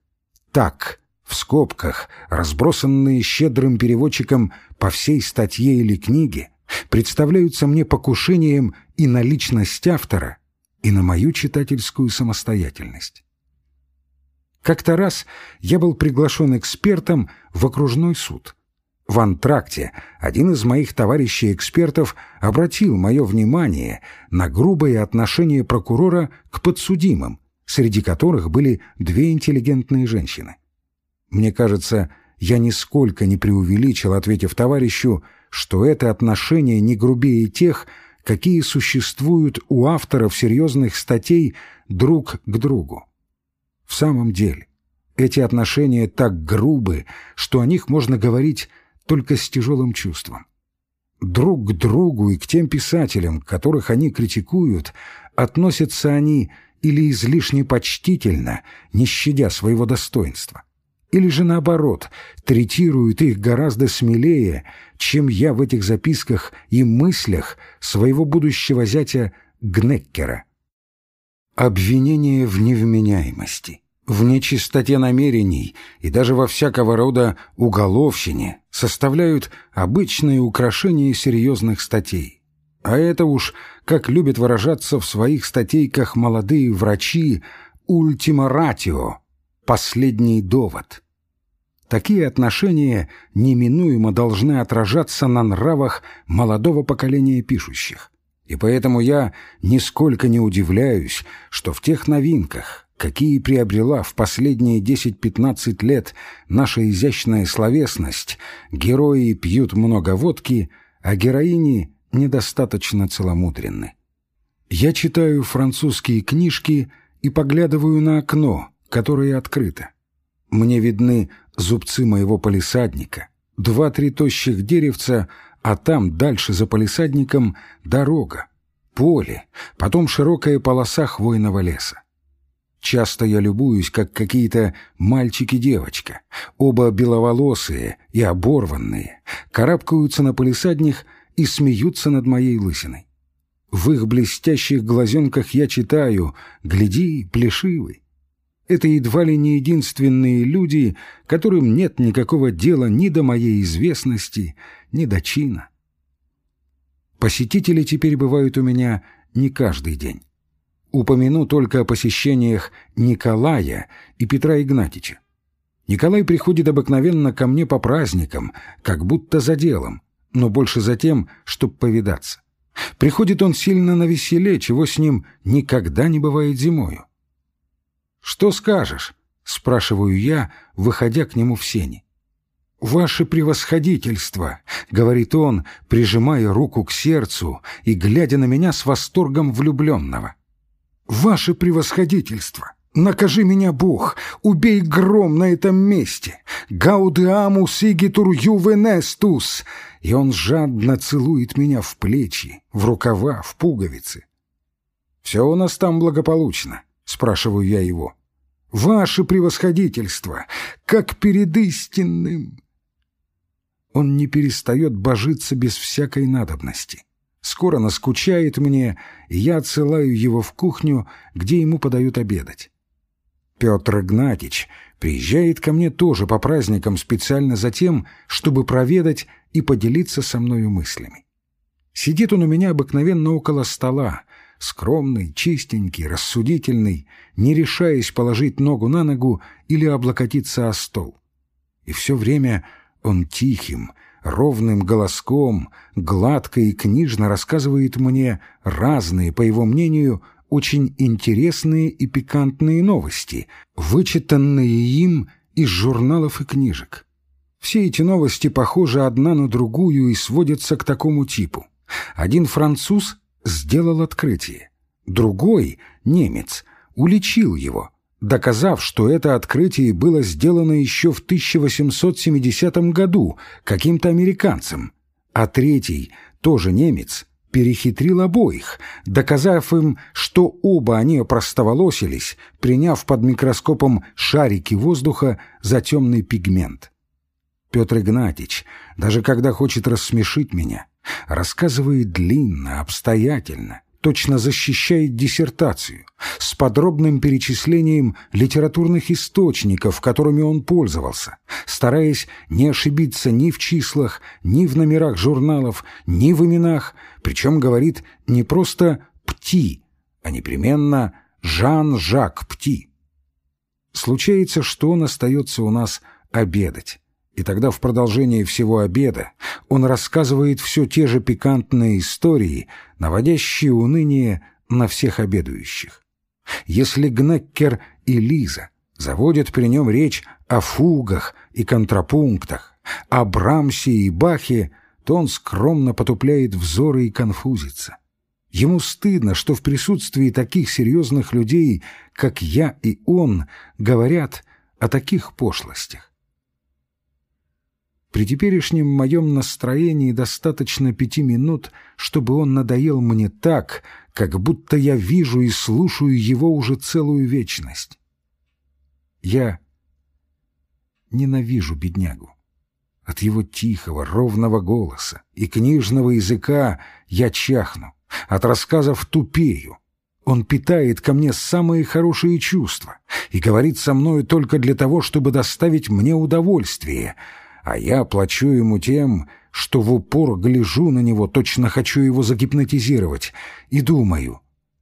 «так», в скобках, разбросанные щедрым переводчиком по всей статье или книге, представляются мне покушением и на личность автора, и на мою читательскую самостоятельность. Как-то раз я был приглашен экспертом в окружной суд — в антракте один из моих товарищей-экспертов обратил мое внимание на грубое отношение прокурора к подсудимым, среди которых были две интеллигентные женщины. Мне кажется, я нисколько не преувеличил, ответив товарищу, что это отношение не грубее тех, какие существуют у авторов серьезных статей друг к другу. В самом деле, эти отношения так грубы, что о них можно говорить только с тяжелым чувством. Друг к другу и к тем писателям, которых они критикуют, относятся они или излишне почтительно, не щадя своего достоинства, или же наоборот, третируют их гораздо смелее, чем я в этих записках и мыслях своего будущего зятя Гнеккера. Обвинение в невменяемости, в нечистоте намерений и даже во всякого рода уголовщине составляют обычные украшения серьезных статей. А это уж, как любят выражаться в своих статейках молодые врачи, ультимаратио, последний довод. Такие отношения неминуемо должны отражаться на нравах молодого поколения пишущих. И поэтому я нисколько не удивляюсь, что в тех новинках, какие приобрела в последние 10-15 лет наша изящная словесность, герои пьют много водки, а героини недостаточно целомудренны. Я читаю французские книжки и поглядываю на окно, которое открыто. Мне видны зубцы моего полисадника, два-три тощих деревца а там, дальше за полисадником, дорога, поле, потом широкая полоса хвойного леса. Часто я любуюсь, как какие-то мальчики-девочка, оба беловолосые и оборванные, карабкаются на полисадник и смеются над моей лысиной. В их блестящих глазенках я читаю «Гляди, плешивый». Это едва ли не единственные люди, которым нет никакого дела ни до моей известности, ни до чина. Посетители теперь бывают у меня не каждый день. Упомяну только о посещениях Николая и Петра Игнатьича. Николай приходит обыкновенно ко мне по праздникам, как будто за делом, но больше за тем, чтобы повидаться. Приходит он сильно на веселе, чего с ним никогда не бывает зимою. «Что скажешь?» — спрашиваю я, выходя к нему в сени. «Ваше превосходительство!» — говорит он, прижимая руку к сердцу и глядя на меня с восторгом влюбленного. «Ваше превосходительство! Накажи меня, Бог! Убей гром на этом месте! Гаудеамус игитур ювенестус!» И он жадно целует меня в плечи, в рукава, в пуговицы. «Все у нас там благополучно», — спрашиваю я его. «Ваше превосходительство, как перед истинным!» Он не перестает божиться без всякой надобности. Скоро наскучает мне, и я отсылаю его в кухню, где ему подают обедать. Петр Игнатьич приезжает ко мне тоже по праздникам специально за тем, чтобы проведать и поделиться со мною мыслями. Сидит он у меня обыкновенно около стола, скромный, чистенький, рассудительный, не решаясь положить ногу на ногу или облокотиться о стол. И все время он тихим, ровным голоском, гладко и книжно рассказывает мне разные, по его мнению, очень интересные и пикантные новости, вычитанные им из журналов и книжек. Все эти новости похожи одна на другую и сводятся к такому типу. Один француз сделал открытие. Другой, немец, уличил его, доказав, что это открытие было сделано еще в 1870 году каким-то американцем. А третий, тоже немец, перехитрил обоих, доказав им, что оба они опростоволосились, приняв под микроскопом шарики воздуха за темный пигмент. Петр Игнатьич, даже когда хочет рассмешить меня, рассказывает длинно, обстоятельно, точно защищает диссертацию, с подробным перечислением литературных источников, которыми он пользовался, стараясь не ошибиться ни в числах, ни в номерах журналов, ни в именах, причем говорит не просто «Пти», а непременно «Жан-Жак Пти». Случается, что он остается у нас обедать. И тогда в продолжении всего обеда он рассказывает все те же пикантные истории, наводящие уныние на всех обедающих. Если Гнеккер и Лиза заводят при нем речь о фугах и контрапунктах, о Брамсе и Бахе, то он скромно потупляет взоры и конфузится. Ему стыдно, что в присутствии таких серьезных людей, как я и он, говорят о таких пошлостях. При теперешнем моем настроении достаточно пяти минут, чтобы он надоел мне так, как будто я вижу и слушаю его уже целую вечность. Я ненавижу беднягу. От его тихого, ровного голоса и книжного языка я чахну, от рассказов тупею. Он питает ко мне самые хорошие чувства и говорит со мною только для того, чтобы доставить мне удовольствие, а я плачу ему тем, что в упор гляжу на него, точно хочу его загипнотизировать, и думаю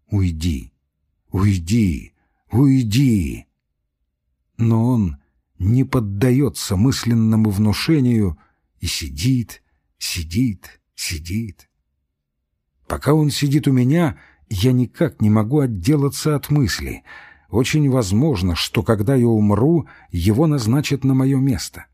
«Уйди, уйди, уйди». Но он не поддается мысленному внушению и сидит, сидит, сидит. Пока он сидит у меня, я никак не могу отделаться от мысли. Очень возможно, что когда я умру, его назначат на мое место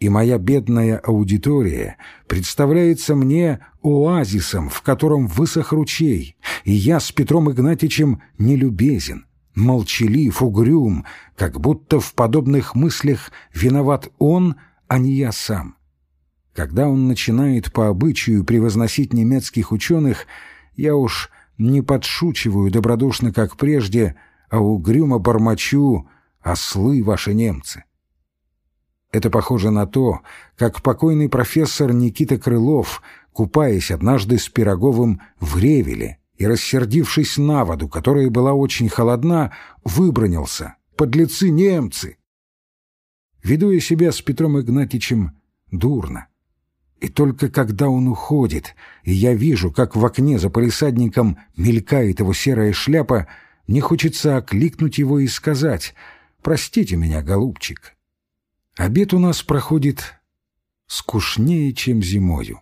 и моя бедная аудитория представляется мне оазисом, в котором высох ручей, и я с Петром Игнатьичем нелюбезен, молчалив, угрюм, как будто в подобных мыслях виноват он, а не я сам. Когда он начинает по обычаю превозносить немецких ученых, я уж не подшучиваю добродушно, как прежде, а угрюмо бормочу «Ослы ваши немцы». Это похоже на то, как покойный профессор Никита Крылов, купаясь однажды с Пироговым в Ревеле и рассердившись на воду, которая была очень холодна, выбронился «Подлецы немцы!». Веду я себя с Петром Игнатьичем дурно. И только когда он уходит, и я вижу, как в окне за полисадником мелькает его серая шляпа, мне хочется окликнуть его и сказать «Простите меня, голубчик, Обед у нас проходит скучнее, чем зимою.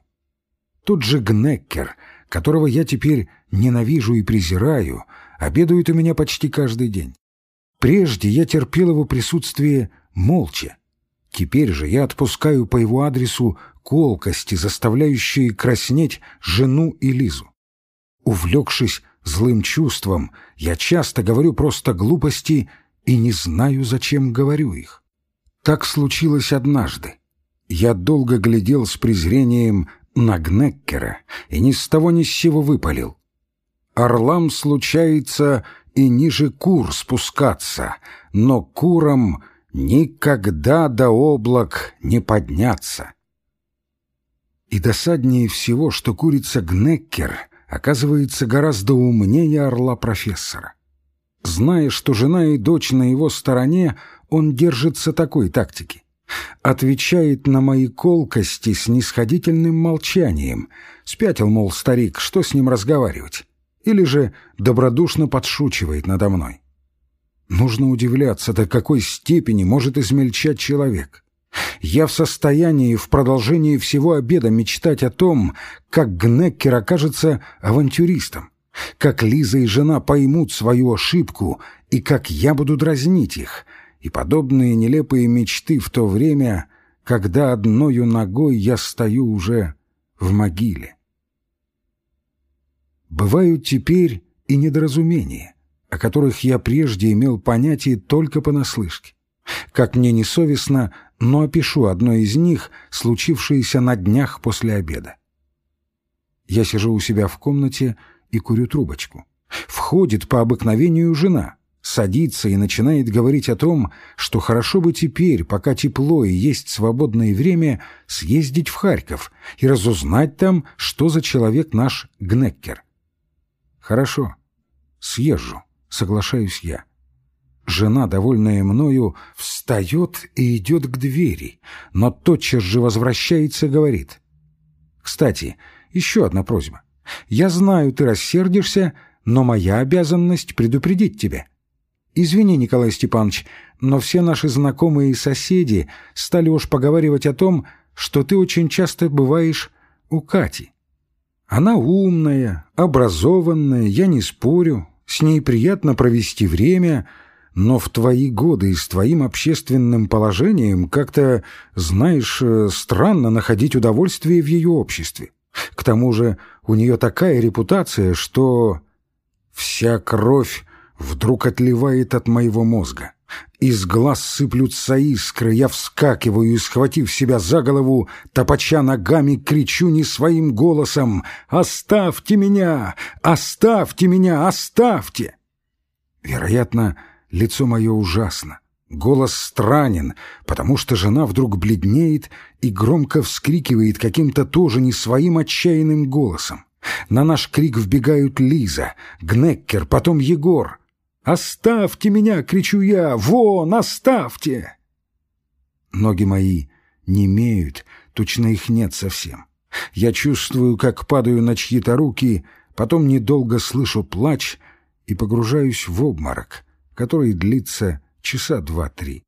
Тот же Гнеккер, которого я теперь ненавижу и презираю, обедает у меня почти каждый день. Прежде я терпел его присутствие молча. Теперь же я отпускаю по его адресу колкости, заставляющие краснеть жену и Лизу. Увлекшись злым чувством, я часто говорю просто глупости и не знаю, зачем говорю их. Так случилось однажды. Я долго глядел с презрением на Гнеккера и ни с того ни с сего выпалил. Орлам случается и ниже кур спускаться, но курам никогда до облак не подняться. И досаднее всего, что курица Гнеккер оказывается гораздо умнее орла профессора. Зная, что жена и дочь на его стороне, он держится такой тактики. Отвечает на мои колкости с нисходительным молчанием. Спятил, мол, старик, что с ним разговаривать? Или же добродушно подшучивает надо мной. Нужно удивляться, до какой степени может измельчать человек. Я в состоянии в продолжении всего обеда мечтать о том, как Гнеккер окажется авантюристом, как Лиза и жена поймут свою ошибку и как я буду дразнить их — и подобные нелепые мечты в то время, когда одною ногой я стою уже в могиле. Бывают теперь и недоразумения, о которых я прежде имел понятие только понаслышке. Как мне несовестно, но опишу одно из них, случившееся на днях после обеда. Я сижу у себя в комнате и курю трубочку. Входит по обыкновению жена — садится и начинает говорить о том, что хорошо бы теперь, пока тепло и есть свободное время, съездить в Харьков и разузнать там, что за человек наш Гнеккер. «Хорошо, съезжу», — соглашаюсь я. Жена, довольная мною, встает и идет к двери, но тотчас же возвращается и говорит. «Кстати, еще одна просьба. Я знаю, ты рассердишься, но моя обязанность предупредить тебя». Извини, Николай Степанович, но все наши знакомые и соседи стали уж поговаривать о том, что ты очень часто бываешь у Кати. Она умная, образованная, я не спорю, с ней приятно провести время, но в твои годы и с твоим общественным положением как-то, знаешь, э, странно находить удовольствие в ее обществе. К тому же у нее такая репутация, что вся кровь вдруг отливает от моего мозга. Из глаз сыплются искры, я вскакиваю и, схватив себя за голову, топача ногами, кричу не своим голосом «Оставьте меня! Оставьте меня! Оставьте!» Вероятно, лицо мое ужасно, Голос странен, потому что жена вдруг бледнеет и громко вскрикивает каким-то тоже не своим отчаянным голосом. На наш крик вбегают Лиза, Гнеккер, потом Егор. «Оставьте меня!» — кричу я. «Вон, оставьте!» Ноги мои не имеют, точно их нет совсем. Я чувствую, как падаю на чьи-то руки, потом недолго слышу плач и погружаюсь в обморок, который длится часа два-три.